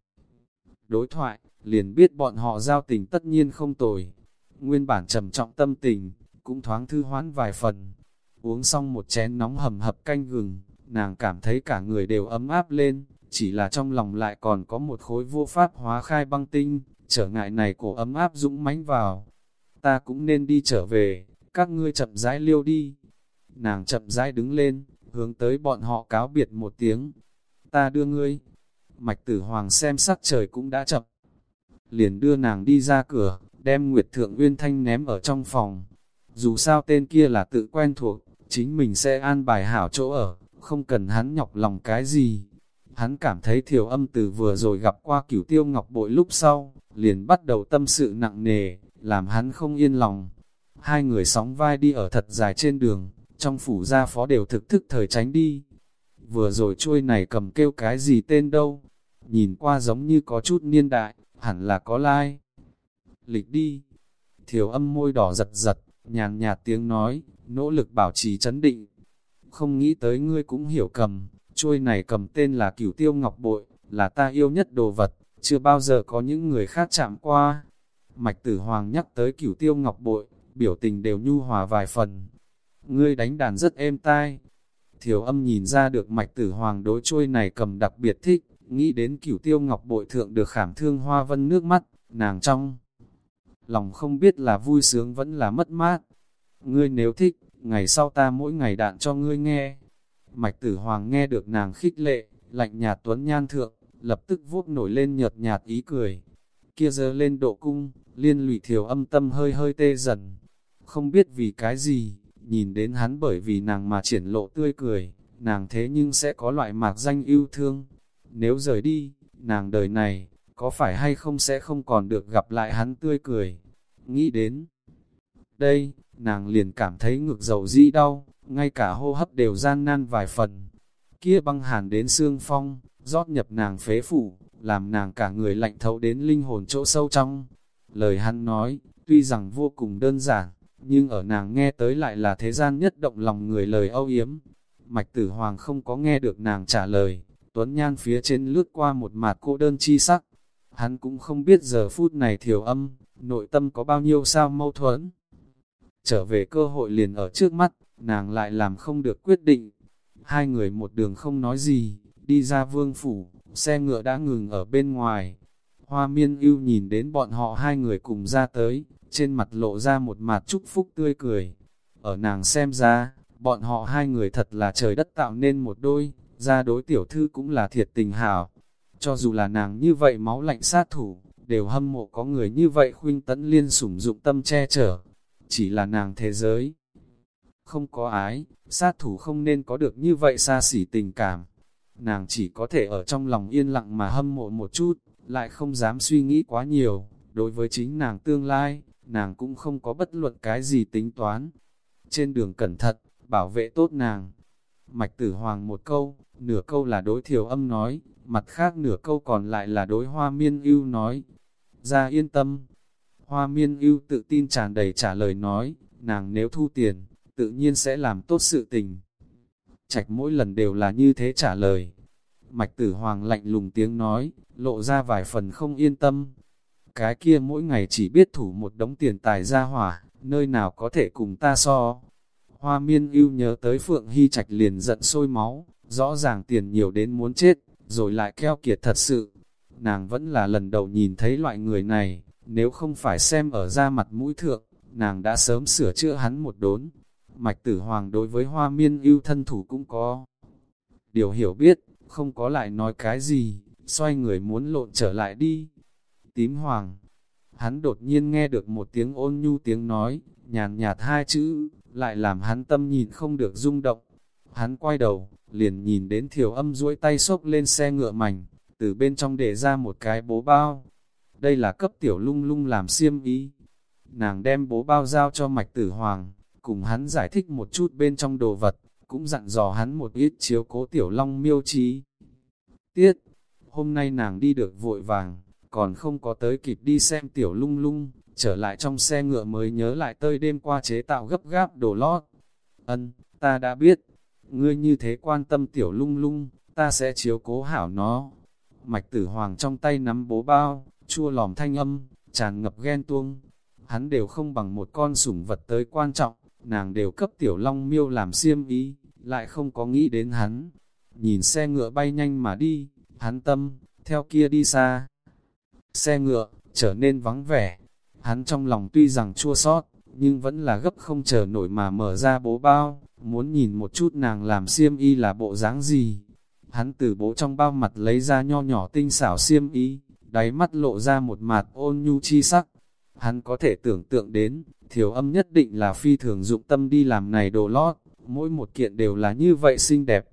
Đối thoại, liền biết bọn họ giao tình tất nhiên không tồi. Nguyên bản trầm trọng tâm tình, cũng thoáng thư hoán vài phần. Uống xong một chén nóng hầm hập canh gừng, nàng cảm thấy cả người đều ấm áp lên, chỉ là trong lòng lại còn có một khối vô pháp hóa khai băng tinh, trở ngại này cổ ấm áp dũng mãnh vào. Ta cũng nên đi trở về, các ngươi chậm rãi liêu đi. Nàng chậm rãi đứng lên, hướng tới bọn họ cáo biệt một tiếng. Ta đưa ngươi. Mạch tử hoàng xem sắc trời cũng đã chậm. Liền đưa nàng đi ra cửa, đem Nguyệt Thượng Uyên Thanh ném ở trong phòng. Dù sao tên kia là tự quen thuộc, chính mình sẽ an bài hảo chỗ ở, không cần hắn nhọc lòng cái gì. Hắn cảm thấy thiểu âm từ vừa rồi gặp qua cửu tiêu ngọc bội lúc sau, liền bắt đầu tâm sự nặng nề, làm hắn không yên lòng. Hai người sóng vai đi ở thật dài trên đường, trong phủ gia phó đều thực thức thời tránh đi. Vừa rồi chuôi này cầm kêu cái gì tên đâu, nhìn qua giống như có chút niên đại, hẳn là có lai. Lịch đi, thiểu âm môi đỏ giật giật, nhàn nhạt tiếng nói, nỗ lực bảo trì chấn định. Không nghĩ tới ngươi cũng hiểu cầm, chuôi này cầm tên là cửu tiêu ngọc bội, là ta yêu nhất đồ vật, chưa bao giờ có những người khác chạm qua. Mạch tử hoàng nhắc tới cửu tiêu ngọc bội, biểu tình đều nhu hòa vài phần. Ngươi đánh đàn rất êm tai. Thiểu âm nhìn ra được mạch tử hoàng đối chuôi này cầm đặc biệt thích, nghĩ đến cửu tiêu ngọc bội thượng được khảm thương hoa vân nước mắt, nàng trong. Lòng không biết là vui sướng vẫn là mất mát. Ngươi nếu thích, ngày sau ta mỗi ngày đạn cho ngươi nghe. Mạch tử hoàng nghe được nàng khích lệ, lạnh nhạt tuấn nhan thượng, lập tức vuốt nổi lên nhợt nhạt ý cười. Kia giờ lên độ cung, liên lụy thiểu âm tâm hơi hơi tê dần. Không biết vì cái gì, nhìn đến hắn bởi vì nàng mà triển lộ tươi cười, nàng thế nhưng sẽ có loại mạc danh yêu thương. Nếu rời đi, nàng đời này, có phải hay không sẽ không còn được gặp lại hắn tươi cười. Nghĩ đến đây, nàng liền cảm thấy ngực dầu dĩ đau, ngay cả hô hấp đều gian nan vài phần. Kia băng hàn đến xương phong, rót nhập nàng phế phủ, làm nàng cả người lạnh thấu đến linh hồn chỗ sâu trong. Lời hắn nói, tuy rằng vô cùng đơn giản, nhưng ở nàng nghe tới lại là thế gian nhất động lòng người lời âu yếm. Mạch tử hoàng không có nghe được nàng trả lời, tuấn nhan phía trên lướt qua một mặt cô đơn chi sắc. Hắn cũng không biết giờ phút này thiểu âm, nội tâm có bao nhiêu sao mâu thuẫn. Trở về cơ hội liền ở trước mắt, nàng lại làm không được quyết định. Hai người một đường không nói gì, đi ra vương phủ, xe ngựa đã ngừng ở bên ngoài. Hoa miên ưu nhìn đến bọn họ hai người cùng ra tới, trên mặt lộ ra một mặt chúc phúc tươi cười. Ở nàng xem ra, bọn họ hai người thật là trời đất tạo nên một đôi, ra đối tiểu thư cũng là thiệt tình hảo. Cho dù là nàng như vậy máu lạnh sát thủ, đều hâm mộ có người như vậy khuyên tấn liên sủng dụng tâm che chở. Chỉ là nàng thế giới. Không có ái, sát thủ không nên có được như vậy xa xỉ tình cảm. Nàng chỉ có thể ở trong lòng yên lặng mà hâm mộ một chút, lại không dám suy nghĩ quá nhiều. Đối với chính nàng tương lai, nàng cũng không có bất luận cái gì tính toán. Trên đường cẩn thận, bảo vệ tốt nàng. Mạch tử hoàng một câu, nửa câu là đối thiểu âm nói, mặt khác nửa câu còn lại là đối hoa miên ưu nói. Ra yên tâm. Hoa miên ưu tự tin tràn đầy trả lời nói, nàng nếu thu tiền, tự nhiên sẽ làm tốt sự tình. Trạch mỗi lần đều là như thế trả lời. Mạch tử hoàng lạnh lùng tiếng nói, lộ ra vài phần không yên tâm. Cái kia mỗi ngày chỉ biết thủ một đống tiền tài ra hỏa, nơi nào có thể cùng ta so. Hoa miên ưu nhớ tới Phượng Hy Trạch liền giận sôi máu, rõ ràng tiền nhiều đến muốn chết, rồi lại keo kiệt thật sự. Nàng vẫn là lần đầu nhìn thấy loại người này, nếu không phải xem ở da mặt mũi thượng, nàng đã sớm sửa chữa hắn một đốn. Mạch tử hoàng đối với hoa miên ưu thân thủ cũng có. Điều hiểu biết, không có lại nói cái gì, xoay người muốn lộn trở lại đi. Tím hoàng, hắn đột nhiên nghe được một tiếng ôn nhu tiếng nói, nhàn nhạt hai chữ, lại làm hắn tâm nhìn không được rung động. Hắn quay đầu, liền nhìn đến thiểu âm duỗi tay xốc lên xe ngựa mảnh, từ bên trong để ra một cái bố bao. Đây là cấp tiểu lung lung làm xiêm ý. Nàng đem bố bao giao cho mạch tử hoàng, cùng hắn giải thích một chút bên trong đồ vật, cũng dặn dò hắn một ít chiếu cố tiểu long miêu trí. Tiết, hôm nay nàng đi được vội vàng, còn không có tới kịp đi xem tiểu lung lung, trở lại trong xe ngựa mới nhớ lại tơi đêm qua chế tạo gấp gáp đồ lót. Ân, ta đã biết, ngươi như thế quan tâm tiểu lung lung, ta sẽ chiếu cố hảo nó. Mạch tử hoàng trong tay nắm bố bao, chua lòm thanh âm, tràn ngập ghen tuông. Hắn đều không bằng một con sủng vật tới quan trọng, nàng đều cấp tiểu long miêu làm xiêm ý, lại không có nghĩ đến hắn. Nhìn xe ngựa bay nhanh mà đi, hắn tâm, theo kia đi xa. Xe ngựa, trở nên vắng vẻ. Hắn trong lòng tuy rằng chua sót, nhưng vẫn là gấp không chờ nổi mà mở ra bố bao, muốn nhìn một chút nàng làm xiêm y là bộ dáng gì. Hắn từ bố trong bao mặt lấy ra nho nhỏ tinh xảo xiêm y, đáy mắt lộ ra một mặt ôn nhu chi sắc. Hắn có thể tưởng tượng đến, thiểu âm nhất định là phi thường dụng tâm đi làm này đồ lót, mỗi một kiện đều là như vậy xinh đẹp.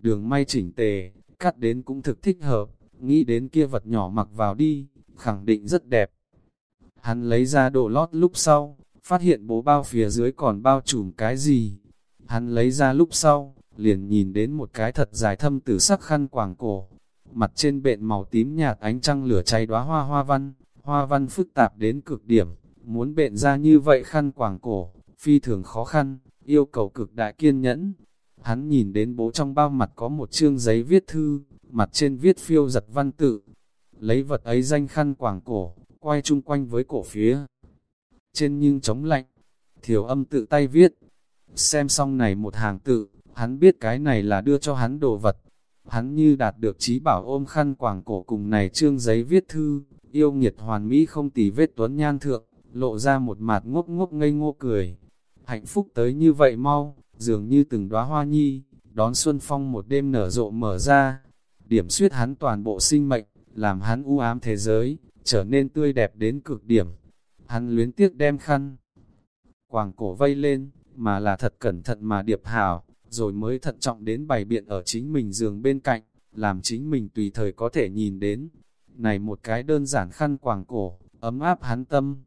Đường may chỉnh tề, cắt đến cũng thực thích hợp, nghĩ đến kia vật nhỏ mặc vào đi, khẳng định rất đẹp. Hắn lấy ra đồ lót lúc sau, phát hiện bố bao phía dưới còn bao trùm cái gì. Hắn lấy ra lúc sau, liền nhìn đến một cái thật dài thâm tử sắc khăn quàng cổ. Mặt trên bện màu tím nhạt ánh trăng lửa cháy đóa hoa hoa văn, hoa văn phức tạp đến cực điểm, muốn bện ra như vậy khăn quàng cổ, phi thường khó khăn, yêu cầu cực đại kiên nhẫn. Hắn nhìn đến bố trong bao mặt có một chương giấy viết thư, mặt trên viết phiêu giật văn tự. Lấy vật ấy danh khăn quàng cổ, quay chung quanh với cổ phía. Trên nhưng chống lạnh, thiểu âm tự tay viết. Xem xong này một hàng tự, hắn biết cái này là đưa cho hắn đồ vật. Hắn như đạt được trí bảo ôm khăn quàng cổ cùng này trương giấy viết thư, yêu nghiệt hoàn mỹ không tì vết tuấn nhan thượng, lộ ra một mặt ngốc ngốc ngây ngô cười. Hạnh phúc tới như vậy mau, dường như từng đóa hoa nhi, đón xuân phong một đêm nở rộ mở ra. Điểm suyết hắn toàn bộ sinh mệnh, làm hắn u ám thế giới, trở nên tươi đẹp đến cực điểm. Hắn luyến tiếc đem khăn, quàng cổ vây lên, mà là thật cẩn thận mà điệp hảo, rồi mới thận trọng đến bày biện ở chính mình giường bên cạnh, làm chính mình tùy thời có thể nhìn đến. Này một cái đơn giản khăn quàng cổ, ấm áp hắn tâm.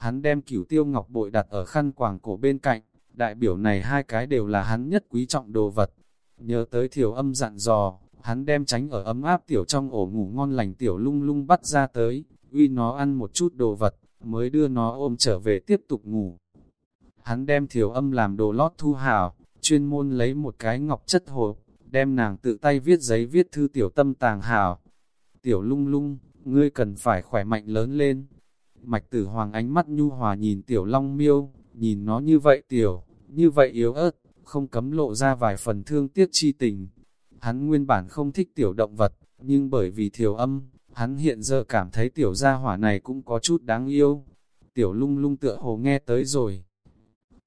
Hắn đem cửu tiêu ngọc bội đặt ở khăn quàng cổ bên cạnh, đại biểu này hai cái đều là hắn nhất quý trọng đồ vật. Nhớ tới thiểu âm dặn dò, hắn đem tránh ở ấm áp tiểu trong ổ ngủ ngon lành tiểu lung lung bắt ra tới, uy nó ăn một chút đồ vật, mới đưa nó ôm trở về tiếp tục ngủ. Hắn đem thiểu âm làm đồ lót thu hào, chuyên môn lấy một cái ngọc chất hộp, đem nàng tự tay viết giấy viết thư tiểu tâm tàng hào. Tiểu lung lung, ngươi cần phải khỏe mạnh lớn lên. Mạch tử hoàng ánh mắt nhu hòa nhìn tiểu long miêu, nhìn nó như vậy tiểu, như vậy yếu ớt, không cấm lộ ra vài phần thương tiếc chi tình. Hắn nguyên bản không thích tiểu động vật, nhưng bởi vì thiểu âm, hắn hiện giờ cảm thấy tiểu gia hỏa này cũng có chút đáng yêu. Tiểu lung lung tựa hồ nghe tới rồi.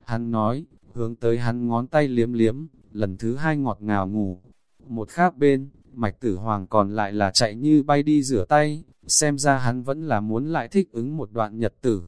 Hắn nói, hướng tới hắn ngón tay liếm liếm, lần thứ hai ngọt ngào ngủ. Một khác bên, mạch tử hoàng còn lại là chạy như bay đi rửa tay, xem ra hắn vẫn là muốn lại thích ứng một đoạn nhật tử.